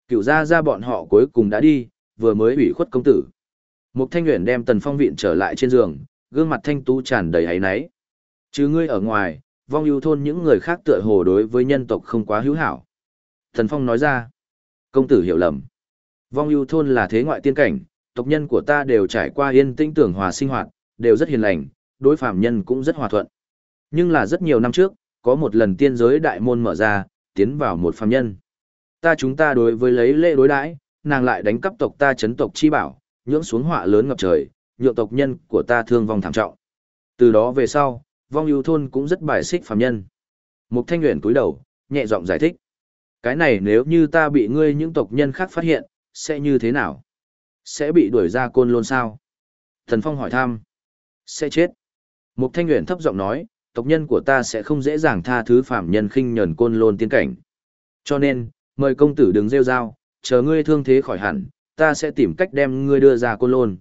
Cựu gia gia bọn họ cuối cùng đã đi, vừa mới ủy khuất công tử. Mục Thanh Uyển đem Tần Phong viện trở lại trên giường, gương mặt thanh tú tràn đầy áy náy. Chứ ngươi ở ngoài, vong ưu thôn những người khác tựa hồ đối với nhân tộc không quá hữu hảo. Tần Phong nói ra, công tử hiểu lầm. Vong ưu thôn là thế ngoại tiên cảnh, tộc nhân của ta đều trải qua yên tĩnh tưởng hòa sinh hoạt, đều rất hiền lành, đối phạm nhân cũng rất hòa thuận. Nhưng là rất nhiều năm trước, có một lần tiên giới đại môn mở ra, tiến vào một phàm nhân. Ta chúng ta đối với lấy lễ đối đãi, nàng lại đánh cắp tộc ta chấn tộc chi bảo, nhưỡng xuống họa lớn ngập trời, nhượng tộc nhân của ta thương vong thảm trọng. Từ đó về sau, vong ưu thôn cũng rất bài xích phạm nhân. Mục thanh nguyện cúi đầu, nhẹ giọng giải thích. Cái này nếu như ta bị ngươi những tộc nhân khác phát hiện, sẽ như thế nào? Sẽ bị đuổi ra côn lôn sao? Thần Phong hỏi thăm. Sẽ chết. Mục thanh nguyện thấp giọng nói, tộc nhân của ta sẽ không dễ dàng tha thứ phạm nhân khinh nhẫn côn lôn tiên cảnh. Cho nên, mời công tử đừng rêu rao, chờ ngươi thương thế khỏi hẳn, ta sẽ tìm cách đem ngươi đưa ra côn lôn.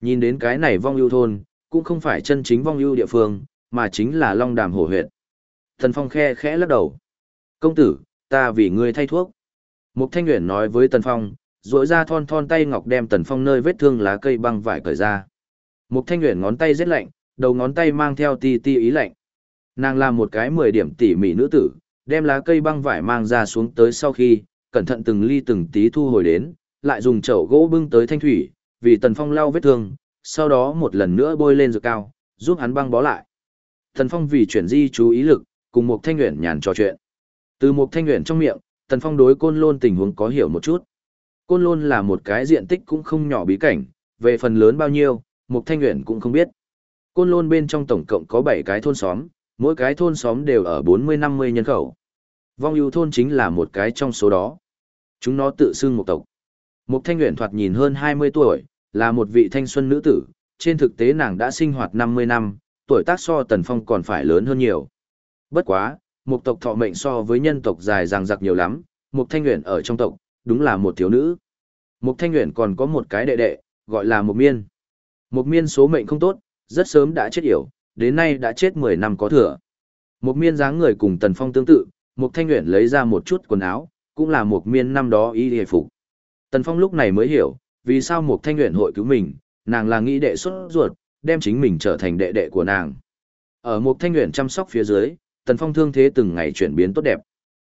Nhìn đến cái này vong ưu thôn, cũng không phải chân chính vong ưu địa phương, mà chính là long đàm hổ huyệt. Thần Phong khe khẽ lắc đầu. Công tử, ta vì ngươi thay thuốc. Mục Thanh Nguyễn nói với Tần Phong, rỗi ra thon thon tay ngọc đem Tần Phong nơi vết thương lá cây băng vải cởi ra. Mục Thanh Nguyễn ngón tay rất lạnh, đầu ngón tay mang theo ti ti ý lạnh. Nàng làm một cái mười điểm tỉ mỉ nữ tử, đem lá cây băng vải mang ra xuống tới sau khi, cẩn thận từng ly từng tí thu hồi đến, lại dùng chậu gỗ bưng tới thanh thủy, vì Tần Phong lau vết thương, sau đó một lần nữa bôi lên dược cao, giúp hắn băng bó lại. Tần Phong vì chuyển di chú ý lực, cùng một thanh nguyện nhàn trò chuyện. Từ một thanh nguyện trong miệng, Tần Phong đối côn lôn tình huống có hiểu một chút. Côn lôn là một cái diện tích cũng không nhỏ bí cảnh, về phần lớn bao nhiêu, một thanh nguyện cũng không biết. Côn lôn bên trong tổng cộng có 7 cái thôn xóm, mỗi cái thôn xóm đều ở 40-50 nhân khẩu. Vong ưu thôn chính là một cái trong số đó. Chúng nó tự xưng một tộc. Mục Thanh Uyển thoạt nhìn hơn 20 tuổi, là một vị thanh xuân nữ tử, trên thực tế nàng đã sinh hoạt 50 năm, tuổi tác so Tần Phong còn phải lớn hơn nhiều. Bất quá, một tộc thọ mệnh so với nhân tộc dài ràng giặc nhiều lắm, Mục Thanh Uyển ở trong tộc, đúng là một thiếu nữ. Mục Thanh Uyển còn có một cái đệ đệ, gọi là Mục Miên. Mục Miên số mệnh không tốt, rất sớm đã chết yểu, đến nay đã chết 10 năm có thừa. Một Miên dáng người cùng Tần Phong tương tự, Mục Thanh nguyện lấy ra một chút quần áo, cũng là một Miên năm đó y hề phục. Tần Phong lúc này mới hiểu, vì sao một thanh nguyện hội cứu mình, nàng là nghĩ đệ xuất ruột, đem chính mình trở thành đệ đệ của nàng. Ở một thanh nguyện chăm sóc phía dưới, Tần Phong thương thế từng ngày chuyển biến tốt đẹp.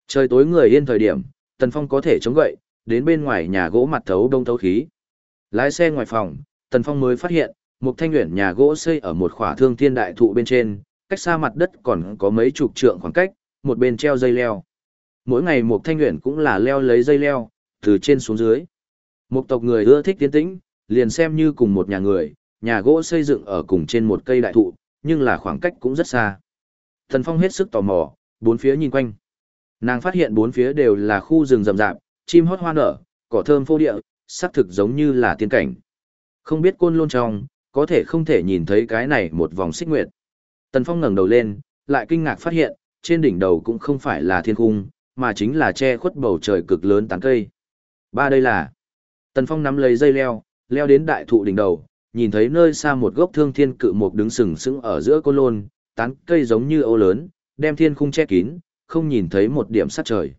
Trời tối người yên thời điểm, Tần Phong có thể chống gậy, đến bên ngoài nhà gỗ mặt thấu đông thấu khí. Lái xe ngoài phòng, Tần Phong mới phát hiện, một thanh luyện nhà gỗ xây ở một khỏa thương thiên đại thụ bên trên, cách xa mặt đất còn có mấy chục trượng khoảng cách, một bên treo dây leo. Mỗi ngày một thanh luyện cũng là leo lấy dây leo, từ trên xuống dưới. Một tộc người ưa thích tiến tĩnh, liền xem như cùng một nhà người, nhà gỗ xây dựng ở cùng trên một cây đại thụ, nhưng là khoảng cách cũng rất xa. Thần Phong hết sức tò mò, bốn phía nhìn quanh. Nàng phát hiện bốn phía đều là khu rừng rậm rạp, chim hót hoa nở, cỏ thơm phô địa, sắc thực giống như là tiên cảnh. Không biết côn lôn trong, có thể không thể nhìn thấy cái này một vòng xích nguyệt. Tần Phong ngẩng đầu lên, lại kinh ngạc phát hiện, trên đỉnh đầu cũng không phải là thiên cung, mà chính là che khuất bầu trời cực lớn tán cây. Ba đây là. Tần Phong nắm lấy dây leo, leo đến đại thụ đỉnh đầu, nhìn thấy nơi xa một gốc thương thiên cự mục đứng sừng sững ở giữa côn lôn, tán cây giống như ô lớn, đem thiên khung che kín, không nhìn thấy một điểm sát trời.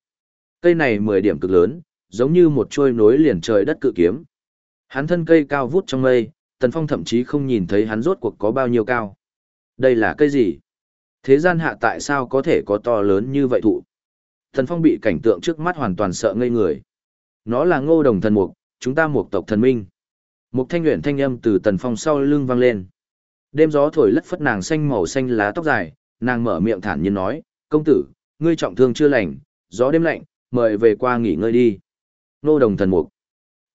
Cây này 10 điểm cực lớn, giống như một chuôi nối liền trời đất cự kiếm. Hắn thân cây cao vút trong mây, Tần Phong thậm chí không nhìn thấy hắn rốt cuộc có bao nhiêu cao. Đây là cây gì? Thế gian hạ tại sao có thể có to lớn như vậy thụ? Tần Phong bị cảnh tượng trước mắt hoàn toàn sợ ngây người. Nó là ngô đồng thần mục, chúng ta Mục tộc thần minh. Mục thanh luyện thanh âm từ Tần Phong sau lưng vang lên. Đêm gió thổi lất phất nàng xanh màu xanh lá tóc dài, nàng mở miệng thản nhiên nói, công tử, ngươi trọng thương chưa lành, gió đêm lạnh, mời về qua nghỉ ngơi đi. Ngô đồng thần mục.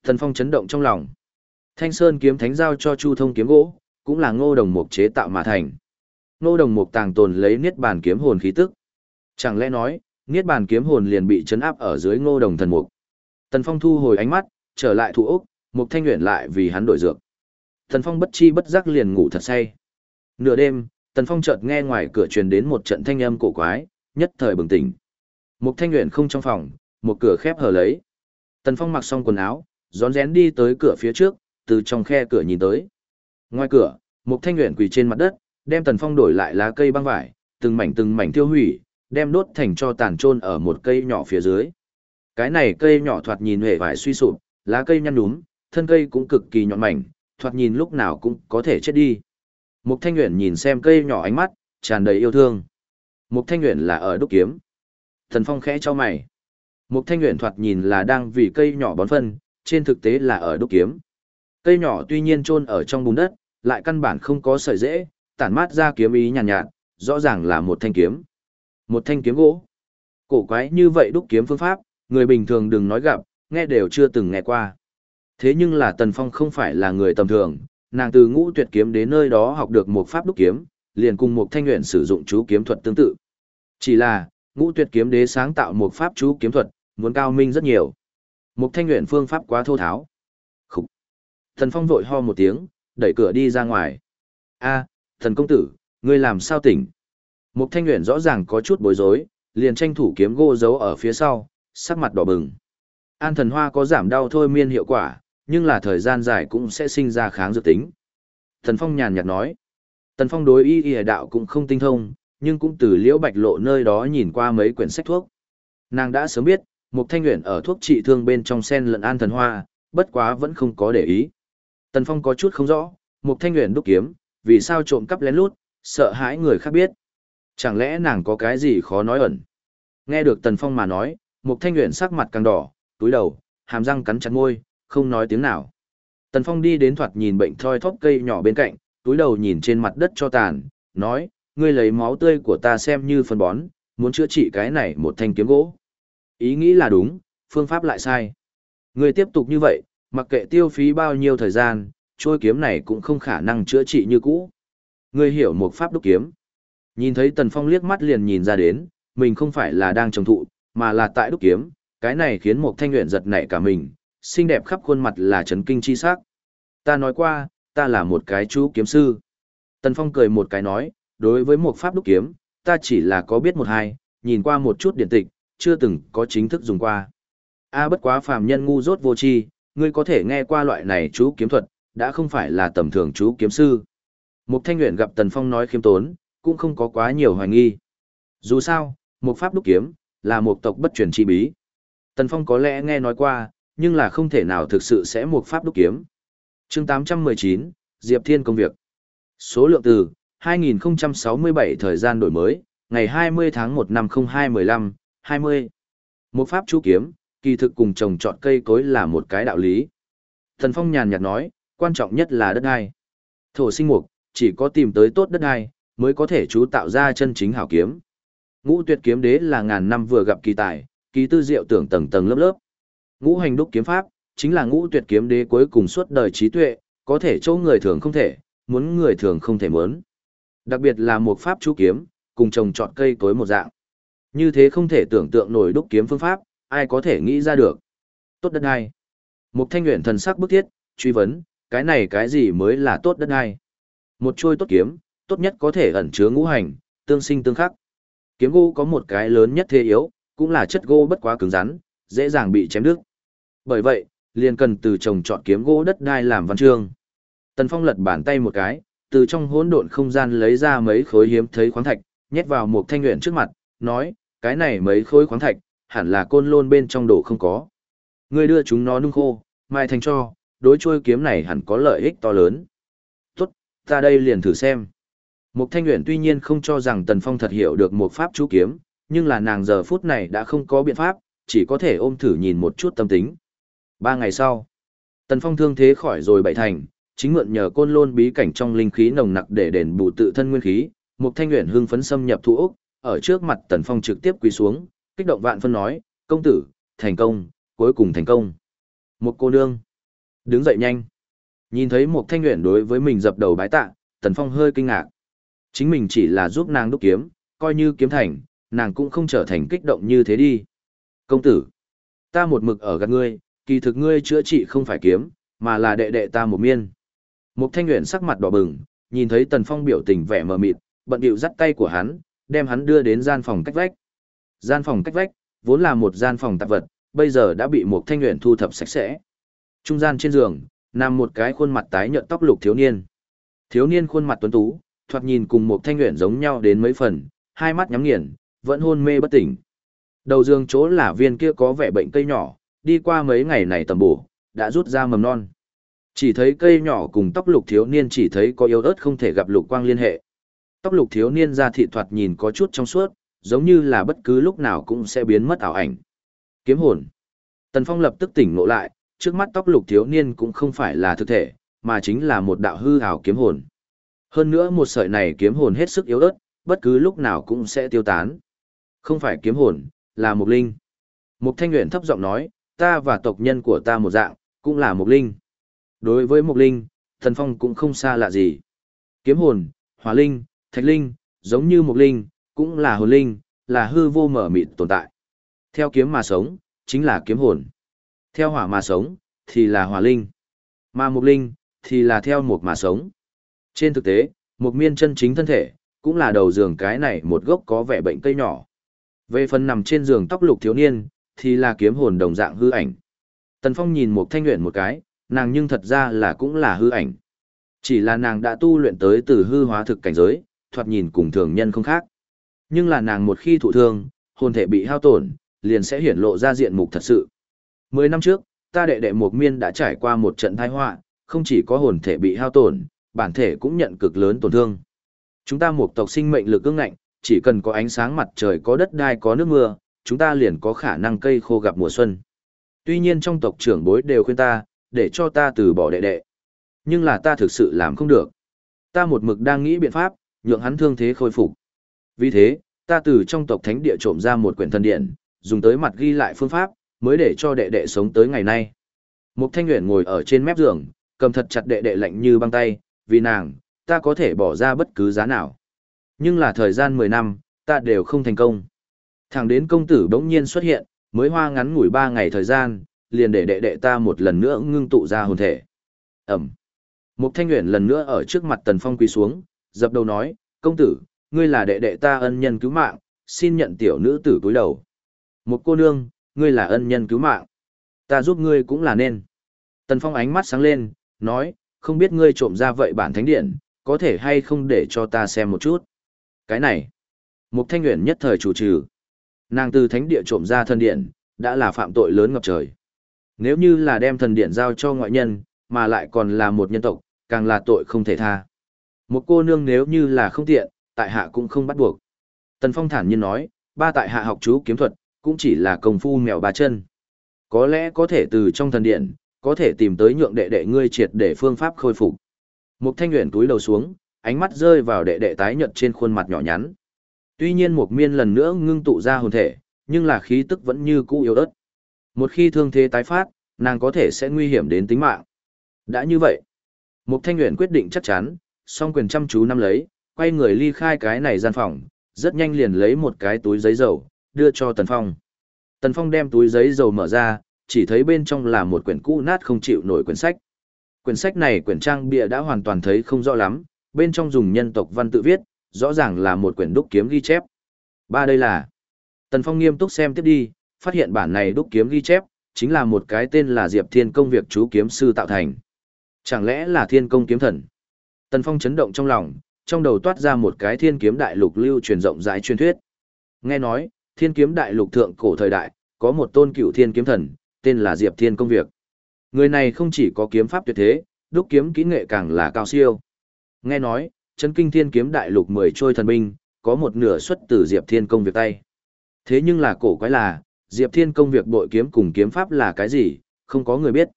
Thần phong chấn động trong lòng. Thanh sơn kiếm thánh giao cho chu thông kiếm gỗ, cũng là ngô đồng mục chế tạo mà thành. Ngô đồng mục tàng tồn lấy niết bàn kiếm hồn khí tức. Chẳng lẽ nói, niết bàn kiếm hồn liền bị chấn áp ở dưới ngô đồng thần mục. Tần phong thu hồi ánh mắt, trở lại thủ ốc, mục thanh luyện lại vì hắn đổi dược. Tần phong bất chi bất giác liền ngủ thật say. Nửa đêm, Tần phong chợt nghe ngoài cửa truyền đến một trận thanh âm cổ quái, nhất thời bừng tỉnh. Mục thanh luyện không trong phòng, một cửa khép hờ lấy. Tần Phong mặc xong quần áo, rón rén đi tới cửa phía trước, từ trong khe cửa nhìn tới. Ngoài cửa, một thanh luyện quỳ trên mặt đất, đem Tần Phong đổi lại lá cây băng vải, từng mảnh từng mảnh tiêu hủy, đem đốt thành cho tàn trôn ở một cây nhỏ phía dưới. Cái này cây nhỏ thoạt nhìn hề vải suy sụp, lá cây nhăn nhúm, thân cây cũng cực kỳ nhọn mảnh, thoạt nhìn lúc nào cũng có thể chết đi. Mục Thanh Uyển nhìn xem cây nhỏ ánh mắt, tràn đầy yêu thương. Mục Thanh Uyển là ở đúc kiếm. Thần Phong khẽ cho mày. Mục thanh Uyển thoạt nhìn là đang vì cây nhỏ bón phân, trên thực tế là ở đúc kiếm. Cây nhỏ tuy nhiên chôn ở trong bùn đất, lại căn bản không có sợi rễ, tản mát ra kiếm ý nhàn nhạt, nhạt, rõ ràng là một thanh kiếm. Một thanh kiếm gỗ. Cổ quái như vậy đúc kiếm phương pháp, người bình thường đừng nói gặp, nghe đều chưa từng nghe qua. Thế nhưng là Tần Phong không phải là người tầm thường, nàng từ ngũ tuyệt kiếm đến nơi đó học được một pháp đúc kiếm, liền cùng một thanh nguyện sử dụng chú kiếm thuật tương tự. Chỉ là, ngũ tuyệt kiếm đế sáng tạo một pháp chú kiếm thuật, muốn cao minh rất nhiều. Một thanh luyện phương pháp quá thô tháo. Thần Phong vội ho một tiếng, đẩy cửa đi ra ngoài. A, thần công tử, ngươi làm sao tỉnh? Mục thanh luyện rõ ràng có chút bối rối, liền tranh thủ kiếm gô giấu ở phía sau, sắc mặt đỏ bừng. An thần hoa có giảm đau thôi miên hiệu quả, nhưng là thời gian dài cũng sẽ sinh ra kháng dược tính. Thần Phong nhàn nhạt nói. Tần Phong đối y y đạo cũng không tinh thông, nhưng cũng từ liễu bạch lộ nơi đó nhìn qua mấy quyển sách thuốc. Nàng đã sớm biết, Mục thanh Uyển ở thuốc trị thương bên trong sen lẫn an thần hoa, bất quá vẫn không có để ý. Tần Phong có chút không rõ, một thanh Uyển đúc kiếm, vì sao trộm cắp lén lút, sợ hãi người khác biết. Chẳng lẽ nàng có cái gì khó nói ẩn? Nghe được Tần Phong mà nói, một thanh Uyển sắc mặt càng đỏ, túi đầu, hàm răng cắn chặt môi, không nói tiếng nào. Tần Phong đi đến thoạt nhìn bệnh thoi thóp cây nhỏ bên cạnh, túi đầu nhìn trên mặt đất cho tàn, nói, ngươi lấy máu tươi của ta xem như phân bón, muốn chữa trị cái này một thanh kiếm gỗ. Ý nghĩ là đúng, phương pháp lại sai. Ngươi tiếp tục như vậy, mặc kệ tiêu phí bao nhiêu thời gian, trôi kiếm này cũng không khả năng chữa trị như cũ. Ngươi hiểu một pháp đúc kiếm. Nhìn thấy Tần Phong liếc mắt liền nhìn ra đến, mình không phải là đang trồng thụ, mà là tại đúc kiếm, cái này khiến một thanh nguyện giật nảy cả mình, xinh đẹp khắp khuôn mặt là chấn kinh chi sắc. Ta nói qua, ta là một cái chú kiếm sư. Tần Phong cười một cái nói, đối với một pháp đúc kiếm, ta chỉ là có biết một hai, nhìn qua một chút điển tịch, chưa từng có chính thức dùng qua. A bất quá phàm nhân ngu dốt vô tri, ngươi có thể nghe qua loại này chú kiếm thuật, đã không phải là tầm thường chú kiếm sư. Mục Thanh Uyển gặp Tần Phong nói khiêm tốn, cũng không có quá nhiều hoài nghi. Dù sao, một pháp đúc kiếm là một tộc bất truyền chi bí. Tần Phong có lẽ nghe nói qua, nhưng là không thể nào thực sự sẽ một pháp đúc kiếm. Chương 819, Diệp Thiên công việc. Số lượng từ 2067 thời gian đổi mới, ngày 20 tháng 1 năm 0215, 20. Một pháp chú kiếm, kỳ thực cùng trồng trọt cây cối là một cái đạo lý. Thần Phong nhàn nhạt nói, quan trọng nhất là đất ai. Thổ sinh mục, chỉ có tìm tới tốt đất ai, mới có thể chú tạo ra chân chính hảo kiếm. Ngũ tuyệt kiếm đế là ngàn năm vừa gặp kỳ tài, kỳ tư diệu tưởng tầng tầng lớp lớp. Ngũ hành đúc kiếm pháp, chính là ngũ tuyệt kiếm đế cuối cùng suốt đời trí tuệ, có thể chỗ người thường không thể, muốn người thường không thể muốn. Đặc biệt là một pháp chú kiếm, cùng trồng trọt cây cối một dạng. Như thế không thể tưởng tượng nổi đúc kiếm phương pháp, ai có thể nghĩ ra được. Tốt đất ai? Một thanh nguyện thần sắc bức thiết, truy vấn, cái này cái gì mới là tốt đất ai? Một chuôi tốt kiếm, tốt nhất có thể ẩn chứa ngũ hành, tương sinh tương khắc. Kiếm gỗ có một cái lớn nhất thế yếu, cũng là chất gỗ bất quá cứng rắn, dễ dàng bị chém đứt. Bởi vậy, liền cần từ trồng chọn kiếm gỗ đất đai làm văn chương. Tần Phong lật bàn tay một cái, từ trong hỗn độn không gian lấy ra mấy khối hiếm thấy khoáng thạch, nhét vào một thanh nguyện trước mặt, nói, cái này mấy khối khoáng thạch, hẳn là côn lôn bên trong đồ không có. Ngươi đưa chúng nó nung khô, mai thành cho, đối chuôi kiếm này hẳn có lợi ích to lớn. Tốt, ta đây liền thử xem. Mục Thanh Uyển tuy nhiên không cho rằng Tần Phong thật hiểu được một pháp chú kiếm, nhưng là nàng giờ phút này đã không có biện pháp, chỉ có thể ôm thử nhìn một chút tâm tính. Ba ngày sau, Tần Phong thương thế khỏi rồi bảy thành, chính mượn nhờ côn lôn bí cảnh trong linh khí nồng nặc để đền bù tự thân nguyên khí, Mục Thanh Uyển hưng phấn xâm nhập thu ốc, ở trước mặt Tần Phong trực tiếp quỳ xuống, kích động vạn phân nói, công tử, thành công, cuối cùng thành công. Một cô nương, đứng dậy nhanh. Nhìn thấy Mục Thanh nguyện đối với mình dập đầu bái tạ, Tần Phong hơi kinh ngạc. Chính mình chỉ là giúp nàng đúc kiếm, coi như kiếm thành, nàng cũng không trở thành kích động như thế đi. Công tử, ta một mực ở gạt ngươi, kỳ thực ngươi chữa trị không phải kiếm, mà là đệ đệ ta một miên. Mục Thanh Uyển sắc mặt đỏ bừng, nhìn thấy Tần Phong biểu tình vẻ mờ mịt, bận điệu dắt tay của hắn, đem hắn đưa đến gian phòng cách vách. Gian phòng cách vách, vốn là một gian phòng tạp vật, bây giờ đã bị một Thanh luyện thu thập sạch sẽ. Trung gian trên giường, nằm một cái khuôn mặt tái nhợt tóc lục thiếu niên. Thiếu niên khuôn mặt tuấn tú, thoạt nhìn cùng một Thanh luyện giống nhau đến mấy phần, hai mắt nhắm nghiền, vẫn hôn mê bất tỉnh. Đầu giường chỗ là viên kia có vẻ bệnh cây nhỏ, đi qua mấy ngày này tầm bổ, đã rút ra mầm non. Chỉ thấy cây nhỏ cùng tóc lục thiếu niên chỉ thấy có yếu ớt không thể gặp lục quang liên hệ. Tóc lục thiếu niên ra thị thoạt nhìn có chút trong suốt, giống như là bất cứ lúc nào cũng sẽ biến mất ảo ảnh. Kiếm hồn. Tần Phong lập tức tỉnh ngộ lại, trước mắt tóc lục thiếu niên cũng không phải là thực thể, mà chính là một đạo hư ảo kiếm hồn. Hơn nữa một sợi này kiếm hồn hết sức yếu ớt, bất cứ lúc nào cũng sẽ tiêu tán. Không phải kiếm hồn, là một linh. Mục Thanh Uyển thấp giọng nói, ta và tộc nhân của ta một dạng, cũng là một linh. Đối với một linh, tần phong cũng không xa lạ gì. Kiếm hồn, hỏa linh, thạch linh, giống như một linh, cũng là hồn linh, là hư vô mở mịt tồn tại. Theo kiếm mà sống, chính là kiếm hồn. Theo hỏa mà sống, thì là hỏa linh. Mà mục linh, thì là theo mục mà sống. Trên thực tế, một miên chân chính thân thể, cũng là đầu giường cái này một gốc có vẻ bệnh cây nhỏ. Về phần nằm trên giường tóc lục thiếu niên, thì là kiếm hồn đồng dạng hư ảnh. Tần Phong nhìn một thanh luyện một cái, nàng nhưng thật ra là cũng là hư ảnh. Chỉ là nàng đã tu luyện tới từ hư hóa thực cảnh giới, thoạt nhìn cùng thường nhân không khác. Nhưng là nàng một khi thụ thương, hồn thể bị hao tổn, liền sẽ hiển lộ ra diện mục thật sự. Mười năm trước, ta đệ đệ một miên đã trải qua một trận tai họa, không chỉ có hồn thể bị hao tổn, bản thể cũng nhận cực lớn tổn thương. Chúng ta một tộc sinh mệnh lực cương ngạnh, chỉ cần có ánh sáng mặt trời có đất đai có nước mưa, chúng ta liền có khả năng cây khô gặp mùa xuân. Tuy nhiên trong tộc trưởng bối đều khuyên ta, để cho ta từ bỏ đệ đệ. Nhưng là ta thực sự làm không được. Ta một mực đang nghĩ biện pháp, nhượng hắn thương thế khôi phục. Vì thế, ta từ trong tộc thánh địa trộm ra một quyển thần điện, dùng tới mặt ghi lại phương pháp, mới để cho đệ đệ sống tới ngày nay. Mục Thanh Uyển ngồi ở trên mép giường, cầm thật chặt đệ đệ lạnh như băng tay, vì nàng, ta có thể bỏ ra bất cứ giá nào. Nhưng là thời gian 10 năm, ta đều không thành công. Thẳng đến công tử bỗng nhiên xuất hiện, mới hoa ngắn ngủi 3 ngày thời gian, liền để đệ đệ ta một lần nữa ngưng tụ ra hồn thể. Ẩm. Mục Thanh Uyển lần nữa ở trước mặt Tần Phong quỳ xuống, dập đầu nói, công tử, ngươi là đệ đệ ta ân nhân cứu mạng, xin nhận tiểu nữ tử túi đầu. Một cô nương, ngươi là ân nhân cứu mạng. Ta giúp ngươi cũng là nên. Tần Phong ánh mắt sáng lên, nói, không biết ngươi trộm ra vậy bản thánh điện, có thể hay không để cho ta xem một chút. Cái này, Mục Thanh Uyển nhất thời chủ trừ. Nàng từ thánh địa trộm ra thần điện, đã là phạm tội lớn ngập trời. Nếu như là đem thần điện giao cho ngoại nhân, mà lại còn là một nhân tộc, càng là tội không thể tha. Một cô nương nếu như là không tiện, tại hạ cũng không bắt buộc. Tần Phong thản nhiên nói, ba tại hạ học chú kiếm thuật, cũng chỉ là công phu mèo ba chân. Có lẽ có thể từ trong thần điện, có thể tìm tới nhượng đệ đệ ngươi triệt để phương pháp khôi phục. Mục Thanh Uyển túi đầu xuống, ánh mắt rơi vào đệ đệ tái nhợt trên khuôn mặt nhỏ nhắn. Tuy nhiên Mục Miên lần nữa ngưng tụ ra hồn thể, nhưng là khí tức vẫn như cũ yếu ớt. Một khi thương thế tái phát, nàng có thể sẽ nguy hiểm đến tính mạng. Đã như vậy, Mục Thanh Uyển quyết định chắc chắn, song quyền chăm chú nắm lấy, quay người ly khai cái này gian phòng, rất nhanh liền lấy một cái túi giấy dầu, đưa cho Tần Phong. Tần Phong đem túi giấy dầu mở ra, chỉ thấy bên trong là một quyển cũ nát không chịu nổi quyển sách. Quyển sách này quyển trang bìa đã hoàn toàn thấy không rõ lắm, bên trong dùng nhân tộc văn tự viết, rõ ràng là một quyển đúc kiếm ghi chép. Ba đây là. Tần Phong nghiêm túc xem tiếp đi, phát hiện bản này đúc kiếm ghi chép, chính là một cái tên là Diệp Thiên công việc chú kiếm sư tạo thành. Chẳng lẽ là Thiên công kiếm thần? Tần Phong chấn động trong lòng, trong đầu toát ra một cái Thiên kiếm đại lục lưu truyền rộng rãi truyền thuyết. Nghe nói, Thiên kiếm đại lục thượng cổ thời đại, có một tôn cựu thiên kiếm thần, tên là Diệp Thiên công việc. Người này không chỉ có kiếm pháp tuyệt thế, đúc kiếm kỹ nghệ càng là cao siêu. Nghe nói, chân kinh thiên kiếm đại lục mười trôi thần binh, có một nửa xuất từ Diệp Thiên công việc tay. Thế nhưng là cổ quái là, Diệp Thiên công việc bội kiếm cùng kiếm pháp là cái gì, không có người biết.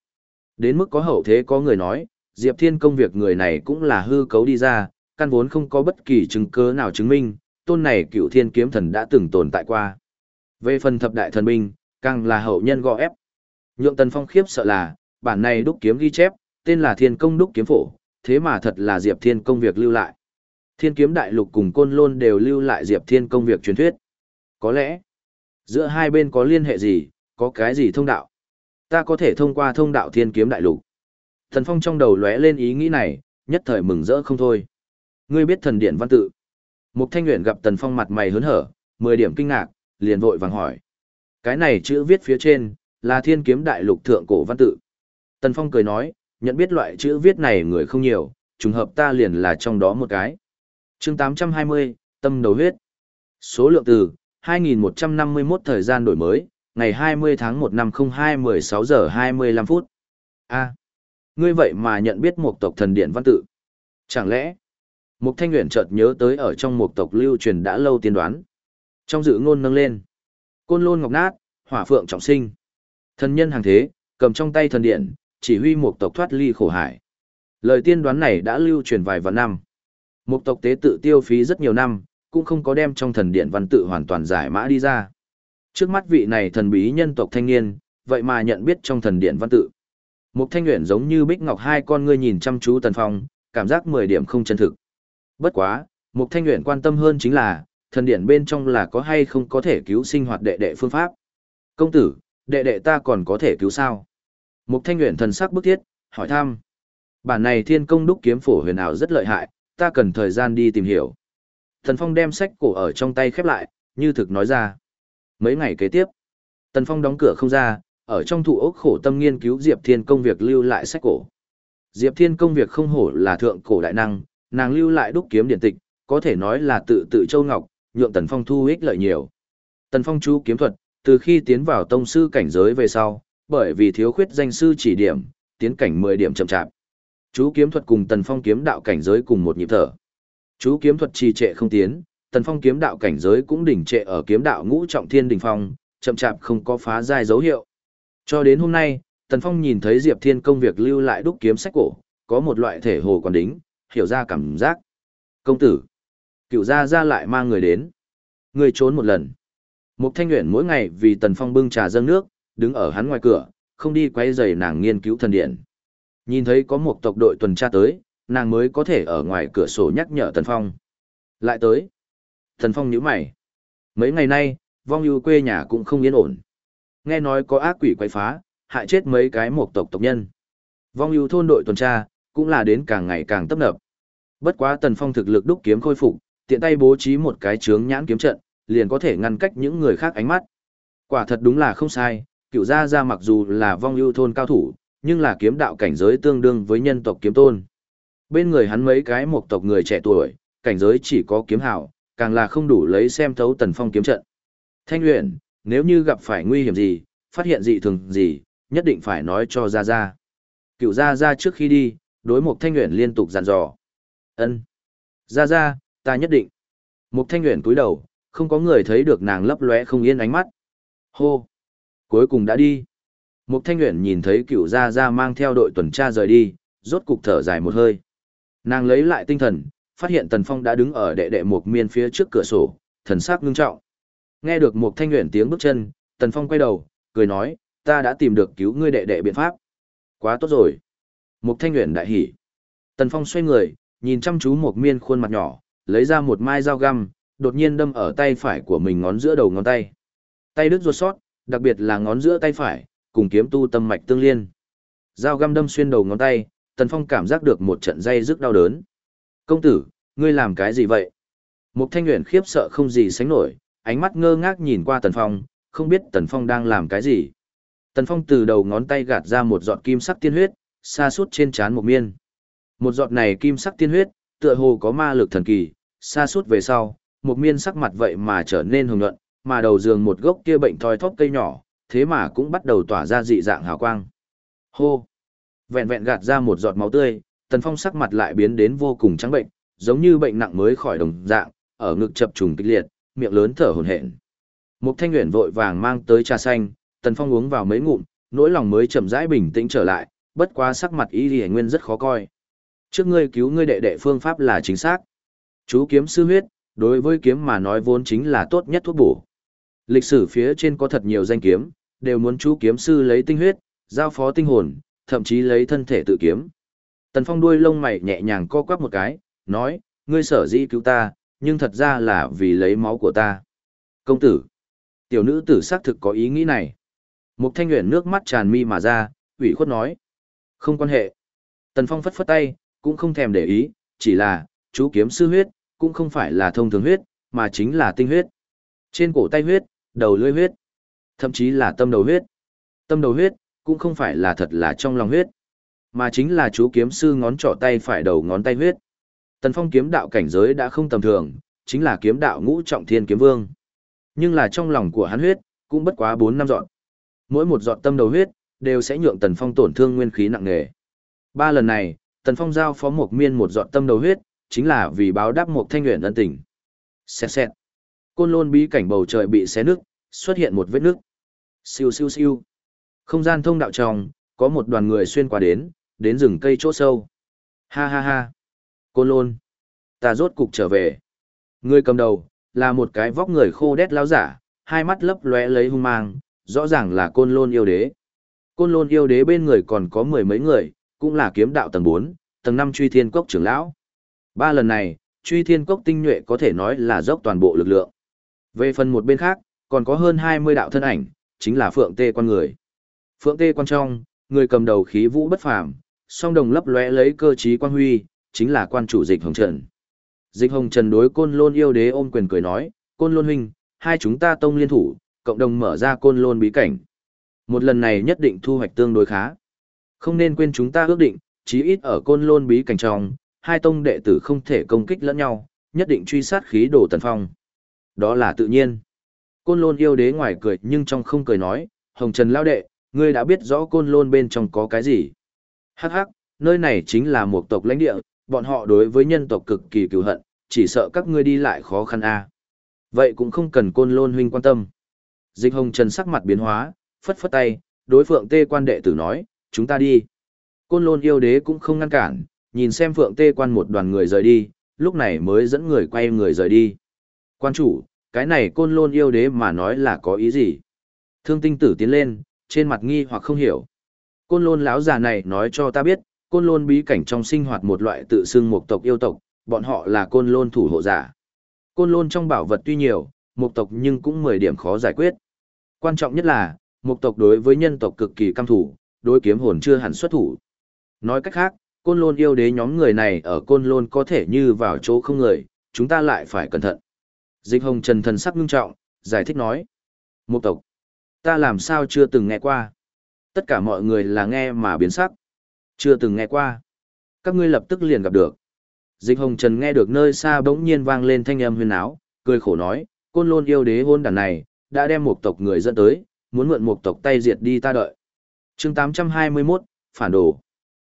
Đến mức có hậu thế có người nói, Diệp Thiên công việc người này cũng là hư cấu đi ra, căn vốn không có bất kỳ chứng cứ nào chứng minh, tôn này cựu thiên kiếm thần đã từng tồn tại qua. Về phần thập đại thần binh, càng là hậu nhân gò ép. Nhượng Tần Phong khiếp sợ là, bản này đúc kiếm ghi chép, tên là Thiên Công đúc kiếm phổ, thế mà thật là Diệp Thiên công việc lưu lại. Thiên kiếm đại lục cùng côn lôn đều lưu lại Diệp Thiên công việc truyền thuyết. Có lẽ, giữa hai bên có liên hệ gì, có cái gì thông đạo. Ta có thể thông qua thông đạo thiên kiếm đại lục. Thần Phong trong đầu lóe lên ý nghĩ này, nhất thời mừng rỡ không thôi. Ngươi biết thần điện văn tự. Mục Thanh Uyển gặp Tần Phong mặt mày hớn hở, mười điểm kinh ngạc, liền vội vàng hỏi. Cái này chữ viết phía trên, là thiên kiếm đại lục thượng cổ văn tự. Tần Phong cười nói, nhận biết loại chữ viết này người không nhiều, trùng hợp ta liền là trong đó một cái. chương 820, tâm đầu huyết. Số lượng từ, 2151 thời gian đổi mới, ngày 20 tháng 1 năm 02 16 giờ 25 phút. A. ngươi vậy mà nhận biết một tộc thần điện văn tự. Chẳng lẽ, Mục Thanh Uyển chợt nhớ tới ở trong một tộc lưu truyền đã lâu tiên đoán. Trong dự ngôn nâng lên, côn lôn ngọc nát, hỏa phượng trọng sinh. Thần nhân hàng thế, cầm trong tay thần điện, chỉ huy một tộc thoát ly khổ hải. Lời tiên đoán này đã lưu truyền vài vạn năm. Một tộc tế tự tiêu phí rất nhiều năm, cũng không có đem trong thần điện văn tự hoàn toàn giải mã đi ra. Trước mắt vị này thần bí nhân tộc thanh niên, vậy mà nhận biết trong thần điện văn tự. Mục thanh Uyển giống như bích ngọc hai con ngươi nhìn chăm chú tần phong, cảm giác mười điểm không chân thực. Bất quá, mục thanh Nguyễn quan tâm hơn chính là, thần điển bên trong là có hay không có thể cứu sinh hoạt đệ đệ phương pháp. Công tử, đệ đệ ta còn có thể cứu sao? Mục thanh Nguyễn thần sắc bức thiết, hỏi thăm. Bản này thiên công đúc kiếm phổ huyền ảo rất lợi hại, ta cần thời gian đi tìm hiểu. Thần Phong đem sách cổ ở trong tay khép lại, như thực nói ra. Mấy ngày kế tiếp, Tần Phong đóng cửa không ra, ở trong thủ ốc khổ tâm nghiên cứu Diệp Thiên công việc lưu lại sách cổ. Diệp Thiên công việc không hổ là thượng cổ đại năng, nàng lưu lại đúc kiếm điện tịch, có thể nói là tự tự châu ngọc, nhượng Tần Phong thu ích lợi nhiều. Tần Phong chú kiếm thuật, từ khi tiến vào tông sư cảnh giới về sau, bởi vì thiếu khuyết danh sư chỉ điểm, tiến cảnh 10 điểm chậm chạp. Chú kiếm thuật cùng Tần Phong kiếm đạo cảnh giới cùng một nhịp thở. Chú kiếm thuật trì trệ không tiến, Tần Phong kiếm đạo cảnh giới cũng đỉnh trệ ở kiếm đạo ngũ trọng thiên đỉnh phong, chậm chạp không có phá giai dấu hiệu. Cho đến hôm nay, Tần Phong nhìn thấy Diệp Thiên công việc lưu lại đúc kiếm sách cổ, có một loại thể hồ còn đính, hiểu ra cảm giác. Công tử, cựu gia gia lại mang người đến. Người trốn một lần. Mục Thanh Uyển mỗi ngày vì Tần Phong bưng trà dâng nước, đứng ở hắn ngoài cửa, không đi quay giày nàng nghiên cứu thần điện. Nhìn thấy có một tộc đội tuần tra tới, nàng mới có thể ở ngoài cửa sổ nhắc nhở Tần Phong. Lại tới. Tần Phong nhíu mày. Mấy ngày nay, vong ưu quê nhà cũng không yên ổn. Nghe nói có ác quỷ quay phá, hại chết mấy cái một tộc tộc nhân. Vong ưu thôn đội tuần tra, cũng là đến càng ngày càng tấp nập. Bất quá Tần Phong thực lực đúc kiếm khôi phục, tiện tay bố trí một cái chướng nhãn kiếm trận, liền có thể ngăn cách những người khác ánh mắt. Quả thật đúng là không sai, cựu gia gia mặc dù là vong ưu thôn cao thủ, nhưng là kiếm đạo cảnh giới tương đương với nhân tộc kiếm tôn. Bên người hắn mấy cái một tộc người trẻ tuổi, cảnh giới chỉ có kiếm hảo, càng là không đủ lấy xem thấu tần phong kiếm trận. Thanh luyện, nếu như gặp phải nguy hiểm gì, phát hiện dị thường gì, nhất định phải nói cho Gia Gia. Cựu Gia Gia trước khi đi, đối một Thanh luyện liên tục dặn dò ân Ra Ra, ta nhất định. Mục Thanh luyện cúi đầu, không có người thấy được nàng lấp lóe không yên ánh mắt. Hô! Cuối cùng đã đi. Mục Thanh luyện nhìn thấy cựu Gia Gia mang theo đội tuần tra rời đi, rốt cục thở dài một hơi. Nàng lấy lại tinh thần, phát hiện Tần Phong đã đứng ở đệ đệ Mục Miên phía trước cửa sổ, thần sắc ngưng trọng. Nghe được Mục Thanh Uyển tiếng bước chân, Tần Phong quay đầu, cười nói, ta đã tìm được cứu ngươi đệ đệ biện pháp. Quá tốt rồi. Mục Thanh Uyển đại hỉ. Tần Phong xoay người, nhìn chăm chú một Miên khuôn mặt nhỏ, lấy ra một mai dao găm, đột nhiên đâm ở tay phải của mình ngón giữa đầu ngón tay. Tay đứt ruột sót, đặc biệt là ngón giữa tay phải, cùng kiếm tu tâm mạch tương liên. Dao găm đâm xuyên đầu ngón tay, Tần Phong cảm giác được một trận dây rức đau đớn. Công tử, ngươi làm cái gì vậy? Mục Thanh nguyễn khiếp sợ không gì sánh nổi, ánh mắt ngơ ngác nhìn qua Tần Phong, không biết Tần Phong đang làm cái gì. Tần Phong từ đầu ngón tay gạt ra một giọt kim sắc tiên huyết, xa suốt trên trán một miên. Một giọt này kim sắc tiên huyết, tựa hồ có ma lực thần kỳ, xa suốt về sau, một miên sắc mặt vậy mà trở nên hồng nhuận, mà đầu giường một gốc kia bệnh thoi thóp cây nhỏ, thế mà cũng bắt đầu tỏa ra dị dạng hào quang. Hô! Vẹn vẹn gạt ra một giọt máu tươi, Tần Phong sắc mặt lại biến đến vô cùng trắng bệnh, giống như bệnh nặng mới khỏi đồng dạng, ở ngực chập trùng kịch liệt, miệng lớn thở hổn hển. Mục Thanh Uyển vội vàng mang tới trà xanh, Tần Phong uống vào mấy ngụm, nỗi lòng mới chậm rãi bình tĩnh trở lại, bất quá sắc mặt Y Liễu Nguyên rất khó coi. Trước ngươi cứu ngươi đệ đệ phương pháp là chính xác. Chú kiếm sư huyết, đối với kiếm mà nói vốn chính là tốt nhất thuốc bổ. Lịch sử phía trên có thật nhiều danh kiếm, đều muốn chú kiếm sư lấy tinh huyết, giao phó tinh hồn, thậm chí lấy thân thể tự kiếm. Tần Phong đuôi lông mày nhẹ nhàng co quắp một cái, nói, ngươi sở dĩ cứu ta, nhưng thật ra là vì lấy máu của ta. Công tử, tiểu nữ tử xác thực có ý nghĩ này. Mục thanh nguyện nước mắt tràn mi mà ra, ủy khuất nói. Không quan hệ. Tần Phong phất phất tay, cũng không thèm để ý, chỉ là, chú kiếm sư huyết, cũng không phải là thông thường huyết, mà chính là tinh huyết. Trên cổ tay huyết, đầu lưỡi huyết, thậm chí là tâm đầu huyết. Tâm đầu huyết, cũng không phải là thật là trong lòng huyết, mà chính là chú kiếm sư ngón trỏ tay phải đầu ngón tay huyết. Tần Phong kiếm đạo cảnh giới đã không tầm thường, chính là kiếm đạo ngũ trọng thiên kiếm vương. Nhưng là trong lòng của hắn huyết, cũng bất quá 4 năm dọn. Mỗi một dọn tâm đầu huyết, đều sẽ nhượng Tần Phong tổn thương nguyên khí nặng nề. Ba lần này, Tần Phong giao phó một miên một dọn tâm đầu huyết, chính là vì báo đáp một thanh nguyện ân tình. Xẹt xẹt. Côn lôn bí cảnh bầu trời bị xé nước, xuất hiện một vết nước. Siêu siêu siêu. Không gian thông đạo tròng, có một đoàn người xuyên qua đến, đến rừng cây chỗ sâu. Ha ha ha. Côn lôn. Ta rốt cục trở về. Người cầm đầu, là một cái vóc người khô đét lao giả, hai mắt lấp lóe lấy hung mang, rõ ràng là côn lôn yêu đế. Côn lôn yêu đế bên người còn có mười mấy người, cũng là kiếm đạo tầng 4, tầng 5 truy thiên cốc trưởng lão. Ba lần này, truy thiên cốc tinh nhuệ có thể nói là dốc toàn bộ lực lượng. Về phần một bên khác, còn có hơn 20 đạo thân ảnh, chính là phượng tê quan người. Phượng tê quan trong, người cầm đầu khí vũ bất phàm, song đồng lấp lóe lấy cơ trí quan huy, chính là quan chủ dịch hồng trần. Dịch hồng trần đối côn lôn yêu đế ôm quyền cười nói, côn lôn huynh, hai chúng ta tông liên thủ, cộng đồng mở ra côn lôn bí cảnh. Một lần này nhất định thu hoạch tương đối khá. Không nên quên chúng ta ước định, chí ít ở côn lôn bí cảnh trong, hai tông đệ tử không thể công kích lẫn nhau, nhất định truy sát khí đồ tần phong. Đó là tự nhiên. Côn lôn yêu đế ngoài cười nhưng trong không cười nói, hồng trần lao đệ, ngươi đã biết rõ côn lôn bên trong có cái gì. Hắc hắc, nơi này chính là một tộc lãnh địa, bọn họ đối với nhân tộc cực kỳ cừu hận, chỉ sợ các ngươi đi lại khó khăn a. Vậy cũng không cần côn lôn huynh quan tâm. Dịch hồng trần sắc mặt biến hóa, phất phất tay, đối phượng tê quan đệ tử nói, chúng ta đi. Côn lôn yêu đế cũng không ngăn cản, nhìn xem phượng tê quan một đoàn người rời đi, lúc này mới dẫn người quay người rời đi. Quan chủ, cái này côn lôn yêu đế mà nói là có ý gì? Thương tinh tử tiến lên, trên mặt nghi hoặc không hiểu. Côn lôn lão già này nói cho ta biết, côn lôn bí cảnh trong sinh hoạt một loại tự xưng một tộc yêu tộc, bọn họ là côn lôn thủ hộ giả. Côn lôn trong bảo vật tuy nhiều, một tộc nhưng cũng 10 điểm khó giải quyết. Quan trọng nhất là, một tộc đối với nhân tộc cực kỳ căm thủ, đối kiếm hồn chưa hẳn xuất thủ. Nói cách khác, côn lôn yêu đế nhóm người này ở côn lôn có thể như vào chỗ không người, chúng ta lại phải cẩn thận. Dịch hồng trần thần sắc ngưng trọng, giải thích nói. Một tộc, ta làm sao chưa từng nghe qua. Tất cả mọi người là nghe mà biến sắc. Chưa từng nghe qua. Các ngươi lập tức liền gặp được. Dịch hồng trần nghe được nơi xa bỗng nhiên vang lên thanh âm huyền áo, cười khổ nói, côn lôn yêu đế hôn đàn này, đã đem một tộc người dẫn tới, muốn mượn một tộc tay diệt đi ta đợi chương 821, phản đồ.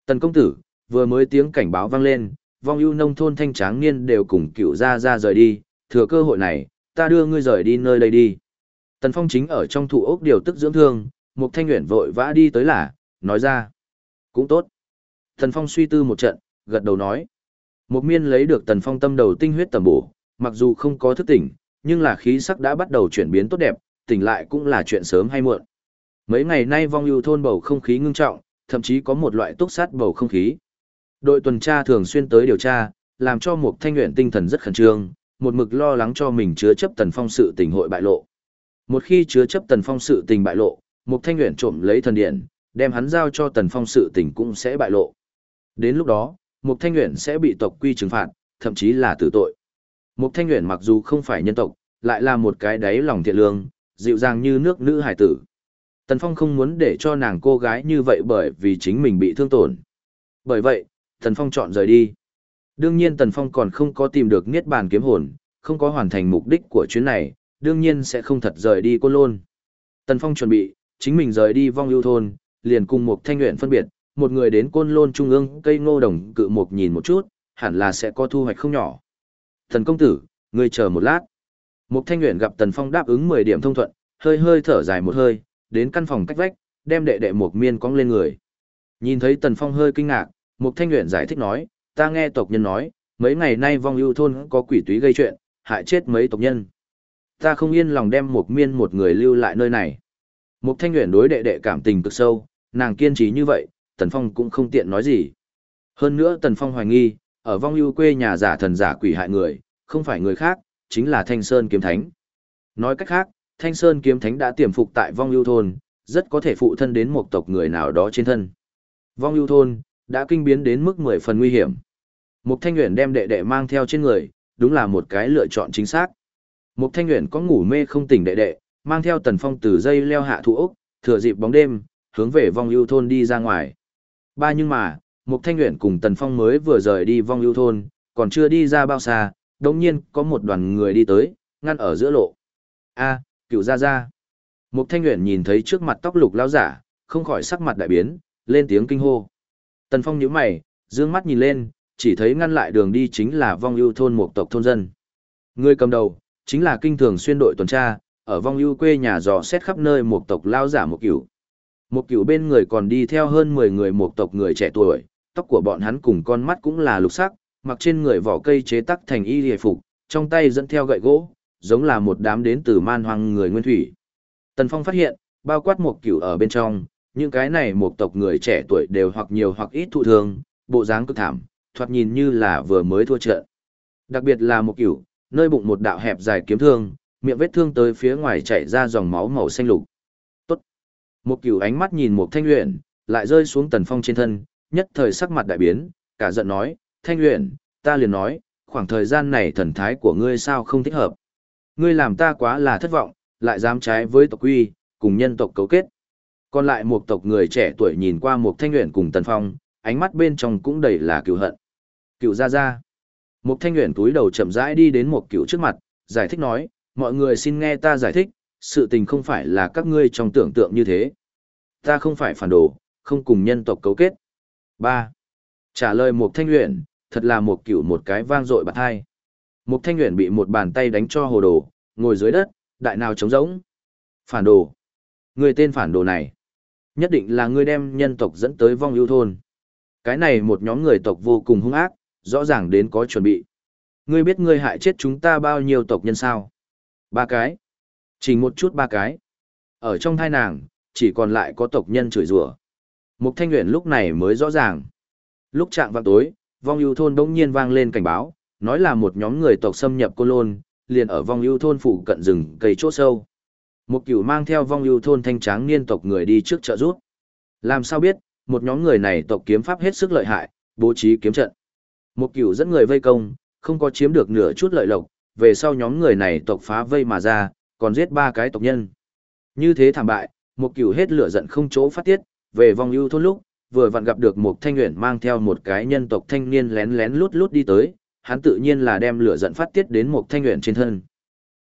Tần công tử, vừa mới tiếng cảnh báo vang lên, vong ưu nông thôn thanh tráng niên đều cùng cựu ra ra rời đi, thừa cơ hội này, ta đưa ngươi rời đi nơi đây đi. Tần Phong chính ở trong thủ ốc điều tức dưỡng thương, một thanh nguyện vội vã đi tới là, nói ra. Cũng tốt. Tần Phong suy tư một trận, gật đầu nói. Một miên lấy được Tần Phong tâm đầu tinh huyết tầm bổ, mặc dù không có thức tỉnh, nhưng là khí sắc đã bắt đầu chuyển biến tốt đẹp, tỉnh lại cũng là chuyện sớm hay muộn. Mấy ngày nay vong ưu thôn bầu không khí ngưng trọng, thậm chí có một loại túc sát bầu không khí. Đội tuần tra thường xuyên tới điều tra, làm cho một thanh luyện tinh thần rất khẩn trương, một mực lo lắng cho mình chứa chấp tần phong sự tình hội bại lộ. Một khi chứa chấp tần phong sự tình bại lộ, một thanh luyện trộm lấy thần điện, đem hắn giao cho tần phong sự tình cũng sẽ bại lộ. Đến lúc đó, một thanh luyện sẽ bị tộc quy trừng phạt, thậm chí là tử tội. Một thanh luyện mặc dù không phải nhân tộc, lại là một cái đáy lòng thiện lương, dịu dàng như nước nữ hải tử. Tần Phong không muốn để cho nàng cô gái như vậy bởi vì chính mình bị thương tổn. Bởi vậy, Tần Phong chọn rời đi. Đương nhiên Tần Phong còn không có tìm được Niết Bàn kiếm hồn, không có hoàn thành mục đích của chuyến này, đương nhiên sẽ không thật rời đi Côn Lôn. Tần Phong chuẩn bị, chính mình rời đi vong yêu thôn, liền cùng một thanh nguyện phân biệt, một người đến côn lôn trung ương cây ngô đồng cự một nhìn một chút, hẳn là sẽ có thu hoạch không nhỏ. Thần công tử, ngươi chờ một lát. Một thanh nguyện gặp Tần Phong đáp ứng 10 điểm thông thuận, hơi hơi thở dài một hơi, đến căn phòng cách vách, đem đệ đệ Mục miên cong lên người. Nhìn thấy Tần Phong hơi kinh ngạc, Mục thanh Uyển giải thích nói, ta nghe tộc nhân nói, mấy ngày nay vong ưu thôn có quỷ túy gây chuyện, hại chết mấy tộc nhân. Ta không yên lòng đem Mục miên một người lưu lại nơi này. Mục thanh Uyển đối đệ đệ cảm tình cực sâu, nàng kiên trì như vậy, Tần Phong cũng không tiện nói gì. Hơn nữa Tần Phong hoài nghi, ở vong ưu quê nhà giả thần giả quỷ hại người, không phải người khác, chính là Thanh Sơn Kiếm Thánh. Nói cách khác, Thanh Sơn Kiếm Thánh đã tiềm phục tại vong ưu thôn, rất có thể phụ thân đến một tộc người nào đó trên thân. Vong ưu thôn, đã kinh biến đến mức mười phần nguy hiểm. Mục Thanh Uyển đem đệ đệ mang theo trên người, đúng là một cái lựa chọn chính xác. Mục Thanh Uyển có ngủ mê không tỉnh đệ đệ, mang theo Tần Phong từ dây leo hạ thủ ốc, thừa dịp bóng đêm, hướng về vong ưu thôn đi ra ngoài. Ba nhưng mà, Mục Thanh Uyển cùng Tần Phong mới vừa rời đi vong ưu thôn, còn chưa đi ra bao xa, đột nhiên có một đoàn người đi tới, ngăn ở giữa lộ. A, cựu gia gia. Mục Thanh Uyển nhìn thấy trước mặt tóc lục lão giả, không khỏi sắc mặt đại biến, lên tiếng kinh hô. Tần Phong nhíu mày, dương mắt nhìn lên, chỉ thấy ngăn lại đường đi chính là vong ưu thôn một tộc thôn dân. Người cầm đầu, chính là kinh thường xuyên đội tuần tra, ở vong ưu quê nhà dò xét khắp nơi một tộc lao giả một cửu. Một cửu bên người còn đi theo hơn 10 người một tộc người trẻ tuổi, tóc của bọn hắn cùng con mắt cũng là lục sắc, mặc trên người vỏ cây chế tắc thành y hề phục, trong tay dẫn theo gậy gỗ, giống là một đám đến từ man hoang người nguyên thủy. Tần Phong phát hiện, bao quát một cửu ở bên trong, những cái này một tộc người trẻ tuổi đều hoặc nhiều hoặc ít thụ thương, bộ dáng cực thảm, thoạt nhìn như là vừa mới thua trận. Đặc biệt là một cửu, nơi bụng một đạo hẹp dài kiếm thương, miệng vết thương tới phía ngoài chảy ra dòng máu màu xanh lục. Tốt. Một cửu ánh mắt nhìn một thanh luyện, lại rơi xuống tần phong trên thân, nhất thời sắc mặt đại biến, cả giận nói, thanh luyện, ta liền nói, khoảng thời gian này thần thái của ngươi sao không thích hợp. Ngươi làm ta quá là thất vọng, lại dám trái với tộc quy, cùng nhân tộc cấu kết. Còn lại một tộc người trẻ tuổi nhìn qua một thanh luyện cùng tần phong, ánh mắt bên trong cũng đầy là cựu hận. Cựu ra ra. Một thanh nguyện túi đầu chậm rãi đi đến một cựu trước mặt, giải thích nói, mọi người xin nghe ta giải thích, sự tình không phải là các ngươi trong tưởng tượng như thế. Ta không phải phản đồ, không cùng nhân tộc cấu kết. 3. Trả lời một thanh nguyện, thật là một cựu một cái vang dội bạc hai. Mục thanh nguyện bị một bàn tay đánh cho hồ đồ, ngồi dưới đất, đại nào trống rỗng. Phản đồ. Người tên phản đồ này. Nhất định là người đem nhân tộc dẫn tới vong ưu thôn. Cái này một nhóm người tộc vô cùng hung ác, rõ ràng đến có chuẩn bị. Ngươi biết ngươi hại chết chúng ta bao nhiêu tộc nhân sao? Ba cái. Chỉ một chút ba cái. Ở trong thai nàng, chỉ còn lại có tộc nhân chửi rủa. Mục Thanh Uyển lúc này mới rõ ràng. Lúc trạng vào tối, vong ưu thôn đống nhiên vang lên cảnh báo, nói là một nhóm người tộc xâm nhập cô lôn, liền ở vong ưu thôn phụ cận rừng cây chỗ sâu. Một cửu mang theo vong ưu thôn thanh tráng niên tộc người đi trước trợ rút. Làm sao biết, một nhóm người này tộc kiếm pháp hết sức lợi hại, bố trí kiếm trận. Một cửu dẫn người vây công, không có chiếm được nửa chút lợi lộc, về sau nhóm người này tộc phá vây mà ra, còn giết ba cái tộc nhân. Như thế thảm bại, một cửu hết lửa giận không chỗ phát tiết, về vong ưu thôn lúc, vừa vặn gặp được một thanh nguyện mang theo một cái nhân tộc thanh niên lén lén lút lút đi tới, hắn tự nhiên là đem lửa giận phát tiết đến một thanh nguyện trên thân.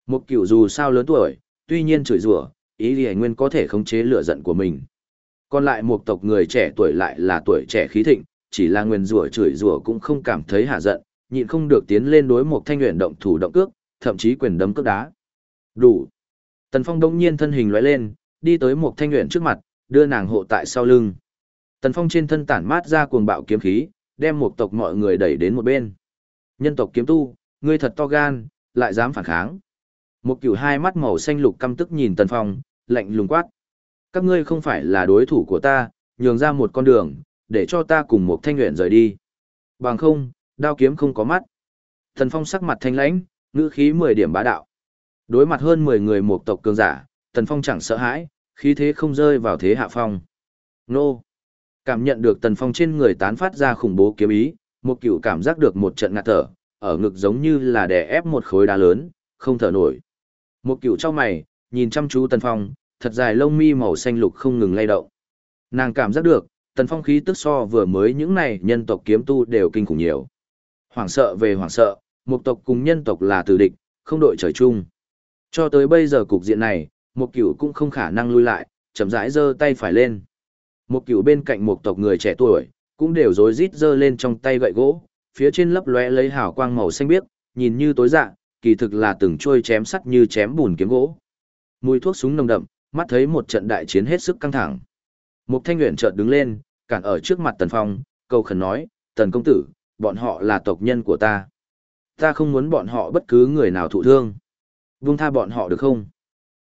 Một cửu dù sao lớn tuổi, tuy nhiên chửi rủa, ý lì nguyên có thể khống chế lửa giận của mình. Còn lại một tộc người trẻ tuổi lại là tuổi trẻ khí thịnh, chỉ là nguyên rủa chửi rủa cũng không cảm thấy hạ giận, nhịn không được tiến lên đối một thanh nguyện động thủ động cước, thậm chí quyền đấm cước đá. Đủ. Tần Phong đông nhiên thân hình lóe lên, đi tới một thanh nguyện trước mặt, đưa nàng hộ tại sau lưng. Tần Phong trên thân tản mát ra cuồng bạo kiếm khí, đem một tộc mọi người đẩy đến một bên. Nhân tộc kiếm tu, ngươi thật to gan, lại dám phản kháng. Một cửu hai mắt màu xanh lục căm tức nhìn Tần Phong, lạnh lùng quát. Các ngươi không phải là đối thủ của ta, nhường ra một con đường, để cho ta cùng một thanh nguyện rời đi. Bằng không, đao kiếm không có mắt. Thần Phong sắc mặt thanh lãnh, ngữ khí 10 điểm bá đạo. Đối mặt hơn 10 người một tộc cường giả, Thần Phong chẳng sợ hãi, khí thế không rơi vào thế hạ phong. Nô! Cảm nhận được Tần Phong trên người tán phát ra khủng bố kiếm ý, một cựu cảm giác được một trận ngạt thở, ở ngực giống như là đè ép một khối đá lớn, không thở nổi. Một cựu trong mày, nhìn chăm chú Tần Phong, thật dài lông mi màu xanh lục không ngừng lay động. Nàng cảm giác được, tần phong khí tức so vừa mới những này nhân tộc kiếm tu đều kinh khủng nhiều. Hoảng sợ về hoảng sợ, một tộc cùng nhân tộc là tử địch, không đội trời chung. Cho tới bây giờ cục diện này, một cửu cũng không khả năng lui lại, chậm rãi giơ tay phải lên. Một cửu bên cạnh một tộc người trẻ tuổi, cũng đều rối rít giơ lên trong tay gậy gỗ, phía trên lấp lóe lấy hào quang màu xanh biếc, nhìn như tối dạ, kỳ thực là từng trôi chém sắt như chém bùn kiếm gỗ. Mùi thuốc súng nồng đậm, mắt thấy một trận đại chiến hết sức căng thẳng. Mục Thanh Uyển chợt đứng lên, cản ở trước mặt Tần Phong, cầu khẩn nói, "Tần công tử, bọn họ là tộc nhân của ta. Ta không muốn bọn họ bất cứ người nào thụ thương. buông tha bọn họ được không?"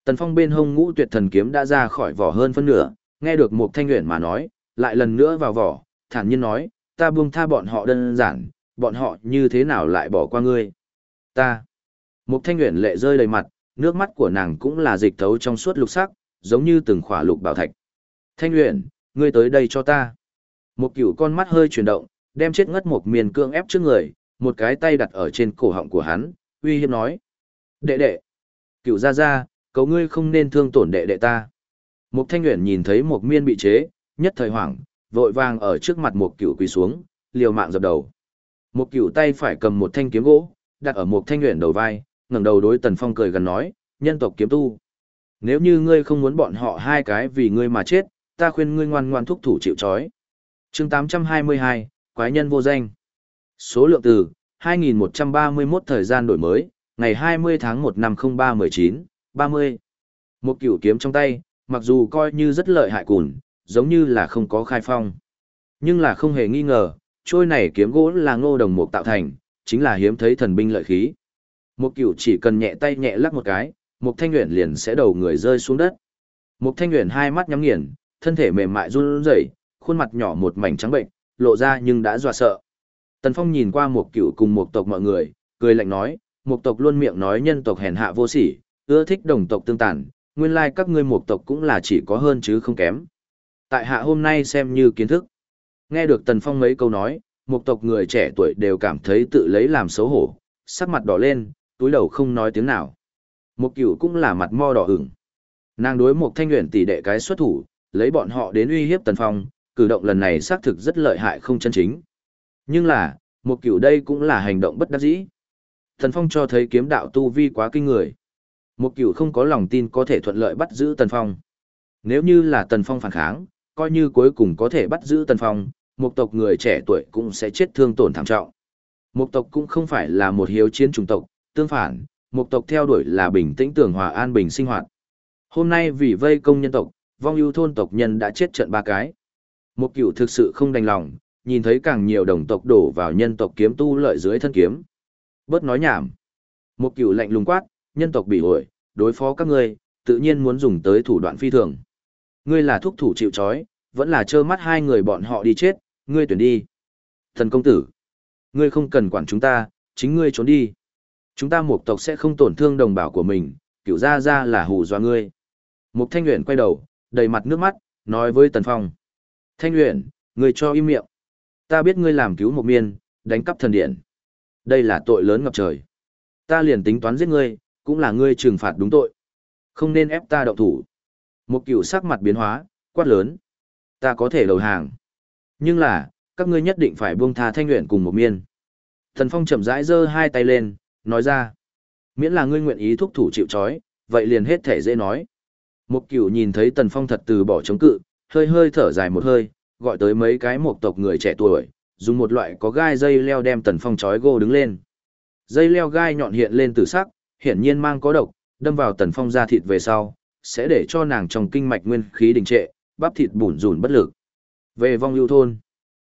Tần Phong bên hông ngũ tuyệt thần kiếm đã ra khỏi vỏ hơn phân nửa, nghe được Mục Thanh Uyển mà nói, lại lần nữa vào vỏ, thản nhiên nói, "Ta buông tha bọn họ đơn giản, bọn họ như thế nào lại bỏ qua ngươi?" "Ta." Mục Thanh nguyện lệ rơi đầy mặt, nước mắt của nàng cũng là dịch thấu trong suốt lục sắc, giống như từng khỏa lục bảo thạch. Thanh nguyện, ngươi tới đây cho ta. Một cửu con mắt hơi chuyển động, đem chết ngất một miền cương ép trước người, một cái tay đặt ở trên cổ họng của hắn, uy hiếp nói. Đệ đệ, cửu ra ra, cầu ngươi không nên thương tổn đệ đệ ta. Một thanh nguyện nhìn thấy một miên bị chế, nhất thời hoảng, vội vàng ở trước mặt một cửu quỳ xuống, liều mạng dập đầu. Một cửu tay phải cầm một thanh kiếm gỗ, đặt ở một thanh nguyện đầu vai, ngẩng đầu đối tần phong cười gần nói, nhân tộc kiếm tu. Nếu như ngươi không muốn bọn họ hai cái vì ngươi mà chết, ta khuyên ngươi ngoan ngoan thúc thủ chịu trói. chương 822, Quái nhân vô danh. Số lượng từ, 2131 thời gian đổi mới, ngày 20 tháng 1 năm 0319, 30. Một cửu kiếm trong tay, mặc dù coi như rất lợi hại cùn, giống như là không có khai phong. Nhưng là không hề nghi ngờ, trôi này kiếm gỗ là ngô đồng mục tạo thành, chính là hiếm thấy thần binh lợi khí. Một cửu chỉ cần nhẹ tay nhẹ lắc một cái, một thanh nguyện liền sẽ đầu người rơi xuống đất. Một thanh nguyện hai mắt nhắm nghiền, thân thể mềm mại run rẩy, khuôn mặt nhỏ một mảnh trắng bệnh, lộ ra nhưng đã dọa sợ. Tần Phong nhìn qua một cửu cùng một tộc mọi người, cười lạnh nói, một tộc luôn miệng nói nhân tộc hèn hạ vô sỉ, ưa thích đồng tộc tương tàn, nguyên lai các ngươi một tộc cũng là chỉ có hơn chứ không kém. Tại hạ hôm nay xem như kiến thức. Nghe được Tần Phong mấy câu nói, một tộc người trẻ tuổi đều cảm thấy tự lấy làm xấu hổ, sắc mặt đỏ lên, túi đầu không nói tiếng nào. Một cửu cũng là mặt mo đỏ ửng. Nàng đối một thanh nguyện tỷ đệ cái xuất thủ, lấy bọn họ đến uy hiếp Tần Phong, cử động lần này xác thực rất lợi hại không chân chính. Nhưng là, một cửu đây cũng là hành động bất đắc dĩ. Tần Phong cho thấy kiếm đạo tu vi quá kinh người. Một cửu không có lòng tin có thể thuận lợi bắt giữ Tần Phong. Nếu như là Tần Phong phản kháng, coi như cuối cùng có thể bắt giữ Tần Phong, một tộc người trẻ tuổi cũng sẽ chết thương tổn thảm trọng. Một tộc cũng không phải là một hiếu chiến chủng tộc, tương phản, một tộc theo đuổi là bình tĩnh tưởng hòa an bình sinh hoạt. Hôm nay vì vây công nhân tộc, vong ưu thôn tộc nhân đã chết trận ba cái. Một cựu thực sự không đành lòng, nhìn thấy càng nhiều đồng tộc đổ vào nhân tộc kiếm tu lợi dưới thân kiếm. Bớt nói nhảm. Một cựu lạnh lùng quát, nhân tộc bị ổi, đối phó các ngươi, tự nhiên muốn dùng tới thủ đoạn phi thường. Ngươi là thúc thủ chịu trói, vẫn là trơ mắt hai người bọn họ đi chết, ngươi tuyển đi. Thần công tử, ngươi không cần quản chúng ta, chính ngươi trốn đi. Chúng ta một tộc sẽ không tổn thương đồng bào của mình, cửu ra ra là hù dọa ngươi. Mục Thanh Uyển quay đầu, đầy mặt nước mắt, nói với Tần Phong. Thanh Uyển, ngươi cho im miệng. Ta biết ngươi làm cứu một miên, đánh cắp thần điện. Đây là tội lớn ngập trời. Ta liền tính toán giết ngươi, cũng là ngươi trừng phạt đúng tội. Không nên ép ta động thủ. Một cửu sắc mặt biến hóa, quát lớn. Ta có thể đầu hàng. Nhưng là, các ngươi nhất định phải buông tha thanh nguyện cùng một miên. Thần Phong chậm rãi giơ hai tay lên, nói ra. Miễn là ngươi nguyện ý thúc thủ chịu trói, vậy liền hết thể dễ nói. Một cửu nhìn thấy Tần Phong thật từ bỏ chống cự, hơi hơi thở dài một hơi, gọi tới mấy cái một tộc người trẻ tuổi, dùng một loại có gai dây leo đem Tần Phong trói gô đứng lên. Dây leo gai nhọn hiện lên từ sắc, hiển nhiên mang có độc, đâm vào Tần Phong ra thịt về sau, sẽ để cho nàng trong kinh mạch nguyên khí đình trệ, bắp thịt bủn rủn bất lực. Về vong ưu thôn,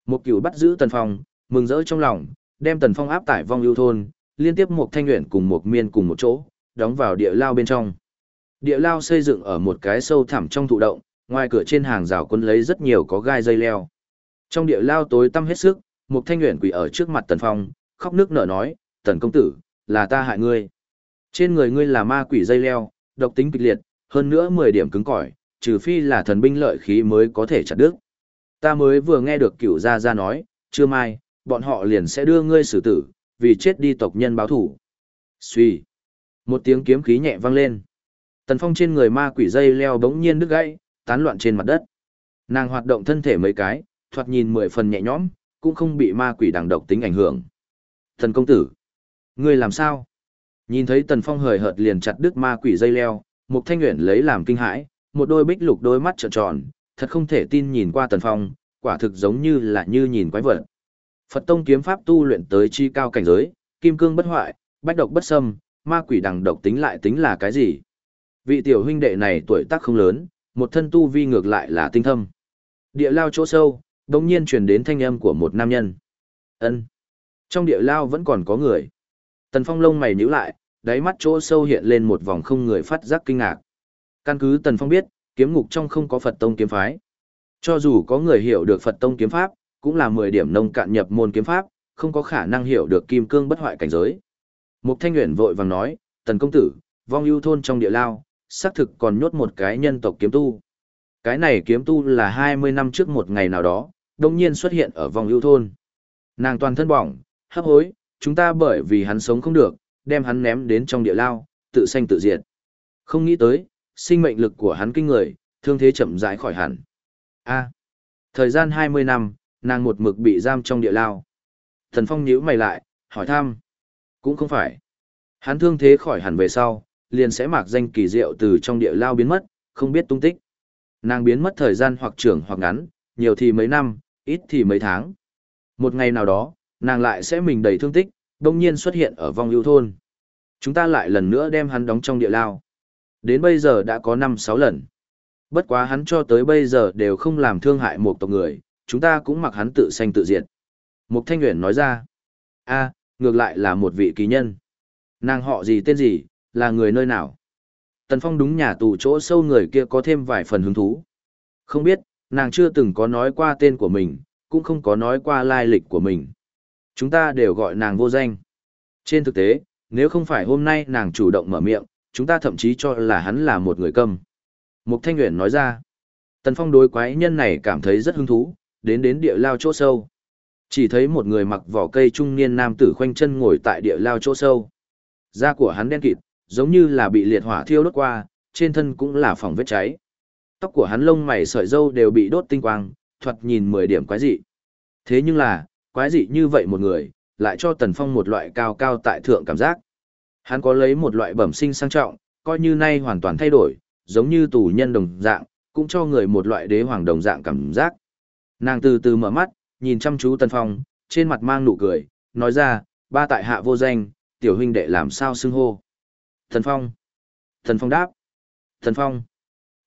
một cửu bắt giữ Tần Phong, mừng rỡ trong lòng, đem Tần Phong áp tải vong ưu thôn, liên tiếp một thanh luyện cùng một miên cùng một chỗ, đóng vào địa lao bên trong. Địa lao xây dựng ở một cái sâu thẳm trong thụ động, ngoài cửa trên hàng rào quân lấy rất nhiều có gai dây leo. Trong địa lao tối tăm hết sức, một thanh luyện quỷ ở trước mặt Tần Phong, khóc nước nở nói, Tần công tử, là ta hại ngươi. Trên người ngươi là ma quỷ dây leo, độc tính kịch liệt, hơn nữa 10 điểm cứng cỏi, trừ phi là thần binh lợi khí mới có thể chặt đứt. Ta mới vừa nghe được cửu gia gia nói, chưa mai, bọn họ liền sẽ đưa ngươi xử tử, vì chết đi tộc nhân báo thủ. Xuy. Một tiếng kiếm khí nhẹ vang lên. Tần Phong trên người ma quỷ dây leo bỗng nhiên đứt gãy, tán loạn trên mặt đất. Nàng hoạt động thân thể mấy cái, thoạt nhìn mười phần nhẹ nhõm, cũng không bị ma quỷ đằng độc tính ảnh hưởng. Thần công tử, ngươi làm sao? Nhìn thấy Tần Phong hời hợt liền chặt đứt ma quỷ dây leo, Mục Thanh Uyển lấy làm kinh hãi, một đôi bích lục đôi mắt trợn tròn, thật không thể tin nhìn qua Tần Phong, quả thực giống như là như nhìn quái vật. Phật tông kiếm pháp tu luyện tới chi cao cảnh giới, kim cương bất hoại, bách độc bất xâm, ma quỷ đằng độc tính lại tính là cái gì? Vị tiểu huynh đệ này tuổi tác không lớn, một thân tu vi ngược lại là tinh thâm. Địa lao chỗ sâu, đồng nhiên truyền đến thanh âm của một nam nhân. ân Trong địa lao vẫn còn có người. Tần Phong lông mày nhíu lại, đáy mắt chỗ sâu hiện lên một vòng không người phát giác kinh ngạc. Căn cứ Tần Phong biết, kiếm ngục trong không có Phật tông kiếm phái. Cho dù có người hiểu được Phật tông kiếm pháp, cũng là 10 điểm nông cạn nhập môn kiếm pháp, không có khả năng hiểu được kim cương bất hoại cảnh giới. Mục Thanh Uyển vội vàng nói, "Tần công tử, vong ưu thôn trong địa lao, xác thực còn nhốt một cái nhân tộc kiếm tu. Cái này kiếm tu là 20 năm trước một ngày nào đó, đồng nhiên xuất hiện ở vòng ưu thôn. Nàng toàn thân bỏng, hấp hối, chúng ta bởi vì hắn sống không được, đem hắn ném đến trong địa lao, tự sanh tự diệt. Không nghĩ tới, sinh mệnh lực của hắn kinh người, thương thế chậm rãi khỏi hẳn. A. thời gian 20 năm, nàng một mực bị giam trong địa lao. Thần Phong nhíu mày lại, hỏi thăm. Cũng không phải. Hắn thương thế khỏi hẳn về sau, liền sẽ mạc danh kỳ diệu từ trong địa lao biến mất, không biết tung tích. Nàng biến mất thời gian hoặc trưởng hoặc ngắn, nhiều thì mấy năm, ít thì mấy tháng. Một ngày nào đó, nàng lại sẽ mình đầy thương tích, đông nhiên xuất hiện ở vòng ưu thôn. Chúng ta lại lần nữa đem hắn đóng trong địa lao. Đến bây giờ đã có 5-6 lần. Bất quá hắn cho tới bây giờ đều không làm thương hại một tộc người, chúng ta cũng mặc hắn tự sanh tự diệt. Mục Thanh Nguyễn nói ra, a ngược lại là một vị kỳ nhân. Nàng họ gì tên gì, là người nơi nào? Tần Phong đúng nhà tù chỗ sâu người kia có thêm vài phần hứng thú. Không biết, nàng chưa từng có nói qua tên của mình, cũng không có nói qua lai lịch của mình. Chúng ta đều gọi nàng vô danh. Trên thực tế, nếu không phải hôm nay nàng chủ động mở miệng, chúng ta thậm chí cho là hắn là một người câm. Mục Thanh Nguyễn nói ra. Tần Phong đối quái nhân này cảm thấy rất hứng thú, đến đến địa lao chỗ sâu. Chỉ thấy một người mặc vỏ cây trung niên nam tử khoanh chân ngồi tại địa lao chỗ sâu. Da của hắn đen kịt, giống như là bị liệt hỏa thiêu đốt qua, trên thân cũng là phòng vết cháy. Tóc của hắn lông mày sợi râu đều bị đốt tinh quang, thoạt nhìn 10 điểm quái dị. Thế nhưng là, quái dị như vậy một người, lại cho Tần Phong một loại cao cao tại thượng cảm giác. Hắn có lấy một loại bẩm sinh sang trọng, coi như nay hoàn toàn thay đổi, giống như tù nhân đồng dạng, cũng cho người một loại đế hoàng đồng dạng cảm giác. Nàng từ từ mở mắt, nhìn chăm chú Tần Phong, trên mặt mang nụ cười, nói ra, ba tại hạ vô danh, tiểu huynh đệ làm sao xưng hô. Thần Phong. Thần Phong đáp. Thần Phong.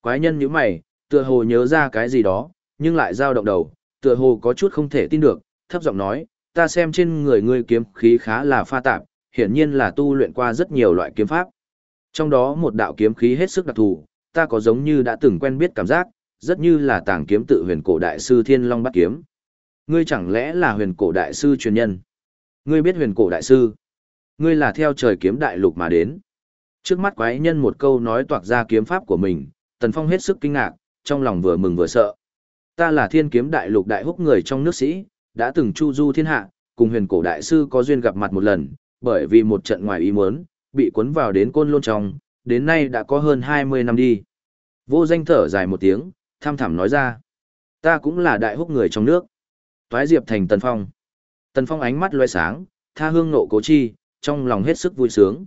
Quái nhân như mày, tựa hồ nhớ ra cái gì đó, nhưng lại dao động đầu, tựa hồ có chút không thể tin được, thấp giọng nói, ta xem trên người ngươi kiếm khí khá là pha tạp, hiển nhiên là tu luyện qua rất nhiều loại kiếm pháp. Trong đó một đạo kiếm khí hết sức đặc thù, ta có giống như đã từng quen biết cảm giác, rất như là tàng kiếm tự huyền cổ đại sư Thiên Long Bát kiếm. Ngươi chẳng lẽ là huyền cổ đại sư truyền nhân? Ngươi biết huyền cổ đại sư? Ngươi là theo trời kiếm đại lục mà đến. Trước mắt quái nhân một câu nói toạc ra kiếm pháp của mình, Tần Phong hết sức kinh ngạc, trong lòng vừa mừng vừa sợ. Ta là thiên kiếm đại lục đại húc người trong nước sĩ, đã từng chu du thiên hạ, cùng huyền cổ đại sư có duyên gặp mặt một lần, bởi vì một trận ngoài ý muốn, bị cuốn vào đến côn lôn trong, đến nay đã có hơn 20 năm đi. Vô danh thở dài một tiếng, tham thẳm nói ra. Ta cũng là đại húc người trong nước. Toái diệp thành Tần Phong. Tần Phong ánh mắt loe sáng, tha hương nộ cố chi, trong lòng hết sức vui sướng.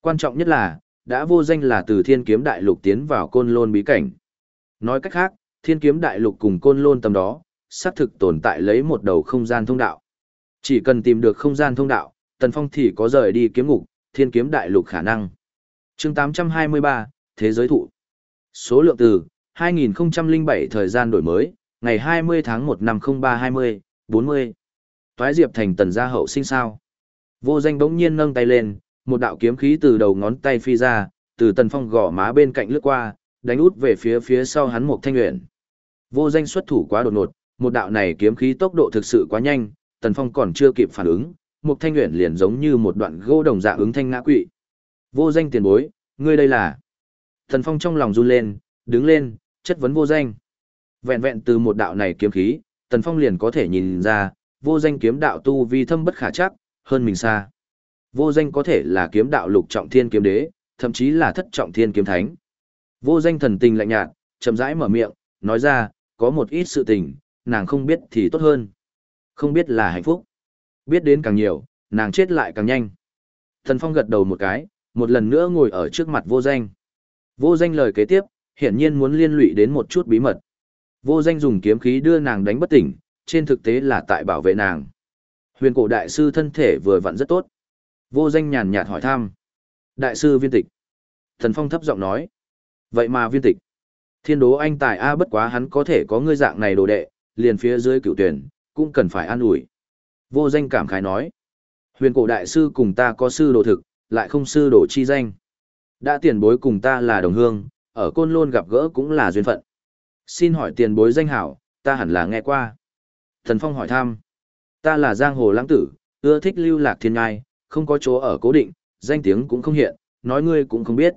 Quan trọng nhất là, đã vô danh là từ thiên kiếm đại lục tiến vào côn lôn bí cảnh. Nói cách khác, thiên kiếm đại lục cùng côn lôn tầm đó, xác thực tồn tại lấy một đầu không gian thông đạo. Chỉ cần tìm được không gian thông đạo, Tần Phong thì có rời đi kiếm ngục, thiên kiếm đại lục khả năng. chương 823, Thế giới thụ. Số lượng từ, 2007 thời gian đổi mới, ngày 20 tháng 1 năm 0320, 40. Toái Diệp thành tần gia hậu sinh sao. Vô danh bỗng nhiên nâng tay lên, một đạo kiếm khí từ đầu ngón tay phi ra, từ tần phong gõ má bên cạnh lướt qua, đánh út về phía phía sau hắn một thanh luyện. Vô danh xuất thủ quá đột ngột, một đạo này kiếm khí tốc độ thực sự quá nhanh, tần phong còn chưa kịp phản ứng, một thanh nguyện liền giống như một đoạn gỗ đồng dạ ứng thanh ngã quỵ. Vô danh tiền bối, ngươi đây là... Tần phong trong lòng run lên, đứng lên, chất vấn vô danh. Vẹn vẹn từ một đạo này kiếm khí, tần phong liền có thể nhìn ra, vô danh kiếm đạo tu vi thâm bất khả chắc, hơn mình xa. Vô danh có thể là kiếm đạo lục trọng thiên kiếm đế, thậm chí là thất trọng thiên kiếm thánh. Vô danh thần tình lạnh nhạt, chậm rãi mở miệng, nói ra, có một ít sự tình, nàng không biết thì tốt hơn. Không biết là hạnh phúc. Biết đến càng nhiều, nàng chết lại càng nhanh. Thần Phong gật đầu một cái, một lần nữa ngồi ở trước mặt vô danh. Vô danh lời kế tiếp, hiển nhiên muốn liên lụy đến một chút bí mật. Vô danh dùng kiếm khí đưa nàng đánh bất tỉnh, trên thực tế là tại bảo vệ nàng. Huyền cổ đại sư thân thể vừa vặn rất tốt. Vô danh nhàn nhạt hỏi thăm. Đại sư viên tịch. Thần Phong thấp giọng nói. Vậy mà viên tịch. Thiên đố anh tài A bất quá hắn có thể có ngươi dạng này đồ đệ, liền phía dưới cựu tuyển, cũng cần phải an ủi. Vô danh cảm khái nói. Huyền cổ đại sư cùng ta có sư đồ thực, lại không sư đồ chi danh. Đã tiền bối cùng ta là đồng hương, ở côn lôn gặp gỡ cũng là duyên phận. Xin hỏi tiền bối danh hảo, ta hẳn là nghe qua. Thần Phong hỏi thăm. Ta là giang hồ lãng tử, ưa thích lưu lạc thiên ngai, không có chỗ ở cố định, danh tiếng cũng không hiện, nói ngươi cũng không biết.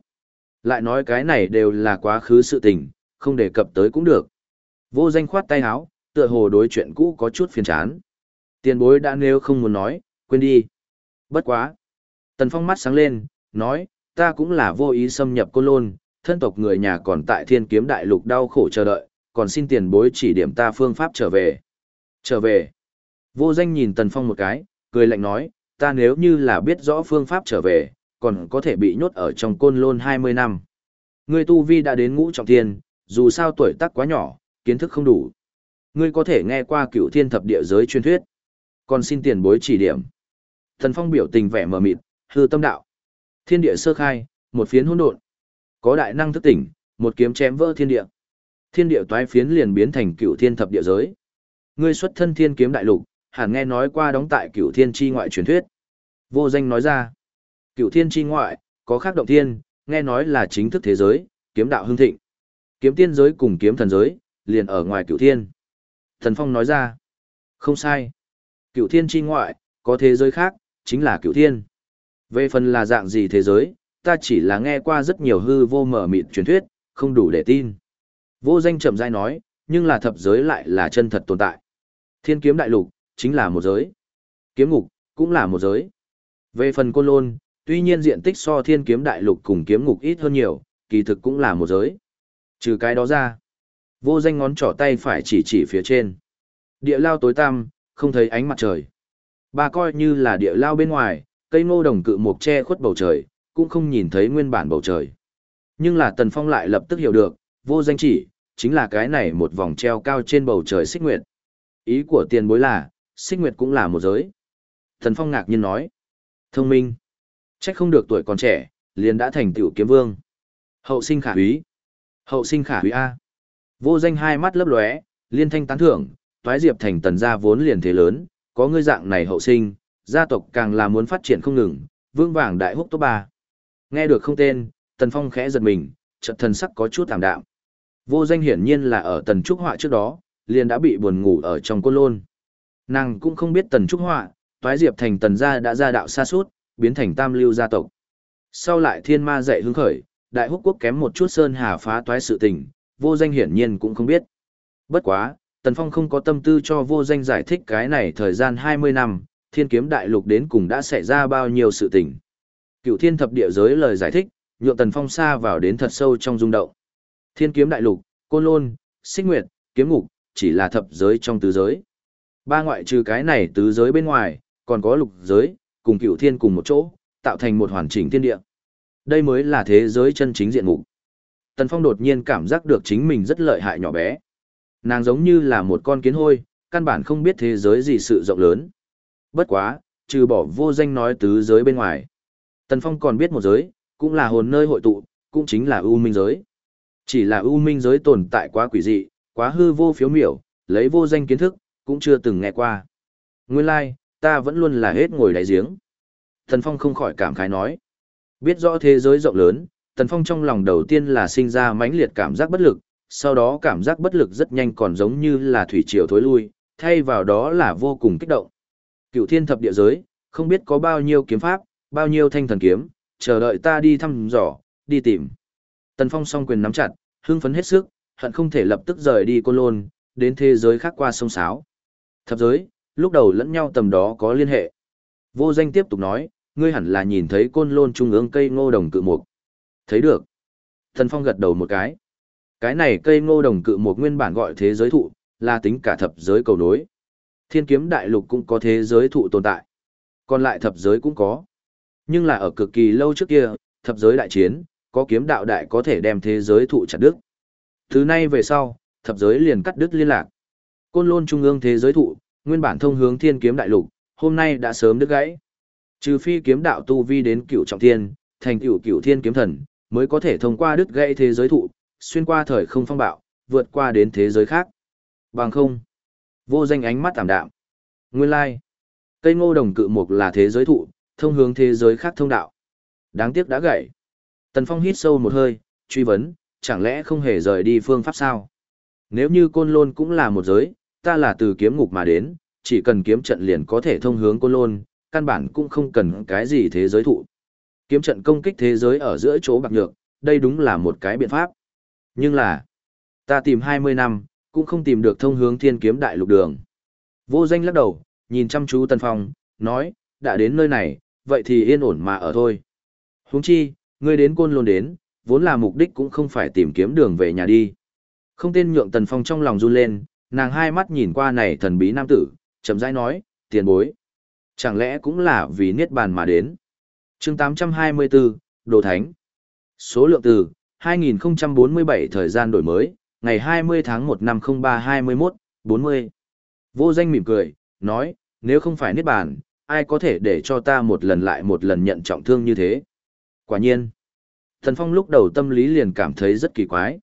Lại nói cái này đều là quá khứ sự tình, không đề cập tới cũng được. Vô danh khoát tay áo, tựa hồ đối chuyện cũ có chút phiền chán. Tiền bối đã nếu không muốn nói, quên đi. Bất quá. Tần Phong mắt sáng lên, nói, ta cũng là vô ý xâm nhập côn lôn, thân tộc người nhà còn tại thiên kiếm đại lục đau khổ chờ đợi, còn xin tiền bối chỉ điểm ta phương pháp trở về. Trở về. Vô danh nhìn Tần Phong một cái, cười lạnh nói, ta nếu như là biết rõ phương pháp trở về, còn có thể bị nhốt ở trong côn lôn 20 năm. Ngươi tu vi đã đến ngũ trọng thiên, dù sao tuổi tác quá nhỏ, kiến thức không đủ. Ngươi có thể nghe qua cựu thiên thập địa giới truyền thuyết. Còn xin tiền bối chỉ điểm. Thần Phong biểu tình vẻ mờ mịt, hư tâm đạo. Thiên địa sơ khai, một phiến hỗn độn. Có đại năng thức tỉnh, một kiếm chém vỡ thiên địa. Thiên địa toái phiến liền biến thành cựu thiên thập địa giới. Ngươi xuất thân thiên kiếm đại lục, hẳn nghe nói qua đóng tại cựu thiên chi ngoại truyền thuyết. Vô danh nói ra, cựu thiên chi ngoại, có khác động thiên, nghe nói là chính thức thế giới, kiếm đạo hưng thịnh. Kiếm tiên giới cùng kiếm thần giới, liền ở ngoài cựu thiên. Thần Phong nói ra, không sai. Cựu thiên chi ngoại, có thế giới khác, chính là cựu thiên. Về phần là dạng gì thế giới, ta chỉ là nghe qua rất nhiều hư vô mở mịt truyền thuyết, không đủ để tin. Vô danh chậm rãi nói, nhưng là thập giới lại là chân thật tồn tại. Thiên kiếm đại lục, chính là một giới. Kiếm ngục, cũng là một giới. Về phần côn lôn, tuy nhiên diện tích so thiên kiếm đại lục cùng kiếm ngục ít hơn nhiều, kỳ thực cũng là một giới. Trừ cái đó ra, vô danh ngón trỏ tay phải chỉ chỉ phía trên. Địa lao tối tăm, không thấy ánh mặt trời. Ba coi như là địa lao bên ngoài, cây ngô đồng cự mục che khuất bầu trời, cũng không nhìn thấy nguyên bản bầu trời. Nhưng là Tần Phong lại lập tức hiểu được, vô danh chỉ, chính là cái này một vòng treo cao trên bầu trời xích nguyệt. Ý của tiền bối là, xích nguyệt cũng là một giới. Tần Phong ngạc nhiên nói, thông minh, trách không được tuổi còn trẻ, liền đã thành tiểu kiếm vương. Hậu sinh khả úy, hậu sinh khả úy A. Vô danh hai mắt lấp lóe, liên thanh tán thưởng, toái diệp thành tần gia vốn liền thế lớn, có ngươi dạng này hậu sinh, gia tộc càng là muốn phát triển không ngừng, vương vàng đại húc top ba. Nghe được không tên, Tần Phong khẽ giật mình, chợt thần sắc có chút tạm đạm. Vô danh hiển nhiên là ở Tần Trúc Họa trước đó, liền đã bị buồn ngủ ở trong côn lôn. Nàng cũng không biết Tần Trúc Họa, toái diệp thành Tần gia đã ra đạo xa suốt, biến thành tam lưu gia tộc. Sau lại thiên ma dạy hứng khởi, đại húc quốc kém một chút sơn hà phá toái sự tình, vô danh hiển nhiên cũng không biết. Bất quá, Tần Phong không có tâm tư cho vô danh giải thích cái này thời gian 20 năm, thiên kiếm đại lục đến cùng đã xảy ra bao nhiêu sự tình. Cựu thiên thập địa giới lời giải thích, nhượng Tần Phong xa vào đến thật sâu trong rung động. Thiên kiếm đại lục, côn lôn, xích nguyệt, kiếm ngục, chỉ là thập giới trong tứ giới. Ba ngoại trừ cái này tứ giới bên ngoài, còn có lục giới, cùng cựu thiên cùng một chỗ, tạo thành một hoàn chỉnh thiên địa. Đây mới là thế giới chân chính diện mục. Tần Phong đột nhiên cảm giác được chính mình rất lợi hại nhỏ bé. Nàng giống như là một con kiến hôi, căn bản không biết thế giới gì sự rộng lớn. Bất quá, trừ bỏ vô danh nói tứ giới bên ngoài. Tần Phong còn biết một giới, cũng là hồn nơi hội tụ, cũng chính là ưu minh giới. Chỉ là ưu minh giới tồn tại quá quỷ dị, quá hư vô phiếu miểu, lấy vô danh kiến thức, cũng chưa từng nghe qua. Nguyên lai, like, ta vẫn luôn là hết ngồi đáy giếng. Tần Phong không khỏi cảm khái nói. Biết rõ thế giới rộng lớn, Tần Phong trong lòng đầu tiên là sinh ra mãnh liệt cảm giác bất lực, sau đó cảm giác bất lực rất nhanh còn giống như là thủy triều thối lui, thay vào đó là vô cùng kích động. Cựu thiên thập địa giới, không biết có bao nhiêu kiếm pháp, bao nhiêu thanh thần kiếm, chờ đợi ta đi thăm dò, đi tìm. Tần Phong song quyền nắm chặt, hưng phấn hết sức, hận không thể lập tức rời đi Côn Lôn, đến thế giới khác qua sông Sáo. Thập giới, lúc đầu lẫn nhau tầm đó có liên hệ. Vô danh tiếp tục nói, ngươi hẳn là nhìn thấy Côn Lôn trung ương cây ngô đồng cự mục. Thấy được. Tần Phong gật đầu một cái. Cái này cây ngô đồng cự một nguyên bản gọi thế giới thụ, là tính cả thập giới cầu nối. Thiên kiếm đại lục cũng có thế giới thụ tồn tại. Còn lại thập giới cũng có. Nhưng là ở cực kỳ lâu trước kia, thập giới đại chiến, có kiếm đạo đại có thể đem thế giới thụ chặt đứt. Từ nay về sau, thập giới liền cắt đứt liên lạc. Côn Lôn Trung ương thế giới thụ, nguyên bản thông hướng Thiên Kiếm Đại Lục, hôm nay đã sớm đứt gãy. Trừ phi kiếm đạo tu vi đến cựu trọng thiên, thành cựu cựu thiên kiếm thần, mới có thể thông qua đứt gãy thế giới thụ, xuyên qua thời không phong bạo, vượt qua đến thế giới khác. Bằng không, vô danh ánh mắt tạm đạm. Nguyên lai, cây ngô đồng cự mục là thế giới thụ, thông hướng thế giới khác thông đạo. Đáng tiếc đã gãy. Tần Phong hít sâu một hơi, truy vấn, chẳng lẽ không hề rời đi phương pháp sao? Nếu như côn lôn cũng là một giới, ta là từ kiếm ngục mà đến, chỉ cần kiếm trận liền có thể thông hướng côn lôn, căn bản cũng không cần cái gì thế giới thụ. Kiếm trận công kích thế giới ở giữa chỗ bạc nhược, đây đúng là một cái biện pháp. Nhưng là, ta tìm 20 năm, cũng không tìm được thông hướng thiên kiếm đại lục đường. Vô danh lắc đầu, nhìn chăm chú Tần Phong, nói, đã đến nơi này, vậy thì yên ổn mà ở thôi. Huống chi, ngươi đến côn lôn đến, vốn là mục đích cũng không phải tìm kiếm đường về nhà đi. Không tên nhượng Tần Phong trong lòng run lên, nàng hai mắt nhìn qua này thần bí nam tử, chậm rãi nói, tiền bối. Chẳng lẽ cũng là vì niết bàn mà đến. chương 824, Đồ Thánh. Số lượng từ, 2047 thời gian đổi mới, ngày 20 tháng 1 năm 0321, 40. Vô danh mỉm cười, nói, nếu không phải niết bàn, ai có thể để cho ta một lần lại một lần nhận trọng thương như thế. Quả nhiên, Thần Phong lúc đầu tâm lý liền cảm thấy rất kỳ quái.